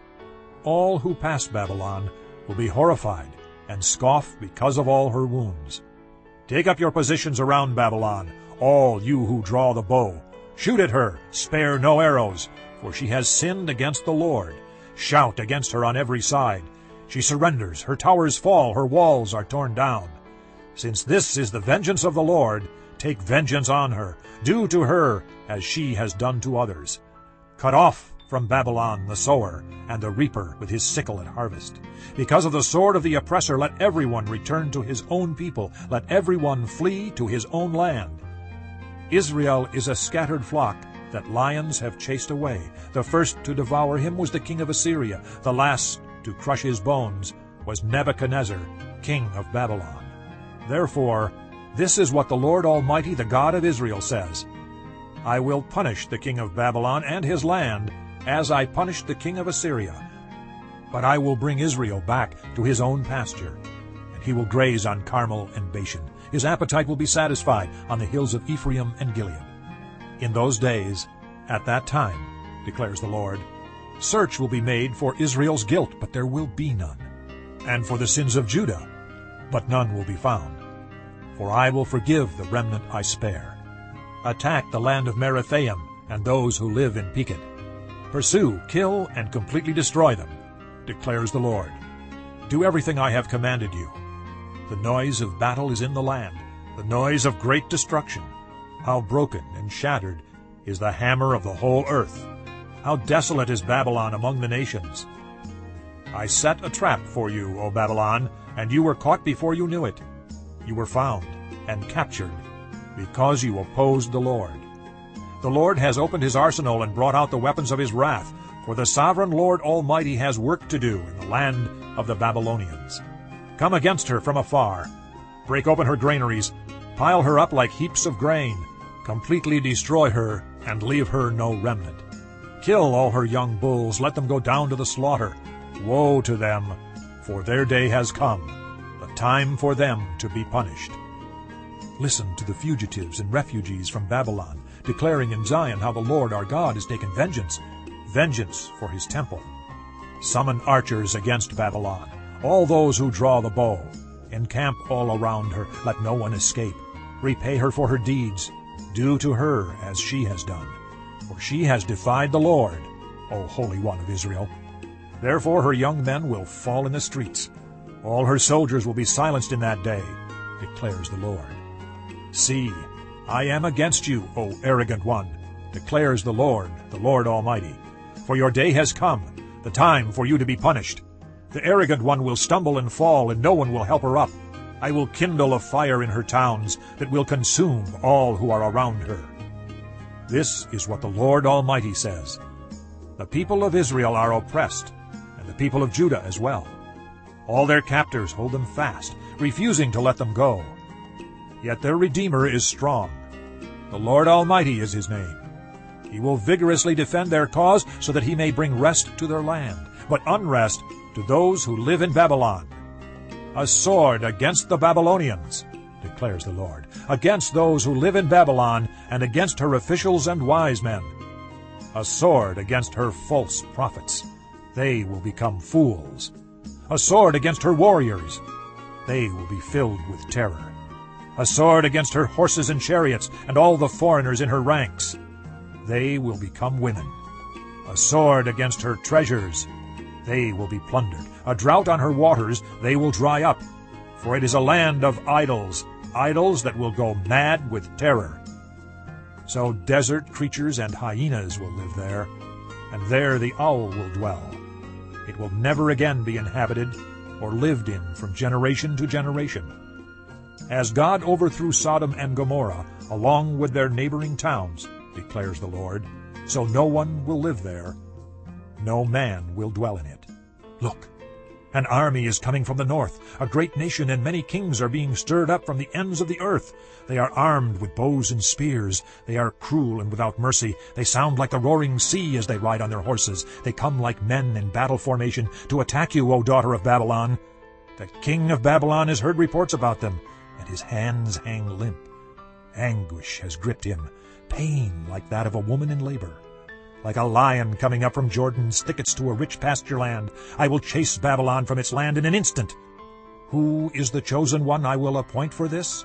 All who pass Babylon will be horrified and scoff because of all her wounds. Take up your positions around Babylon, all you who draw the bow. Shoot at her, spare no arrows, for she has sinned against the Lord. Shout against her on every side. She surrenders, her towers fall, her walls are torn down. Since this is the vengeance of the Lord, take vengeance on her. Do to her as she has done to others. Cut off from Babylon the sower, and the reaper with his sickle at harvest. Because of the sword of the oppressor, let everyone return to his own people. Let everyone flee to his own land. Israel is a scattered flock that lions have chased away. The first to devour him was the king of Assyria. The last to crush his bones was Nebuchadnezzar, king of Babylon. Therefore, this is what the Lord Almighty, the God of Israel, says. I will punish the king of Babylon and his land as I punished the king of Assyria. But I will bring Israel back to his own pasture, and he will graze on Carmel and Bashan. His appetite will be satisfied on the hills of Ephraim and Gilead. In those days, at that time, declares the Lord, search will be made for Israel's guilt, but there will be none, and for the sins of Judah, but none will be found. For I will forgive the remnant I spare. Attack the land of Merathaim and those who live in Pekod. Pursue, kill, and completely destroy them, declares the Lord. Do everything I have commanded you. The noise of battle is in the land, the noise of great destruction. How broken and shattered is the hammer of the whole earth. How desolate is Babylon among the nations. I set a trap for you, O Babylon, and you were caught before you knew it. You were found and captured because you opposed the Lord. The Lord has opened his arsenal and brought out the weapons of his wrath, for the sovereign Lord Almighty has work to do in the land of the Babylonians. Come against her from afar. Break open her granaries. Pile her up like heaps of grain. Completely destroy her and leave her no remnant. Kill all her young bulls. Let them go down to the slaughter. Woe to them, for their day has come. The time for them to be punished. Listen to the fugitives and refugees from Babylon, declaring in Zion how the Lord our God has taken vengeance, vengeance for his temple. Summon archers against Babylon, all those who draw the bow. Encamp all around her, let no one escape. Repay her for her deeds. Do to her as she has done. For she has defied the Lord, O Holy One of Israel. Therefore her young men will fall in the streets. All her soldiers will be silenced in that day, declares the Lord. See, I am against you, O arrogant one, declares the Lord, the Lord Almighty. For your day has come, the time for you to be punished. The arrogant one will stumble and fall, and no one will help her up. I will kindle a fire in her towns that will consume all who are around her. This is what the Lord Almighty says. The people of Israel are oppressed, and the people of Judah as well. All their captors hold them fast, refusing to let them go. Yet their Redeemer is strong. The Lord Almighty is his name. He will vigorously defend their cause so that he may bring rest to their land, but unrest to those who live in Babylon. A sword against the Babylonians, declares the Lord, against those who live in Babylon and against her officials and wise men. A sword against her false prophets. They will become fools. A sword against her warriors. They will be filled with terror. A sword against her horses and chariots and all the foreigners in her ranks. They will become women. A sword against her treasures. They will be plundered. A drought on her waters. They will dry up. For it is a land of idols, idols that will go mad with terror. So desert creatures and hyenas will live there, and there the owl will dwell. It will never again be inhabited or lived in from generation to generation. As God overthrew Sodom and Gomorrah, along with their neighboring towns, declares the Lord, so no one will live there, no man will dwell in it. Look, an army is coming from the north. A great nation and many kings are being stirred up from the ends of the earth. They are armed with bows and spears. They are cruel and without mercy. They sound like the roaring sea as they ride on their horses. They come like men in battle formation to attack you, O daughter of Babylon. The king of Babylon has heard reports about them, his hands hang limp. Anguish has gripped him, pain like that of a woman in labor. Like a lion coming up from Jordan's thickets to a rich pasture land, I will chase Babylon from its land in an instant. Who is the chosen one I will appoint for this?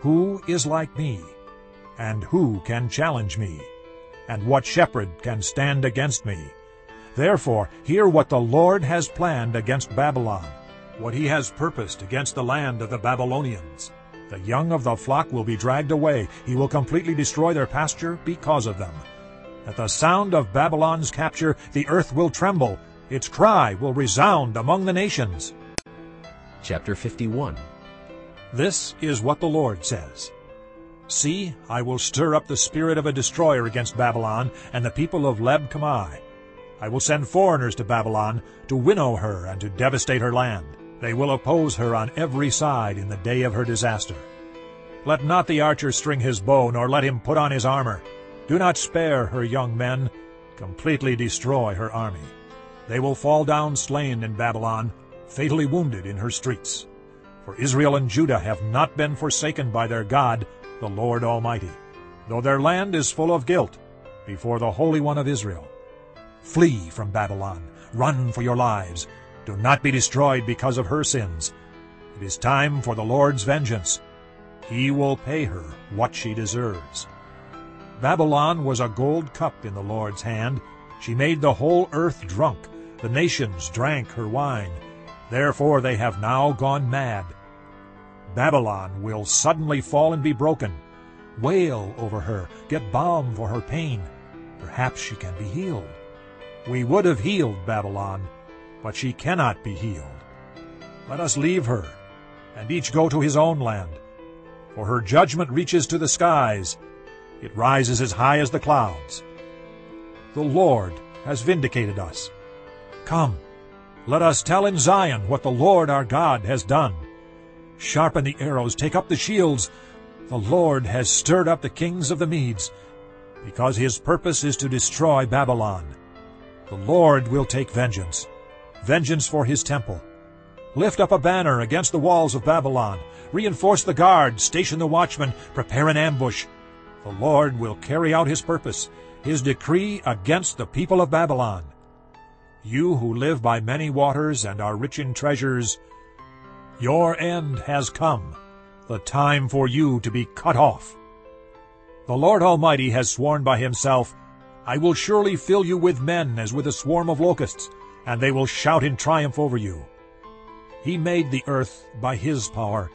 Who is like me? And who can challenge me? And what shepherd can stand against me? Therefore, hear what the Lord has planned against Babylon, what he has purposed against the land of the Babylonians. The young of the flock will be dragged away. He will completely destroy their pasture because of them. At the sound of Babylon's capture, the earth will tremble. Its cry will resound among the nations. Chapter 51 This is what the Lord says. See, I will stir up the spirit of a destroyer against Babylon and the people of Leb Kamai. I will send foreigners to Babylon to winnow her and to devastate her land. They will oppose her on every side in the day of her disaster. Let not the archer string his bow, nor let him put on his armor. Do not spare her young men. Completely destroy her army. They will fall down slain in Babylon, fatally wounded in her streets. For Israel and Judah have not been forsaken by their God, the Lord Almighty, though their land is full of guilt before the Holy One of Israel. Flee from Babylon. Run for your lives. Do not be destroyed because of her sins. It is time for the Lord's vengeance. He will pay her what she deserves. Babylon was a gold cup in the Lord's hand. She made the whole earth drunk. The nations drank her wine. Therefore they have now gone mad. Babylon will suddenly fall and be broken. Wail over her. Get balm for her pain. Perhaps she can be healed. We would have healed Babylon, but she cannot be healed. Let us leave her, and each go to his own land. For her judgment reaches to the skies. It rises as high as the clouds. The Lord has vindicated us. Come, let us tell in Zion what the Lord our God has done. Sharpen the arrows, take up the shields. The Lord has stirred up the kings of the Medes, because his purpose is to destroy Babylon. The Lord will take vengeance, vengeance for his temple. Lift up a banner against the walls of Babylon. Reinforce the guard, station the watchman, prepare an ambush. The Lord will carry out his purpose, his decree against the people of Babylon. You who live by many waters and are rich in treasures, your end has come, the time for you to be cut off. The Lord Almighty has sworn by himself, I will surely fill you with men as with a swarm of locusts, and they will shout in triumph over you. He made the earth by his power.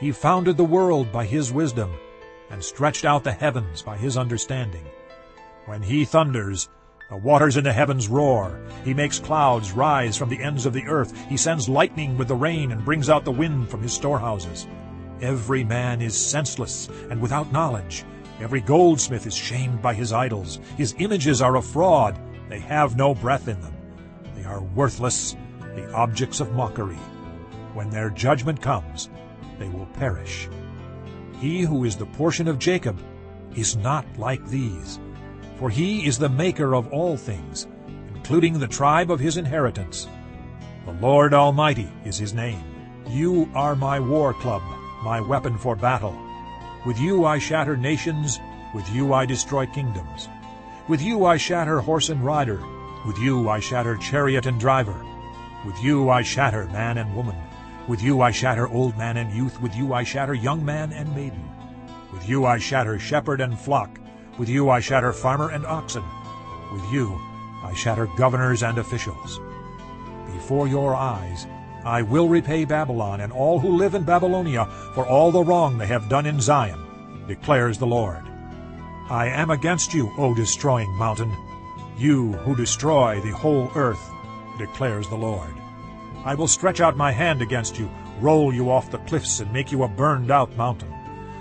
He founded the world by his wisdom, and stretched out the heavens by his understanding. When he thunders, the waters in the heavens roar. He makes clouds rise from the ends of the earth. He sends lightning with the rain and brings out the wind from his storehouses. Every man is senseless and without knowledge. Every goldsmith is shamed by his idols. His images are a fraud. They have no breath in them. Are worthless, the objects of mockery. When their judgment comes, they will perish. He who is the portion of Jacob is not like these, for he is the maker of all things, including the tribe of his inheritance. The Lord Almighty is his name. You are my war club, my weapon for battle. With you I shatter nations, with you I destroy kingdoms. With you I shatter horse and rider, with you I shatter chariot and driver. With you I shatter man and woman. With you I shatter old man and youth, with you I shatter young man and maiden. With you I shatter shepherd and flock, with you I shatter farmer and oxen. With you I shatter governors and officials. Before your eyes I will repay Babylon and all who live in Babylonia for all the wrong they have done in Zion, declares the Lord. I am against you, O destroying mountain, you who destroy the whole earth, declares the Lord. I will stretch out my hand against you, roll you off the cliffs, and make you a burned-out mountain.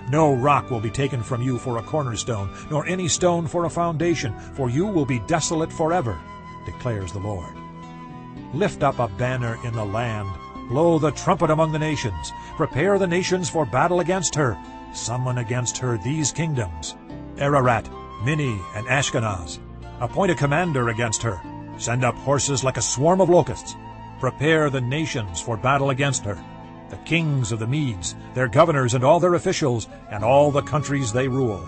No rock will be taken from you for a cornerstone, nor any stone for a foundation, for you will be desolate forever, declares the Lord. Lift up a banner in the land, blow the trumpet among the nations, prepare the nations for battle against her, summon against her these kingdoms, Ararat, Minni, and Ashkenaz. Appoint a commander against her, send up horses like a swarm of locusts, prepare the nations for battle against her the kings of the Medes, their governors and all their officials, and all the countries they rule.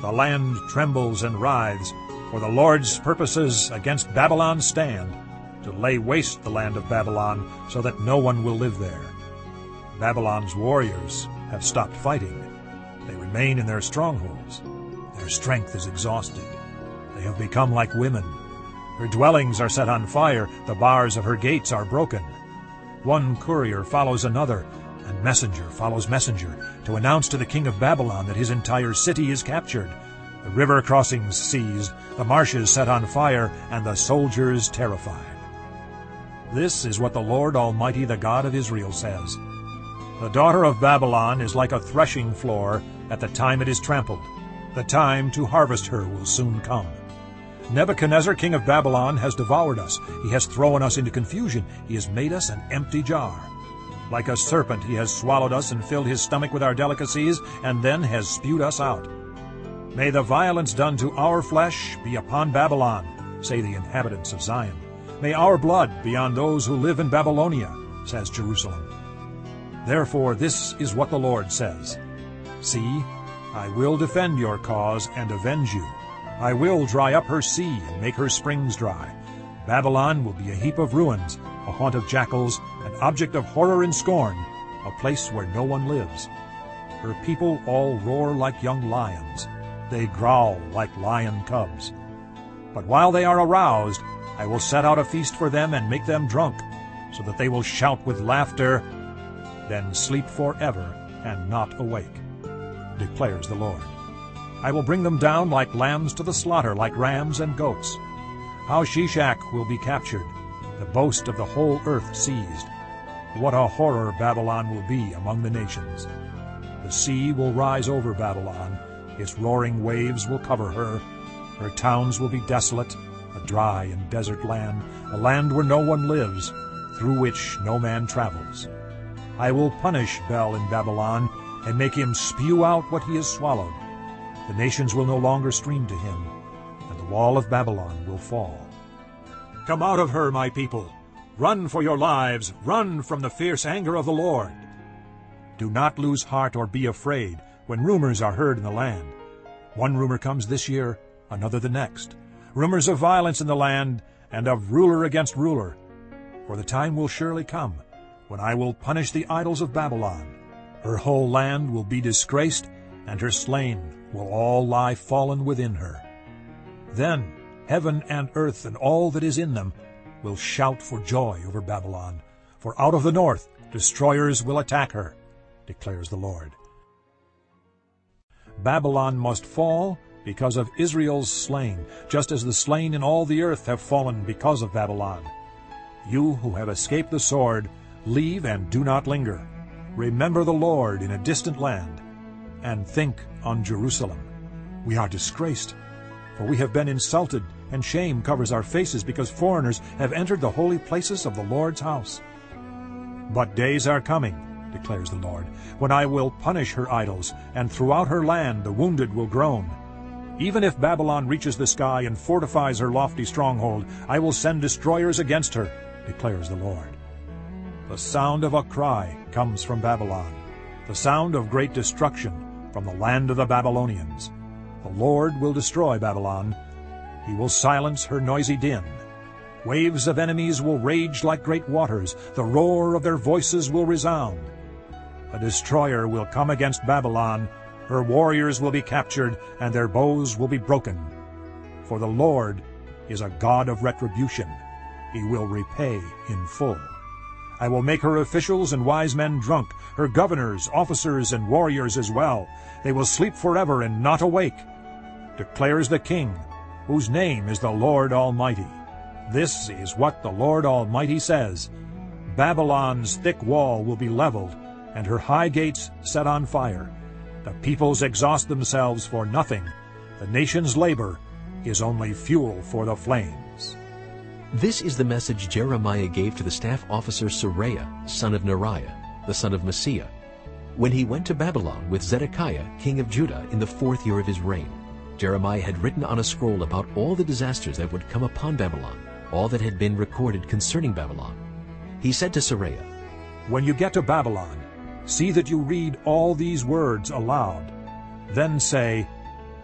The land trembles and writhes, for the Lord's purposes against Babylon stand, to lay waste the land of Babylon, so that no one will live there. Babylon's warriors have stopped fighting. They remain in their strongholds. Their strength is exhausted. They have become like women. Her dwellings are set on fire, the bars of her gates are broken. One courier follows another, and messenger follows messenger, to announce to the king of Babylon that his entire city is captured, the river crossings seized, the marshes set on fire, and the soldiers terrified. This is what the Lord Almighty, the God of Israel, says. The daughter of Babylon is like a threshing floor at the time it is trampled. The time to harvest her will soon come. Nebuchadnezzar, king of Babylon, has devoured us. He has thrown us into confusion. He has made us an empty jar. Like a serpent he has swallowed us and filled his stomach with our delicacies, and then has spewed us out. May the violence done to our flesh be upon Babylon, say the inhabitants of Zion. May our blood be on those who live in Babylonia, says Jerusalem. Therefore this is what the Lord says. See, I will defend your cause and avenge you. I will dry up her sea and make her springs dry. Babylon will be a heap of ruins, a haunt of jackals, an object of horror and scorn, a place where no one lives. Her people all roar like young lions. They growl like lion cubs. But while they are aroused, I will set out a feast for them and make them drunk, so that they will shout with laughter, then sleep forever and not awake, declares the Lord. I will bring them down like lambs to the slaughter, like rams and goats. How Sheshach will be captured, the boast of the whole earth seized. What a horror Babylon will be among the nations. The sea will rise over Babylon, its roaring waves will cover her. Her towns will be desolate, a dry and desert land, a land where no one lives, through which no man travels. I will punish Bel in Babylon, and make him spew out what he has swallowed. The nations will no longer stream to him, and the wall of Babylon will fall. Come out of her, my people. Run for your lives, run from the fierce anger of the Lord. Do not lose heart or be afraid when rumors are heard in the land. One rumor comes this year, another the next. Rumors of violence in the land, and of ruler against ruler. For the time will surely come, when I will punish the idols of Babylon. Her whole land will be disgraced, and her slain will all lie fallen within her. Then heaven and earth and all that is in them will shout for joy over Babylon, for out of the north destroyers will attack her, declares the Lord. Babylon must fall because of Israel's slain, just as the slain in all the earth have fallen because of Babylon. You who have escaped the sword, leave and do not linger. Remember the Lord in a distant land, and think on Jerusalem. We are disgraced, for we have been insulted, and shame covers our faces because foreigners have entered the holy places of the Lord's house. But days are coming, declares the Lord, when I will punish her idols, and throughout her land the wounded will groan. Even if Babylon reaches the sky and fortifies her lofty stronghold, I will send destroyers against her, declares the Lord. The sound of a cry comes from Babylon, the sound of great destruction from the land of the Babylonians. The Lord will destroy Babylon. He will silence her noisy din. Waves of enemies will rage like great waters. The roar of their voices will resound. A destroyer will come against Babylon. Her warriors will be captured, and their bows will be broken. For the Lord is a God of retribution. He will repay in full. I will make her officials and wise men drunk, her governors, officers, and warriors as well. They will sleep forever and not awake, declares the King, whose name is the Lord Almighty. This is what the Lord Almighty says. Babylon's thick wall will be leveled, and her high gates set on fire. The peoples exhaust themselves for nothing. The nation's labor is only fuel for the flames. This is the message Jeremiah gave to the staff officer Seraiah, son of Neriah, the son of Mahseiah, when he went to Babylon with Zedekiah, king of Judah, in the fourth year of his reign. Jeremiah had written on a scroll about all the disasters that would come upon Babylon, all that had been recorded concerning Babylon. He said to Seraiah, When you get to Babylon, see that you read all these words aloud. Then say,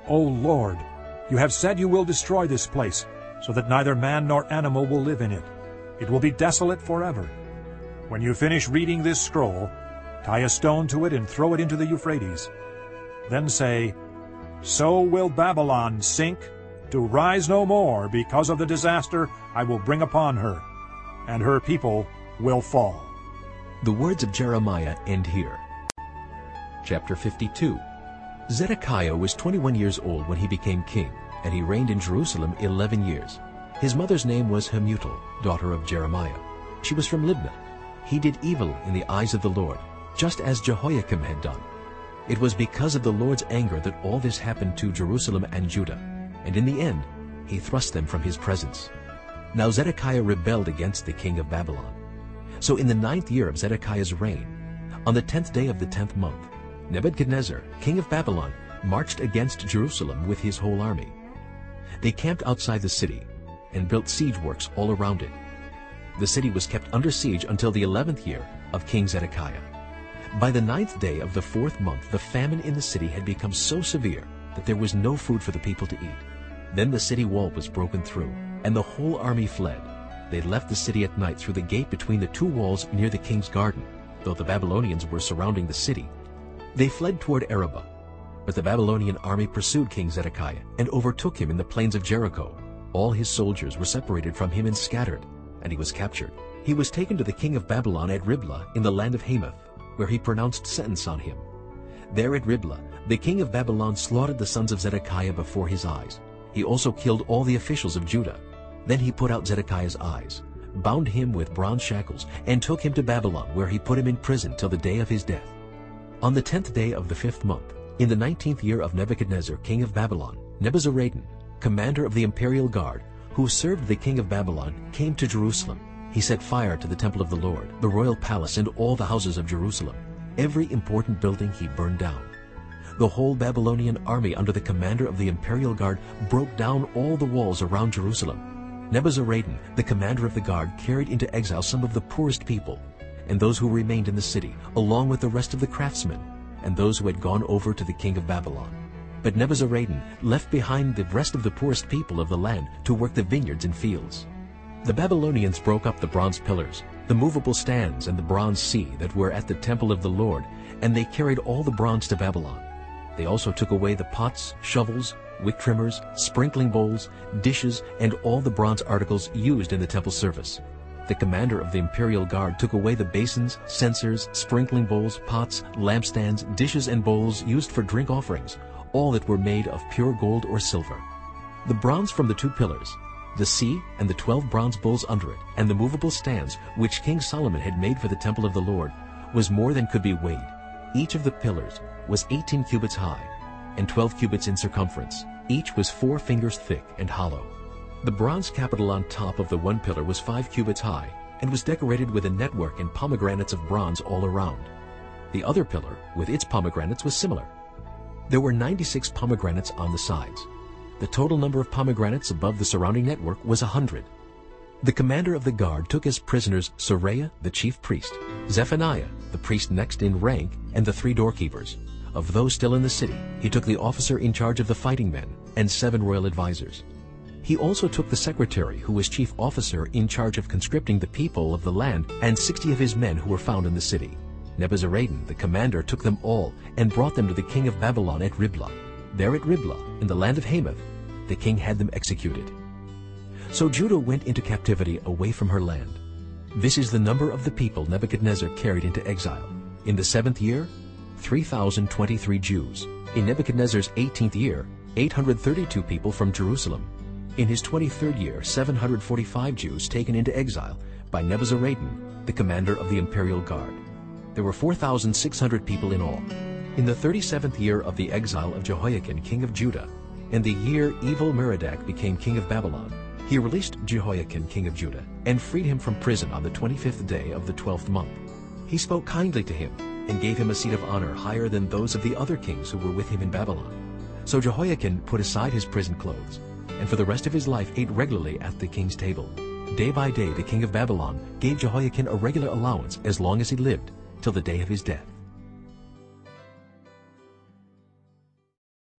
O Lord, you have said you will destroy this place, so that neither man nor animal will live in it. It will be desolate forever. When you finish reading this scroll, tie a stone to it and throw it into the Euphrates. Then say, So will Babylon sink, to rise no more because of the disaster I will bring upon her, and her people will fall. The words of Jeremiah end here. Chapter 52 Zedekiah was 21 years old when he became king, and he reigned in Jerusalem 11 years. His mother's name was Hamutal, daughter of Jeremiah. She was from Libnah. He did evil in the eyes of the Lord, just as Jehoiakim had done. It was because of the Lord's anger that all this happened to Jerusalem and Judah, and in the end he thrust them from his presence. Now Zedekiah rebelled against the king of Babylon. So in the ninth year of Zedekiah's reign, on the tenth day of the tenth month, Nebuchadnezzar, king of Babylon, marched against Jerusalem with his whole army. They camped outside the city and built siege works all around it. The city was kept under siege until the eleventh year of King Zedekiah. By the ninth day of the fourth month, the famine in the city had become so severe that there was no food for the people to eat. Then the city wall was broken through, and the whole army fled. They left the city at night through the gate between the two walls near the king's garden, though the Babylonians were surrounding the city. They fled toward Arabah, but the Babylonian army pursued King Zedekiah and overtook him in the plains of Jericho. All his soldiers were separated from him and scattered, and he was captured. He was taken to the king of Babylon at Riblah in the land of Hamath, where he pronounced sentence on him. There at Riblah, the king of Babylon slaughtered the sons of Zedekiah before his eyes. He also killed all the officials of Judah. Then he put out Zedekiah's eyes, bound him with bronze shackles, and took him to Babylon, where he put him in prison till the day of his death. On the tenth day of the fifth month, in the nineteenth year of Nebuchadnezzar, king of Babylon, Nebuzaradan, commander of the imperial guard, who served the king of Babylon, came to Jerusalem. He set fire to the temple of the Lord, the royal palace, and all the houses of Jerusalem. Every important building he burned down. The whole Babylonian army under the commander of the imperial guard broke down all the walls around Jerusalem. Nebuzaradan, the commander of the guard, carried into exile some of the poorest people, and those who remained in the city, along with the rest of the craftsmen, and those who had gone over to the king of Babylon. But Nebuzaradan left behind the rest of the poorest people of the land to work the vineyards and fields. The Babylonians broke up the bronze pillars, the movable stands, and the bronze sea that were at the temple of the Lord, and they carried all the bronze to Babylon. They also took away the pots, shovels, wick trimmers, sprinkling bowls, dishes, and all the bronze articles used in the temple service. The commander of the imperial guard took away the basins, censers, sprinkling bowls, pots, lampstands, dishes, and bowls used for drink offerings, all that were made of pure gold or silver. The bronze from the two pillars, the sea and the twelve bronze bowls under it, and the movable stands which King Solomon had made for the temple of the Lord, was more than could be weighed. Each of the pillars was eighteen cubits high, and twelve cubits in circumference. Each was four fingers thick and hollow. The bronze capital on top of the one pillar was five cubits high, and was decorated with a network and pomegranates of bronze all around. The other pillar, with its pomegranates, was similar. There were 96 pomegranates on the sides. The total number of pomegranates above the surrounding network was a hundred. The commander of the guard took as prisoners Seraiah, the chief priest, Zephaniah, the priest next in rank, and the three doorkeepers. Of those still in the city, he took the officer in charge of the fighting men and seven royal advisers. He also took the secretary, who was chief officer in charge of conscripting the people of the land, and sixty of his men who were found in the city. Nebuzaradan, the commander, took them all and brought them to the king of Babylon at Riblah. There at Riblah, in the land of Hamath, the king had them executed. So Judah went into captivity away from her land. This is the number of the people Nebuchadnezzar carried into exile. In the seventh year, 3,023 Jews. In Nebuchadnezzar's 18th year, 832 people from Jerusalem. In his 23rd year, 745 Jews taken into exile by Nebuzaradan, the commander of the imperial guard. There were 4,600 people in all. In the 37th year of the exile of Jehoiachin, king of Judah, in the year Evil-Merodach became king of Babylon, he released Jehoiachin, king of Judah, and freed him from prison on the 25th day of the 12th month. He spoke kindly to him and gave him a seat of honor higher than those of the other kings who were with him in Babylon. So Jehoiachin put aside his prison clothes, and for the rest of his life ate regularly at the king's table. Day by day the king of Babylon gave Jehoiachin a regular allowance as long as he lived, till the day of his death.